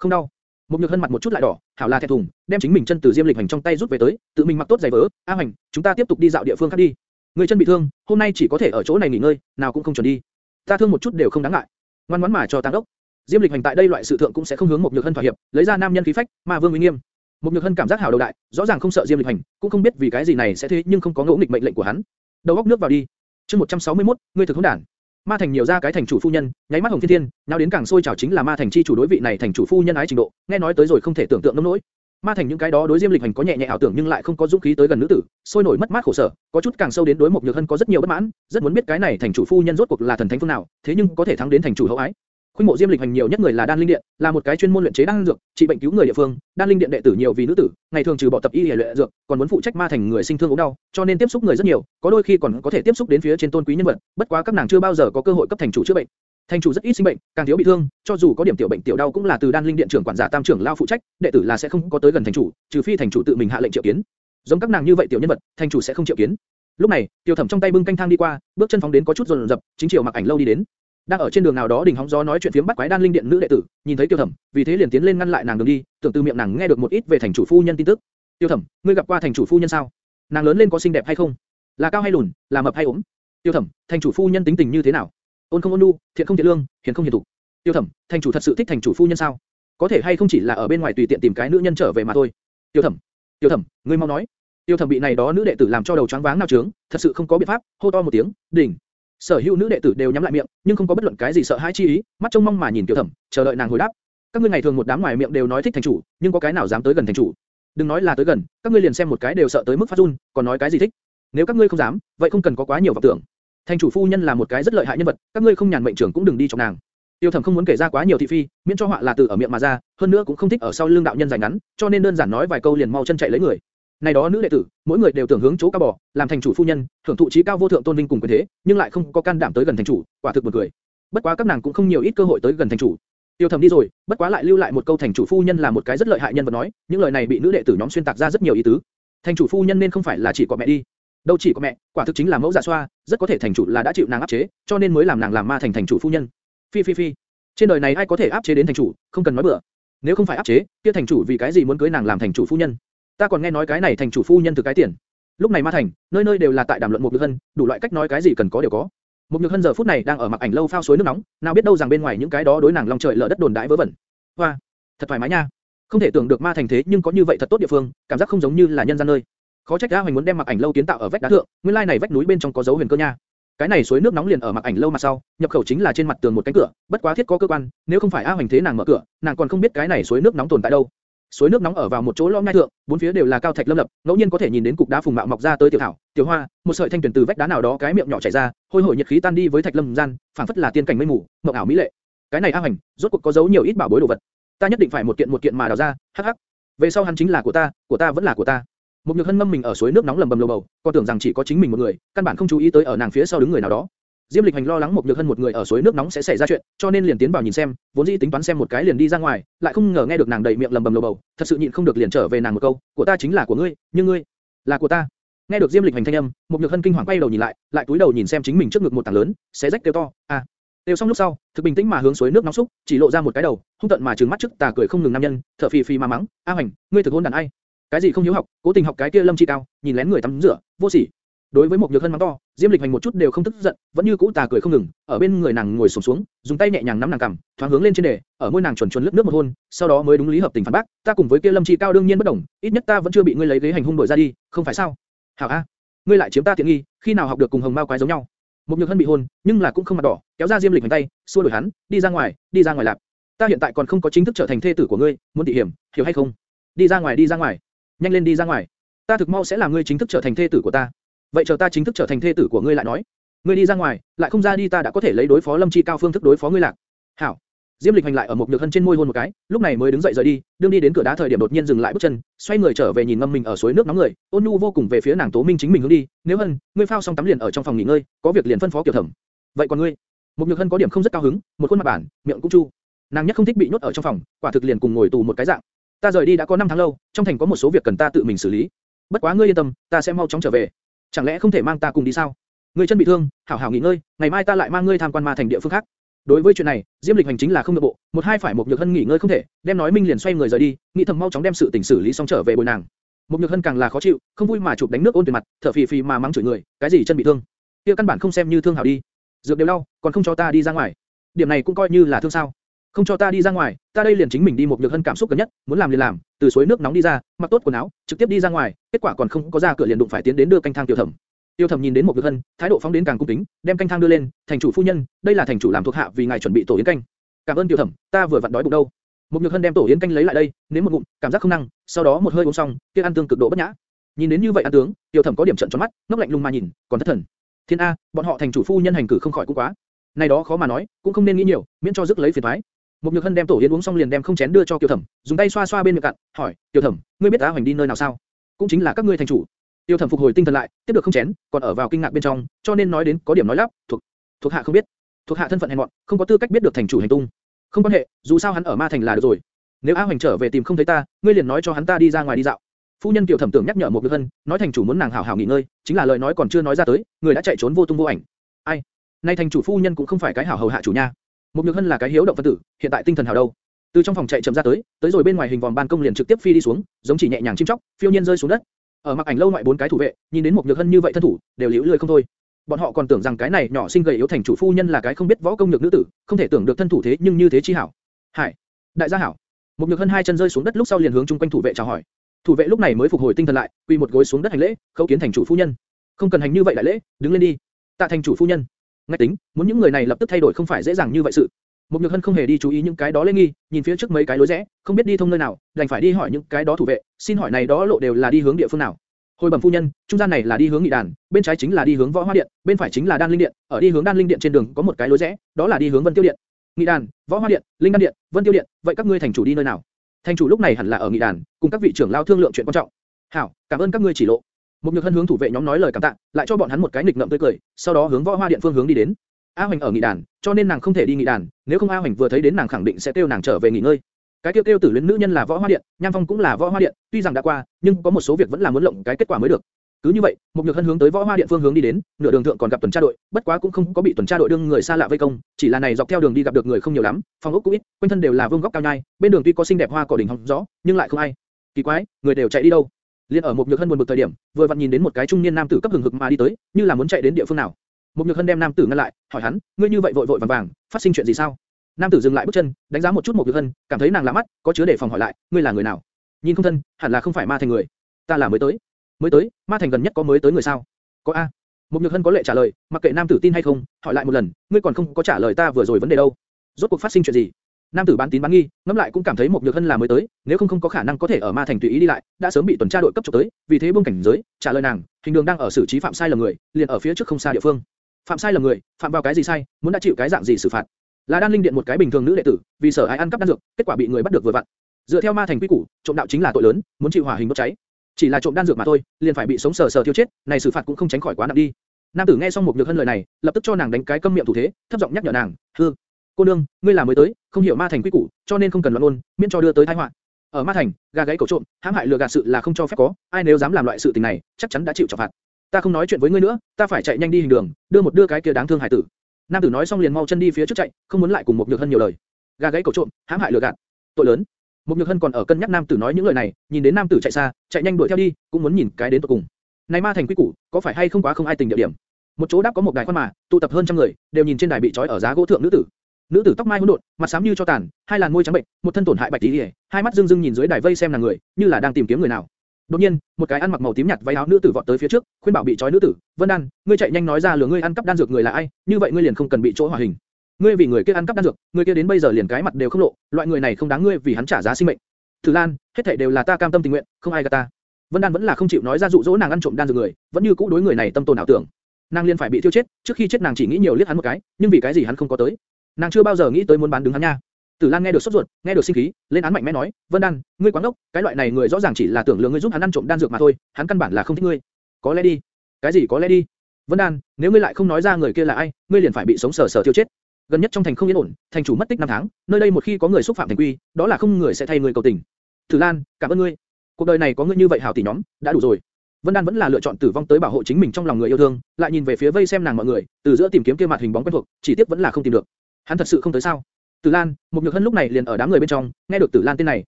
Không, đau. Một nhược hân mặt một chút lại đỏ, hảo là thẹn thùng, đem chính mình chân từ Diêm Lịch hành trong tay rút về tới, tự mình mặc tốt giày vớ, A Hoành, chúng ta tiếp tục đi dạo địa phương khác đi. Người chân bị thương, hôm nay chỉ có thể ở chỗ này nghỉ ngơi, nào cũng không chuẩn đi. Ta thương một chút đều không đáng ngại. Ngoan ngoãn mà cho tăng đốc. Diêm Lịch hành tại đây loại sự thượng cũng sẽ không hướng một nhược hân thỏa hiệp, lấy ra nam nhân khí phách, mà vương uy nghiêm. Một nhược hân cảm giác hảo đầu đại, rõ ràng không sợ Diêm Lịch hành, cũng không biết vì cái gì này sẽ thế nhưng không có ngỗ nghịch mệnh lệnh của hắn. Đầu óc nước vào đi. Chương 161, ngươi thực hỗn đản. Ma thành nhiều ra cái thành chủ phu nhân, nháy mắt hồng thiên thiên, nào đến càng sôi trào chính là ma thành chi chủ đối vị này thành chủ phu nhân ái trình độ, nghe nói tới rồi không thể tưởng tượng nông nỗi. Ma thành những cái đó đối Diêm Lịch Hành có nhẹ nhẹ ảo tưởng nhưng lại không có dũng khí tới gần nữ tử, sôi nổi mất mát khổ sở, có chút càng sâu đến đối một nhược hân có rất nhiều bất mãn, rất muốn biết cái này thành chủ phu nhân rốt cuộc là thần thánh phương nào, thế nhưng có thể thắng đến thành chủ hậu ái. Khuynh mộ Diêm Lịch Hành nhiều nhất người là Đan Linh Điện, là một cái chuyên môn luyện chế đan dược, trị bệnh cứu người địa phương. Đan Linh Điện đệ tử nhiều vì nữ tử, ngày thường trừ bỏ tập y y luyện dược, còn muốn phụ trách ma thành người sinh thương ốm đau, cho nên tiếp xúc người rất nhiều, có đôi khi còn có thể tiếp xúc đến phía trên tôn quý nhân vật, bất quá các nàng chưa bao giờ có cơ hội cấp thành chủ chữa bệnh. Thành chủ rất ít sinh bệnh, càng thiếu bị thương, cho dù có điểm tiểu bệnh tiểu đau cũng là từ Đan Linh Điện trưởng quản giả Tam trưởng lao phụ trách, đệ tử là sẽ không có tới gần thành chủ, trừ phi thành chủ tự mình hạ lệnh triệu kiến. Giống các nàng như vậy tiểu nhân vật, thành chủ sẽ không triệu kiến. Lúc này, Tiêu Thẩm trong tay bưng canh thang đi qua, bước chân phóng đến có chút run rập, chính chiều mặc ảnh lâu đi đến. Đang ở trên đường nào đó đỉnh hóng gió nói chuyện phiếm bắt quái Đan Linh Điện nữ đệ tử, nhìn thấy Tiêu Thẩm, vì thế liền tiến lên ngăn lại nàng đường đi, tưởng từ miệng nàng nghe được một ít về thành chủ phu nhân tin tức. Tiêu Thẩm, ngươi gặp qua thành chủ phu nhân sao? Nàng lớn lên có xinh đẹp hay không? Là cao hay lùn, là mập hay ốm? Tiêu Thẩm, thành chủ phu nhân tính tình như thế nào? ôn không ôn nhu, thiện không thiện lương, hiền không hiền thủ Tiêu Thẩm, thành chủ thật sự thích thành chủ phu nhân sao? Có thể hay không chỉ là ở bên ngoài tùy tiện tìm cái nữ nhân trở về mà thôi. Tiêu Thẩm, Tiêu Thẩm, ngươi mau nói. Tiêu Thẩm bị này đó nữ đệ tử làm cho đầu choáng váng nao trướng, thật sự không có biện pháp, hô to một tiếng, đỉnh. Sở hữu nữ đệ tử đều nhắm lại miệng, nhưng không có bất luận cái gì sợ hãi chi ý, mắt trông mong mà nhìn Tiêu Thẩm, chờ đợi nàng hồi đáp. Các ngươi ngày thường một đám ngoài miệng đều nói thích thành chủ, nhưng có cái nào dám tới gần thành chủ? Đừng nói là tới gần, các ngươi liền xem một cái đều sợ tới mức phát run, còn nói cái gì thích? Nếu các ngươi không dám, vậy không cần có quá nhiều vọng tưởng. Thành chủ phu nhân là một cái rất lợi hại nhân vật, các ngươi không nhàn mệnh trưởng cũng đừng đi chọc nàng. Tiêu Thẩm không muốn kể ra quá nhiều thị phi, miễn cho họa là từ ở miệng mà ra, hơn nữa cũng không thích ở sau lưng đạo nhân dài ngắn, cho nên đơn giản nói vài câu liền mau chân chạy lấy người. Này đó nữ đệ tử, mỗi người đều tưởng hướng chỗ cao bò, làm thành chủ phu nhân, thưởng thụ trí cao vô thượng tôn vinh cùng quyền thế, nhưng lại không có can đảm tới gần thành chủ, quả thực buồn cười. Bất quá các nàng cũng không nhiều ít cơ hội tới gần thành chủ. Tiêu Thẩm đi rồi, bất quá lại lưu lại một câu thành chủ phu nhân là một cái rất lợi hại nhân vật nói, những lời này bị nữ đệ tử nhóm xuyên tạc ra rất nhiều ý tứ. Thành chủ phu nhân nên không phải là chỉ có mẹ đi, đâu chỉ có mẹ, quả thực chính là mẫu dạ xoa, rất có thể thành chủ là đã chịu nàng áp chế, cho nên mới làm nàng làm ma thành thành chủ phu nhân. Phi phi phi, trên đời này ai có thể áp chế đến thành chủ, không cần nói bừa. Nếu không phải áp chế, kia thành chủ vì cái gì muốn cưới nàng làm thành chủ phu nhân? Ta còn nghe nói cái này thành chủ phu nhân từ cái tiền. Lúc này ma thành, nơi nơi đều là tại đàm luận một nhược hân, đủ loại cách nói cái gì cần có đều có. Một nhược hân giờ phút này đang ở mặc ảnh lâu phao suối nước nóng, nào biết đâu rằng bên ngoài những cái đó đối nàng long trời lở đất đồn đãi vớ vẩn. Hoa, thật thoải mái nha. Không thể tưởng được ma thành thế nhưng có như vậy thật tốt địa phương, cảm giác không giống như là nhân gian nơi. Khó trách A Hoành muốn đem mặc ảnh lâu kiến tạo ở vách đá thượng, nguyên lai này vách núi bên trong có dấu huyền cơ nha. Cái này suối nước nóng liền ở mặc ảnh lâu mặt sau, nhập khẩu chính là trên mặt tường một cánh cửa, bất quá thiết có cơ quan, nếu không phải A Hoành thế nàng mở cửa, nàng còn không biết cái này suối nước nóng tồn tại đâu. Suối nước nóng ở vào một chỗ lõm ngai thượng, bốn phía đều là cao thạch lâm lập, ngẫu nhiên có thể nhìn đến cục đá phùng mạo mọc ra tới tiểu thảo, tiểu hoa, một sợi thanh tuyển từ vách đá nào đó cái miệng nhỏ chảy ra, hôi hổi nhiệt khí tan đi với thạch lâm gian, phảng phất là tiên cảnh mây mù, mộng ảo mỹ lệ. Cái này A hành, rốt cuộc có giấu nhiều ít bảo bối đồ vật. Ta nhất định phải một kiện một kiện mà đào ra, hắc hắc. Về sau hắn chính là của ta, của ta vẫn là của ta. Một nhược hân ngâm mình ở suối nước nóng lầm bầm lầu bầu, còn tưởng rằng chỉ có chính mình một người, căn bản không chú ý tới ở nàng phía sau đứng người nào đó. Diêm Lịch Hành lo lắng một nhược hân một người ở suối nước nóng sẽ xảy ra chuyện, cho nên liền tiến vào nhìn xem, vốn dĩ tính toán xem một cái liền đi ra ngoài, lại không ngờ nghe được nàng đầy miệng lầm bầm lầu bầu, thật sự nhịn không được liền trở về nàng một câu, của ta chính là của ngươi, nhưng ngươi là của ta. Nghe được Diêm Lịch Hành thanh âm, một nhược hân kinh hoàng quay đầu nhìn lại, lại cúi đầu nhìn xem chính mình trước ngực một tảng lớn, xé rách kêu to, à. a. Tiêu xong lúc sau, thực bình tĩnh mà hướng suối nước nóng xúc, chỉ lộ ra một cái đầu, hung tận mà trừng mắt trước tà cười không ngừng nam nhân, thở phì phì mà mắng, a Hành, ngươi thực hôn đàn ai? Cái gì không hiếu học, cố tình học cái kia lâm chi cao, nhìn lén người tắm rửa, vô sỉ. Đối với một nhược hân mắng to, Diêm Lịch Hành một chút đều không tức giận, vẫn như cũ tà cười không ngừng, ở bên người nàng ngồi sụp xuống, dùng tay nhẹ nhàng nắm nàng cằm, thoáng hướng lên trên đề, ở môi nàng chuẩn chuẩn lướt nước một hôn, sau đó mới đúng lý hợp tình phản bác, ta cùng với kia Lâm Chi Cao đương nhiên bất đồng, ít nhất ta vẫn chưa bị ngươi lấy ghế hành hung đổi ra đi, không phải sao? Hảo a, ngươi lại chiếm ta tiện nghi, khi nào học được cùng hồng mao quái giống nhau? Một nhược hân bị hôn, nhưng là cũng không mặt đỏ, kéo ra Diêm Lịch Hành tay, xua đuổi hắn, đi ra ngoài, đi ra ngoài lạp. Ta hiện tại còn không có chính thức trở thành thê tử của ngươi, muốn tỉ hiểm, hiểu hay không? Đi ra ngoài, đi ra ngoài, nhanh lên đi ra ngoài. Ta thực mau sẽ làm ngươi chính thức trở thành thê tử của ta vậy chờ ta chính thức trở thành thê tử của ngươi lại nói, ngươi đi ra ngoài, lại không ra đi ta đã có thể lấy đối phó Lâm Chi cao phương thức đối phó ngươi lạc. Hảo. Diêm Lịch hành lại ở một nhược hân trên môi hôn một cái, lúc này mới đứng dậy rời đi, đương đi đến cửa đá thời điểm đột nhiên dừng lại bước chân, xoay người trở về nhìn ngâm mình ở suối nước nóng người, ôn nhu vô cùng về phía nàng Tố Minh chính mình hướng đi, nếu hân, ngươi phao xong tắm liền ở trong phòng nghỉ ngơi, có việc liền phân phó kiểu thẩm. Vậy còn ngươi? Một nhược hân có điểm không rất cao hứng, một khuôn mặt bản, miệng cũng chu. Nàng nhất không thích bị nhốt ở trong phòng, quả thực liền cùng ngồi tù một cái dạng. Ta rời đi đã có 5 tháng lâu, trong thành có một số việc cần ta tự mình xử lý. Bất quá ngươi yên tâm, ta sẽ mau chóng trở về. Chẳng lẽ không thể mang ta cùng đi sao? Ngươi chân bị thương, hảo hảo nghỉ ngơi, ngày mai ta lại mang ngươi tham quan ma thành địa phương khác. Đối với chuyện này, Diêm Lịch hành chính là không được bộ, một hai phải một nhược hân nghỉ ngơi không thể, đem nói minh liền xoay người rời đi, nghĩ thầm mau chóng đem sự tình xử lý xong trở về bồi nàng. Một nhược hân càng là khó chịu, không vui mà chụp đánh nước ôn tuyệt mặt, thở phì phì mà mắng chửi người, cái gì chân bị thương, kia căn bản không xem như thương hảo đi, dược đều đau, còn không cho ta đi ra ngoài, điểm này cũng coi như là thương sao? Không cho ta đi ra ngoài, ta đây liền chính mình đi một nhược hân cảm xúc gần nhất, muốn làm liền làm, từ suối nước nóng đi ra, mặc tốt quần áo, trực tiếp đi ra ngoài, kết quả còn không có ra cửa liền đụng phải tiến đến đưa canh thang tiểu thẩm. Tiêu Thẩm nhìn đến một Nhược Hân, thái độ phóng đến càng cung kính, đem canh thang đưa lên, thành chủ phu nhân, đây là thành chủ làm thuộc hạ vì ngài chuẩn bị tổ yến canh. Cảm ơn Tiêu Thẩm, ta vừa vặn đói bụng đâu. Một Nhược Hân đem tổ yến canh lấy lại đây, nếm một ngụm, cảm giác không năng, sau đó một hơi uống xong, kia ăn tương cực độ bất nhã. Nhìn đến như vậy ăn tướng, Tiêu Thẩm có điểm trợn tròn mắt, ngốc lạnh lùng mà nhìn, còn thất thần. Thiên a, bọn họ thành chủ phu nhân hành cử không khỏi cũng quá. Này đó khó mà nói, cũng không nên nghĩ nhiều, miễn cho rước lấy phiền toái. Một Nhược Hân đem tổ yến uống xong liền đem không chén đưa cho Tiêu Thẩm, dùng tay xoa xoa bên miệng cạn, hỏi, Tiêu Thẩm, ngươi biết Á Hoành đi nơi nào sao? Cũng chính là các ngươi thành chủ. Tiêu Thẩm phục hồi tinh thần lại, tiếp được không chén, còn ở vào kinh ngạc bên trong, cho nên nói đến có điểm nói lắp, thuộc thuộc hạ không biết, thuộc hạ thân phận hèn mọn, không có tư cách biết được thành chủ hành tung. Không quan hệ, dù sao hắn ở ma thành là được rồi. Nếu A Hoành trở về tìm không thấy ta, ngươi liền nói cho hắn ta đi ra ngoài đi dạo. Phu nhân Tiểu Thẩm tưởng nhắc nhở một Nhược Hân, nói thành chủ muốn nàng hảo hảo nghỉ ngơi, chính là lời nói còn chưa nói ra tới, người đã chạy trốn vô tung vô ảnh. Ai? Nay thành chủ phu nhân cũng không phải cái hảo hầu hạ chủ nha. Một Nhược Hân là cái hiếu động phân tử, hiện tại tinh thần hảo đâu. Từ trong phòng chạy chậm ra tới, tới rồi bên ngoài hình vòng ban công liền trực tiếp phi đi xuống, giống chỉ nhẹ nhàng chim chóc, phiêu nhiên rơi xuống đất. Ở mặc ảnh lâu ngoại bốn cái thủ vệ, nhìn đến một nhược hân như vậy thân thủ, đều liễu lười không thôi. Bọn họ còn tưởng rằng cái này nhỏ xinh gầy yếu thành chủ phu nhân là cái không biết võ công nhược nữ tử, không thể tưởng được thân thủ thế nhưng như thế chi hảo. Hải, đại gia hảo. Một nhược hân hai chân rơi xuống đất lúc sau liền hướng chung quanh thủ vệ chào hỏi. Thủ vệ lúc này mới phục hồi tinh thần lại, quỳ một gối xuống đất hành lễ, khấu kiến thành chủ phu nhân. Không cần hành như vậy đại lễ, đứng lên đi. Tạ thành chủ phu nhân. Ngay tính, muốn những người này lập tức thay đổi không phải dễ dàng như vậy sự. mục Nhược Hân không hề đi chú ý những cái đó lên nghi, nhìn phía trước mấy cái lối rẽ, không biết đi thông nơi nào, đành phải đi hỏi những cái đó thủ vệ, xin hỏi này đó lộ đều là đi hướng địa phương nào. Hồi bẩm phu nhân, trung gian này là đi hướng nghị đàn, bên trái chính là đi hướng võ hoa điện, bên phải chính là đan linh điện, ở đi hướng đan linh điện trên đường có một cái lối rẽ, đó là đi hướng vân tiêu điện. Nghị đàn, võ hoa điện, linh đan điện, vân tiêu điện, vậy các ngươi thành chủ đi nơi nào? Thành chủ lúc này hẳn là ở nghị đàn, cùng các vị trưởng lao thương lượng chuyện quan trọng. Hảo, cảm ơn các ngươi chỉ lộ. Một nhược hân hướng thủ vệ nhóm nói lời cảm tạ, lại cho bọn hắn một cái nghịch ngợm tươi cười, sau đó hướng võ hoa điện phương hướng đi đến. A Hoành ở nghị đàn, cho nên nàng không thể đi nghị đàn, nếu không A Hoành vừa thấy đến nàng khẳng định sẽ kêu nàng trở về nghỉ ngơi. Cái tiêu tiêu tử luyến nữ nhân là võ hoa điện, Nham Phong cũng là võ hoa điện, tuy rằng đã qua, nhưng có một số việc vẫn là muốn lộng cái kết quả mới được. Cứ như vậy, một nhược hân hướng tới võ hoa điện phương hướng đi đến, nửa đường thượng còn gặp tuần tra đội, bất quá cũng không có bị tuần tra đội đương người xa lạ vây công, chỉ là này dọc theo đường đi gặp được người không nhiều lắm, phòng ốc cũng ít, quanh thân đều là vương góc cao nhai, bên đường tuy có xinh đẹp hoa cỏ đỉnh hồng rõ, nhưng lại không ai. Kỳ quái, người đều chạy đi đâu? Liên ở một nhược hân buồn bực thời điểm, vừa vặn nhìn đến một cái trung niên nam tử cấp hừng hực mà đi tới, như là muốn chạy đến địa phương nào. Một nhược hân đem nam tử ngăn lại, hỏi hắn, ngươi như vậy vội vội vàng vàng, phát sinh chuyện gì sao? Nam tử dừng lại bước chân, đánh giá một chút một nhược hân, cảm thấy nàng lạ mắt, có chứa để phòng hỏi lại, ngươi là người nào? Nhìn không thân, hẳn là không phải ma thành người. Ta là mới tới. Mới tới, ma thành gần nhất có mới tới người sao? Có a. Một nhược hân có lệ trả lời, mặc kệ nam tử tin hay không, hỏi lại một lần, ngươi còn không có trả lời ta vừa rồi vấn đề đâu? Rốt cuộc phát sinh chuyện gì? Nam tử bán tín bán nghi, ngẫm lại cũng cảm thấy một nhược hân là mới tới, nếu không không có khả năng có thể ở ma thành tùy ý đi lại, đã sớm bị tuần tra đội cấp chụp tới, vì thế buông cảnh giới, trả lời nàng, hình đường đang ở xử trí phạm sai lầm người, liền ở phía trước không xa địa phương phạm sai lầm người, phạm vào cái gì sai, muốn đã chịu cái dạng gì xử phạt. Là đan linh điện một cái bình thường nữ đệ tử, vì sở ai ăn cắp đan dược, kết quả bị người bắt được vừa vặn. Dựa theo ma thành quy củ, trộm đạo chính là tội lớn, muốn chịu hỏa hình đốt cháy. Chỉ là trộm đan dược mà thôi, liền phải bị sống sờ sờ thiêu chết, này xử phạt cũng không tránh khỏi quá nặng đi. Nam tử nghe xong một nhược hân lời này, lập tức cho nàng đánh cái câm miệng thủ thế, thấp giọng nhắc nhở nàng, hư, cô nương, ngươi là mới tới, không hiểu ma thành quy củ, cho nên không cần loạn luôn, miễn cho đưa tới tai họa. Ở Ma Thành, gà gáy cổ trộm, hãm hại lừa gạt sự là không cho phép có, ai nếu dám làm loại sự tình này, chắc chắn đã chịu trọng phạt. Ta không nói chuyện với ngươi nữa, ta phải chạy nhanh đi hình đường, đưa một đưa cái kia đáng thương hải tử. Nam tử nói xong liền mau chân đi phía trước chạy, không muốn lại cùng một nhược hân nhiều lời. Gà gáy cổ trộm, hãm hại lừa gạt, tội lớn. Một nhược hân còn ở cân nhắc nam tử nói những lời này, nhìn đến nam tử chạy xa, chạy nhanh đuổi theo đi, cũng muốn nhìn cái đến tận cùng. Này ma thành quy củ, có phải hay không quá không ai tình địa điểm? Một chỗ đáp có một đài quan mà, tụ tập hơn trăm người, đều nhìn trên đài bị trói ở giá gỗ thượng nữ tử. Nữ tử tóc mai hỗn độn, mặt xám như cho tàn, hai làn môi trắng bệnh, một thân tổn hại bạch tí, hai mắt dương dương nhìn dưới đài vây xem nàng người, như là đang tìm kiếm người nào. Đột nhiên, một cái ăn mặc màu tím nhạt váy áo nữ tử vọt tới phía trước, khuyên bảo bị trói nữ tử, "Vân Đan, ngươi chạy nhanh nói ra lừa ngươi ăn cắp đan dược người là ai, như vậy ngươi liền không cần bị chỗ hỏa hình. Ngươi vì người kia ăn cắp đan dược, người kia đến bây giờ liền cái mặt đều không lộ, loại người này không đáng ngươi vì hắn trả giá sinh mệnh." Thử Lan, hết thảy đều là ta cam tâm tình nguyện, không ai gạt ta. Vân Đan vẫn là không chịu nói ra dụ dỗ nàng ăn trộm đan dược người, vẫn như cũ đối người này tâm tồn ảo tưởng. Nàng liền phải bị thiêu chết, trước khi chết nàng chỉ nghĩ nhiều liếc hắn một cái, nhưng vì cái gì hắn không có tới. Nàng chưa bao giờ nghĩ tới muốn bán đứng hắn nha. Tử Lan nghe được sốt ruột, nghe được sinh khí, lên án mạnh mẽ nói, Vân Đan, ngươi quá ngốc, cái loại này người rõ ràng chỉ là tưởng lừa ngươi giúp hắn ăn trộm đan dược mà thôi, hắn căn bản là không thích ngươi. Có lẽ đi. Cái gì có lẽ đi? Vân Đan, nếu ngươi lại không nói ra người kia là ai, ngươi liền phải bị sống sờ sờ tiêu chết. Gần nhất trong thành không yên ổn, thành chủ mất tích năm tháng, nơi đây một khi có người xúc phạm thành quy, đó là không người sẽ thay người cầu tình. Tử Lan, cảm ơn ngươi. Cuộc đời này có ngươi như vậy hảo tỷ nhóm, đã đủ rồi. Vân Đan vẫn là lựa chọn tử vong tới bảo hộ chính mình trong lòng người yêu thương, lại nhìn về phía vây xem nàng mọi người, từ giữa tìm kiếm kia mặt hình bóng quen thuộc, chỉ tiếc vẫn là không tìm được. Hắn thật sự không tới sao? Tử Lan, một nhược hân lúc này liền ở đám người bên trong, nghe được Tử Lan tên này,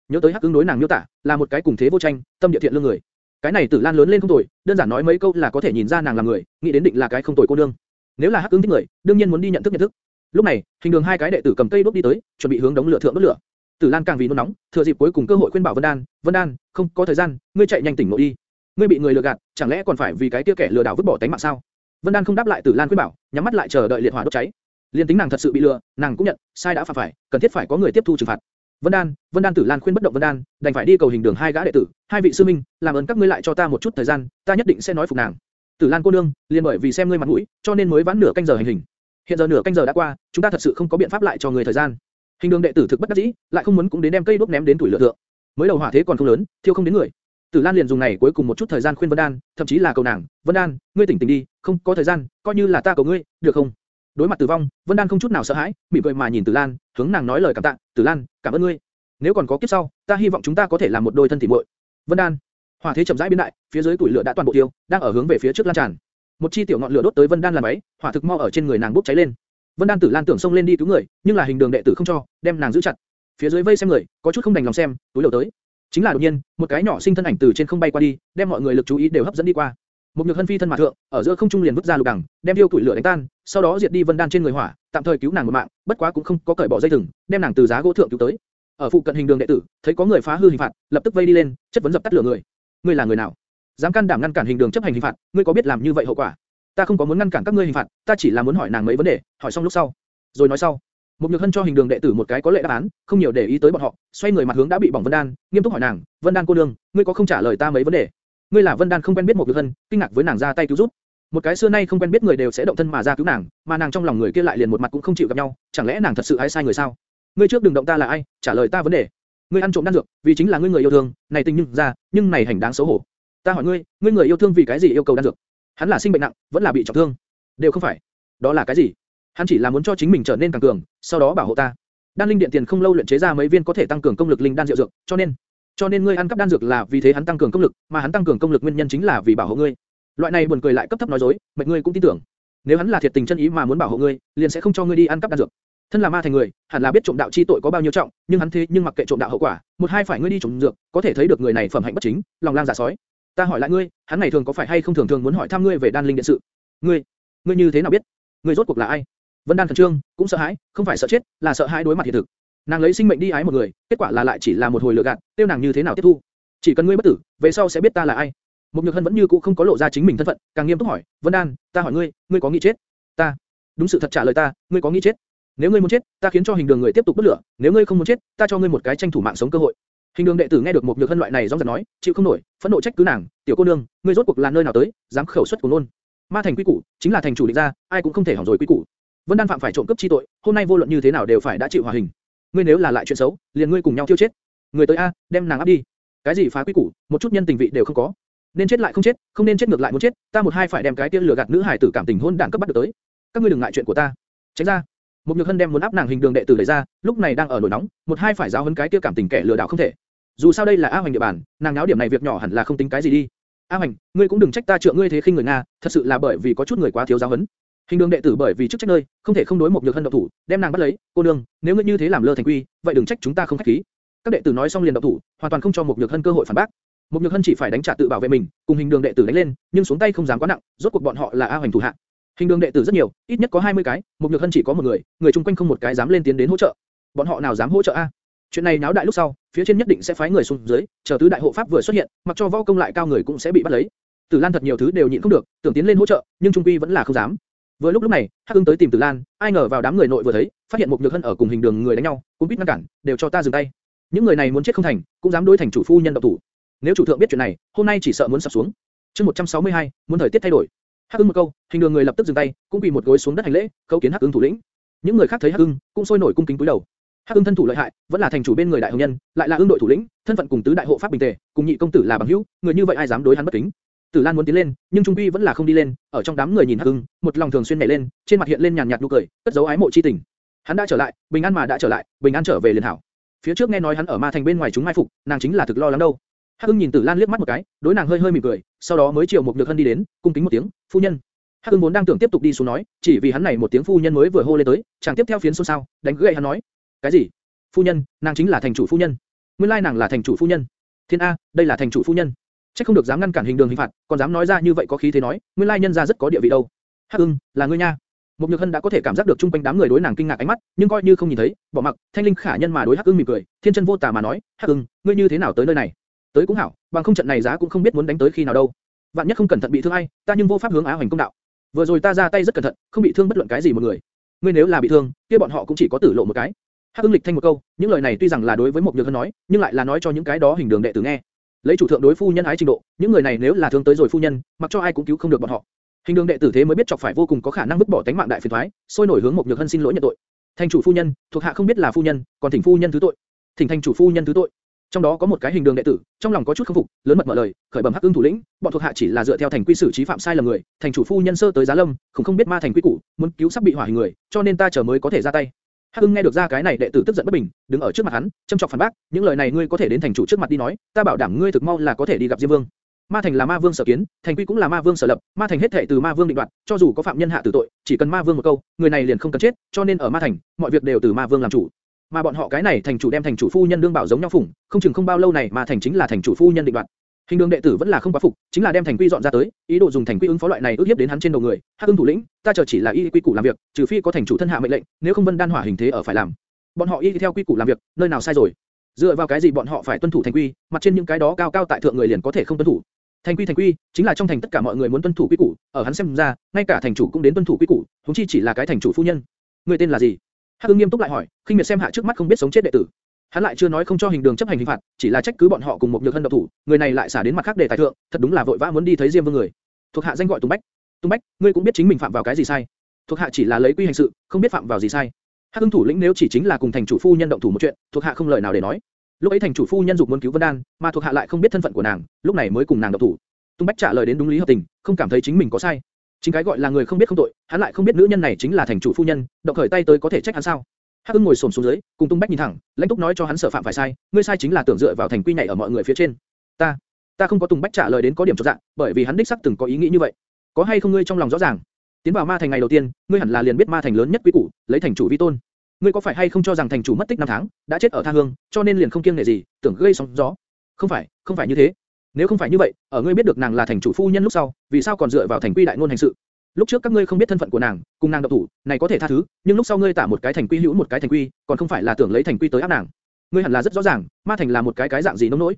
nhớ tới Hắc ứng đối nàng miêu tả, là một cái cùng thế vô tranh, tâm địa thiện lương người. Cái này Tử Lan lớn lên không tồi, đơn giản nói mấy câu là có thể nhìn ra nàng là người, nghĩ đến định là cái không tồi cô nương. Nếu là Hắc ứng thích người, đương nhiên muốn đi nhận thức nhận thức. Lúc này, hình đường hai cái đệ tử cầm cây đuốc đi tới, chuẩn bị hướng đống lửa thượng đốt lửa. Tử Lan càng vì nôn nóng, thừa dịp cuối cùng cơ hội khuyên bảo Vân Đan, Vân Đan, không có thời gian, ngươi chạy nhanh tỉnh ngộ đi. Ngươi bị người lừa gạt, chẳng lẽ còn phải vì cái kia kẻ lừa đảo vứt bỏ tánh mạng sao? Vân Đan không đáp lại Tử Lan khuyên bảo, nhắm mắt lại chờ đợi liệt hỏa đốt cháy. Liên tính nàng thật sự bị lừa, nàng cũng nhận, sai đã phạm phải, cần thiết phải có người tiếp thu trừng phạt. Vân Đan, Vân Đan Tử Lan khuyên bất động Vân Đan, đành phải đi cầu hình đường hai gã đệ tử, hai vị sư minh, làm ơn các ngươi lại cho ta một chút thời gian, ta nhất định sẽ nói phục nàng. Tử Lan cô nương, liền bởi vì xem ngươi mặt mũi, cho nên mới vãn nửa canh giờ hành hình. Hiện giờ nửa canh giờ đã qua, chúng ta thật sự không có biện pháp lại cho người thời gian. Hình đường đệ tử thực bất đắc dĩ, lại không muốn cũng đến đem cây đuốc ném đến tuổi lửa thượng. Mới đầu hỏa thế còn không lớn, thiêu không đến người. Tử Lan liền dùng này cuối cùng một chút thời gian khuyên Vân Đan, thậm chí là cầu nàng, Vân Đan, ngươi tỉnh tỉnh đi, không có thời gian, coi như là ta cầu ngươi, được không? Đối mặt tử vong, Vân Đan không chút nào sợ hãi, mỉm cười mà nhìn Tử Lan, hướng nàng nói lời cảm tạ, Tử Lan, cảm ơn ngươi. Nếu còn có kiếp sau, ta hy vọng chúng ta có thể làm một đôi thân thị muội. Vân Đan, hỏa thế chậm rãi biến đại, phía dưới tuổi lửa đã toàn bộ tiêu, đang ở hướng về phía trước lan tràn. Một chi tiểu ngọn lửa đốt tới Vân Đan làm ấy, hỏa thực mau ở trên người nàng bốc cháy lên. Vân Đan Tử Lan tưởng xông lên đi cứu người, nhưng là hình đường đệ tử không cho, đem nàng giữ chặt. Phía dưới vây xem người, có chút không đành lòng xem, túi đầu tới. Chính là đột nhiên, một cái nhỏ sinh thân ảnh từ trên không bay qua đi, đem mọi người lực chú ý đều hấp dẫn đi qua. Một nhược hân phi thân mà thượng, ở giữa không trung liền vứt ra lục đằng, đem tiêu tuổi lửa đánh tan, sau đó diệt đi Vân Đan trên người hỏa, tạm thời cứu nàng một mạng, bất quá cũng không có cởi bỏ dây thừng, đem nàng từ giá gỗ thượng cứu tới. Ở phụ cận hình đường đệ tử, thấy có người phá hư hình phạt, lập tức vây đi lên, chất vấn dập tắt lửa người. Ngươi là người nào? Dám can đảm ngăn cản hình đường chấp hành hình phạt, ngươi có biết làm như vậy hậu quả? Ta không có muốn ngăn cản các ngươi hình phạt, ta chỉ là muốn hỏi nàng mấy vấn đề, hỏi xong lúc sau, rồi nói sau. Một nhược hân cho hình đường đệ tử một cái có lệ đáp án, không nhiều để ý tới bọn họ, xoay người mặt hướng đã bị bỏng Vân Đan, nghiêm túc hỏi nàng, Vân Đan cô nương, ngươi có không trả lời ta mấy vấn đề? Ngươi là Vân Đan không quen biết một nhược hân, kinh ngạc với nàng ra tay cứu giúp. Một cái xưa nay không quen biết người đều sẽ động thân mà ra cứu nàng, mà nàng trong lòng người kia lại liền một mặt cũng không chịu gặp nhau, chẳng lẽ nàng thật sự ái sai người sao? Ngươi trước đừng động ta là ai, trả lời ta vấn đề. Ngươi ăn trộm đan dược, vì chính là ngươi người yêu thương, này tình nhưng ra, nhưng này hành đáng xấu hổ. Ta hỏi ngươi, ngươi người yêu thương vì cái gì yêu cầu đan dược? Hắn là sinh bệnh nặng, vẫn là bị trọng thương? Đều không phải. Đó là cái gì? Hắn chỉ là muốn cho chính mình trở nên càng cường, sau đó bảo hộ ta. Đan linh điện tiền không lâu luyện chế ra mấy viên có thể tăng cường công lực linh đan diệu dược, cho nên, cho nên ngươi ăn cắp đan dược là vì thế hắn tăng cường công lực, mà hắn tăng cường công lực nguyên nhân chính là vì bảo hộ ngươi. Loại này buồn cười lại cấp thấp nói dối, mệt ngươi cũng tin tưởng. Nếu hắn là thiệt tình chân ý mà muốn bảo hộ ngươi, liền sẽ không cho ngươi đi ăn cắp đan dược. Thân là ma thành người, hẳn là biết trộm đạo chi tội có bao nhiêu trọng, nhưng hắn thế nhưng mặc kệ trộm đạo hậu quả, một hai phải ngươi đi trộm dược, có thể thấy được người này phẩm hạnh bất chính, lòng lang giả sói. Ta hỏi lại ngươi, hắn này thường có phải hay không thường thường muốn hỏi thăm ngươi về đan linh điện sự? Ngươi, ngươi như thế nào biết? Ngươi rốt cuộc là ai? Vân Đan thần trương, cũng sợ hãi, không phải sợ chết, là sợ hãi đối mặt hiện thực. Nàng lấy sinh mệnh đi ái một người, kết quả là lại chỉ là một hồi lừa gạt, tiêu nàng như thế nào tiếp thu? Chỉ cần ngươi bất tử, về sau sẽ biết ta là ai. Một Nhược Hân vẫn như cũ không có lộ ra chính mình thân phận, càng nghiêm túc hỏi, Vân Đan, ta hỏi ngươi, ngươi có nghĩ chết? Ta, đúng sự thật trả lời ta, ngươi có nghĩ chết? Nếu ngươi muốn chết, ta khiến cho hình đường người tiếp tục đốt lửa, nếu ngươi không muốn chết, ta cho ngươi một cái tranh thủ mạng sống cơ hội. Hình đường đệ tử nghe được một Nhược Hân loại này rõ ràng nói, chịu không nổi, phẫn nộ trách cứ nàng, tiểu cô nương, ngươi rốt cuộc là nơi nào tới, dám khẩu xuất của luôn. Ma thành quy củ, chính là thành chủ định ra, ai cũng không thể hỏng rồi quy củ. Vân Đan phạm phải trộm cướp chi tội, hôm nay vô luận như thế nào đều phải đã chịu hòa hình. Ngươi nếu là lại chuyện xấu, liền ngươi cùng nhau tiêu chết. Người tới a, đem nàng áp đi. Cái gì phá quy củ, một chút nhân tình vị đều không có. Nên chết lại không chết, không nên chết ngược lại muốn chết, ta một hai phải đem cái tiên lừa gạt nữ hải tử cảm tình hôn đảng cấp bắt được tới. Các ngươi đừng ngại chuyện của ta. Tránh ra. Một nhược hân đem muốn áp nàng hình đường đệ tử lấy ra, lúc này đang ở nổi nóng, một hai phải giáo huấn cái kia cảm tình kẻ lừa đảo không thể. Dù sao đây là A Hoành địa bàn, nàng náo điểm này việc nhỏ hẳn là không tính cái gì đi. A Hoành, ngươi cũng đừng trách ta trượng ngươi thế khinh người nga, thật sự là bởi vì có chút người quá thiếu giáo huấn. Hình đường đệ tử bởi vì chức trách nơi, không thể không đối một nhược hân động thủ, đem nàng bắt lấy. Cô nương, nếu ngươi như thế làm lơ thành quy, vậy đừng trách chúng ta không khách khí. Các đệ tử nói xong liền động thủ, hoàn toàn không cho một nhược hân cơ hội phản bác. Một nhược hân chỉ phải đánh trả tự bảo vệ mình, cùng hình đường đệ tử đánh lên, nhưng xuống tay không dám quá nặng, rốt cuộc bọn họ là A Hoành thủ hạ. Hình đường đệ tử rất nhiều, ít nhất có 20 cái, một nhược hân chỉ có một người, người chung quanh không một cái dám lên tiến đến hỗ trợ. Bọn họ nào dám hỗ trợ a? Chuyện này náo đại lúc sau, phía trên nhất định sẽ phái người xuống dưới, chờ tứ đại hộ pháp vừa xuất hiện, mặc cho võ công lại cao người cũng sẽ bị bắt lấy. Tử Lan thật nhiều thứ đều nhịn không được, tưởng tiến lên hỗ trợ, nhưng trung quy vẫn là không dám. Vừa lúc lúc này, Hắc Ưng tới tìm Tử Lan, ai ngờ vào đám người nội vừa thấy, phát hiện một nhược hân ở cùng hình đường người đánh nhau, cũng biết ngăn cản, đều cho ta dừng tay. Những người này muốn chết không thành, cũng dám đối thành chủ phu nhân độc thủ. Nếu chủ thượng biết chuyện này, hôm nay chỉ sợ muốn sập xuống. Chương 162, muốn thời tiết thay đổi. Hắc Ưng một câu, hình đường người lập tức dừng tay, cũng quỳ một gối xuống đất hành lễ, câu kiến Hắc Ưng thủ lĩnh. Những người khác thấy Hắc Ưng, cũng sôi nổi cung kính cúi đầu. Hắc Ưng thân thủ lợi hại, vẫn là thành chủ bên người đại hồng nhân, lại là ương đội thủ lĩnh, thân phận cùng tứ đại hộ pháp bình tề, cùng nhị công tử là bằng hữu, người như vậy ai dám đối hắn bất kính? Tử Lan muốn tiến lên, nhưng trung quy vẫn là không đi lên, ở trong đám người nhìn Hắc Ưng, một lòng thường xuyên nhảy lên, trên mặt hiện lên nhàn nhạt nụ cười, cất giấu ái mộ chi tình. Hắn đã trở lại, bình an mà đã trở lại, bình an trở về liền hảo. Phía trước nghe nói hắn ở ma thành bên ngoài chúng mai phục, nàng chính là thực lo lắng đâu. Hắc Ưng nhìn Tử Lan liếc mắt một cái, đối nàng hơi hơi mỉm cười, sau đó mới chiều một nhược hân đi đến, cung kính một tiếng, phu nhân. Hắc Ưng vốn đang tưởng tiếp tục đi xuống nói, chỉ vì hắn này một tiếng phu nhân mới vừa hô lên tới, chàng tiếp theo phiến xôn xao, đánh gãy hắn nói, cái gì? Phu nhân, nàng chính là thành chủ phu nhân. Nguyên lai nàng là thành chủ phu nhân. Thiên a, đây là thành chủ phu nhân. Chắc không được dám ngăn cản hình đường hình phạt, còn dám nói ra như vậy có khí thế nói, nguyên lai nhân gia rất có địa vị đâu. Hắc Ưng, là ngươi nha. Mục Nhược Hân đã có thể cảm giác được trung quanh đám người đối nàng kinh ngạc ánh mắt, nhưng coi như không nhìn thấy, bỏ mặc, Thanh Linh khả nhân mà đối Hắc Ưng mỉm cười, thiên chân vô tà mà nói, Hắc Ưng, ngươi như thế nào tới nơi này? Tới cũng hảo, bằng không trận này giá cũng không biết muốn đánh tới khi nào đâu. Vạn nhất không cẩn thận bị thương ai, ta nhưng vô pháp hướng Á Hoành công đạo. Vừa rồi ta ra tay rất cẩn thận, không bị thương bất luận cái gì một người. Ngươi nếu là bị thương, kia bọn họ cũng chỉ có tử lộ một cái. Hắc Ưng lịch thanh một câu, những lời này tuy rằng là đối với một nhược hân nói, nhưng lại là nói cho những cái đó hình đường đệ tử nghe. Lấy chủ thượng đối phu nhân ái trình độ, những người này nếu là thương tới rồi phu nhân, mặc cho ai cũng cứu không được bọn họ. Hình đường đệ tử thế mới biết chọc phải vô cùng có khả năng vứt bỏ tánh mạng đại phiền toái, sôi nổi hướng một nhược hân xin lỗi nhận tội. Thành chủ phu nhân, thuộc hạ không biết là phu nhân, còn thỉnh phu nhân thứ tội. Thỉnh thành chủ phu nhân thứ tội. Trong đó có một cái hình đường đệ tử, trong lòng có chút không phục, lớn mật mở lời, khởi bẩm hắc ưng thủ lĩnh, bọn thuộc hạ chỉ là dựa theo thành quy xử trí phạm sai lầm người, thành chủ phu nhân sơ tới giá lâm, không không biết ma thành quy củ, muốn cứu sắp bị hỏa hình người, cho nên ta chờ mới có thể ra tay. Hắc nghe được ra cái này đệ tử tức giận bất bình, đứng ở trước mặt hắn, châm chọc phản bác, những lời này ngươi có thể đến thành chủ trước mặt đi nói, ta bảo đảm ngươi thực mau là có thể đi gặp Diêm Vương. Ma thành là ma vương sở kiến, thành quy cũng là ma vương sở lập, ma thành hết thảy từ ma vương định đoạt, cho dù có phạm nhân hạ tử tội, chỉ cần ma vương một câu, người này liền không cần chết, cho nên ở ma thành, mọi việc đều từ ma vương làm chủ. Mà bọn họ cái này thành chủ đem thành chủ phu nhân đương bảo giống nhau phụng, không chừng không bao lâu này mà thành chính là thành chủ phu nhân định đoạt. Hình đường đệ tử vẫn là không quá phục, chính là đem thành quy dọn ra tới, ý đồ dùng thành quy ứng phó loại này ước hiếp đến hắn trên đầu người. Hắc Ưng thủ lĩnh, ta chờ chỉ là y quy củ làm việc, trừ phi có thành chủ thân hạ mệnh lệnh, nếu không vân đan hỏa hình thế ở phải làm. Bọn họ y theo quy củ làm việc, nơi nào sai rồi? Dựa vào cái gì bọn họ phải tuân thủ thành quy, mặt trên những cái đó cao cao tại thượng người liền có thể không tuân thủ? Thành quy thành quy, chính là trong thành tất cả mọi người muốn tuân thủ quy củ, ở hắn xem ra, ngay cả thành chủ cũng đến tuân thủ quy củ, huống chi chỉ là cái thành chủ phu nhân. Người tên là gì? Hắc Ưng nghiêm túc lại hỏi, khinh miệt xem hạ trước mắt không biết sống chết đệ tử. Hắn lại chưa nói không cho hình đường chấp hành hình phạt, chỉ là trách cứ bọn họ cùng một nhược hân độc thủ, người này lại xả đến mặt khác để tài thượng, thật đúng là vội vã muốn đi thấy Diêm Vương người. Thuộc hạ danh gọi Tùng Bách. Tùng Bách, ngươi cũng biết chính mình phạm vào cái gì sai? Thuộc hạ chỉ là lấy quy hành sự, không biết phạm vào gì sai. Hắc Ưng thủ lĩnh nếu chỉ chính là cùng thành chủ phu nhân động thủ một chuyện, thuộc hạ không lời nào để nói. Lúc ấy thành chủ phu nhân dục muốn cứu Vân Đan, mà thuộc hạ lại không biết thân phận của nàng, lúc này mới cùng nàng động thủ. Tung Bách trả lời đến đúng lý hợp tình, không cảm thấy chính mình có sai. Chính cái gọi là người không biết không tội, hắn lại không biết nữ nhân này chính là thành chủ phu nhân, động khởi tay tới có thể trách hắn sao? Hắc Ưng ngồi xổm xuống dưới, cùng Tung Bách nhìn thẳng, lãnh túc nói cho hắn sở phạm phải sai, ngươi sai chính là tưởng dựa vào thành quy nhảy ở mọi người phía trên. Ta, ta không có Tung Bách trả lời đến có điểm chột dạ, bởi vì hắn đích xác từng có ý nghĩ như vậy. Có hay không ngươi trong lòng rõ ràng? Tiến vào ma thành ngày đầu tiên, ngươi hẳn là liền biết ma thành lớn nhất quý củ, lấy thành chủ vi tôn. Ngươi có phải hay không cho rằng thành chủ mất tích năm tháng, đã chết ở tha hương, cho nên liền không kiêng nể gì, tưởng gây sóng gió? Không phải, không phải như thế. Nếu không phải như vậy, ở ngươi biết được nàng là thành chủ phu nhân lúc sau, vì sao còn dựa vào thành quy đại ngôn hành sự? Lúc trước các ngươi không biết thân phận của nàng, cùng nàng độc thủ, này có thể tha thứ, nhưng lúc sau ngươi tả một cái thành quy hữu một cái thành quy, còn không phải là tưởng lấy thành quy tới áp nàng. Ngươi hẳn là rất rõ ràng, ma thành là một cái cái dạng gì nông nỗi,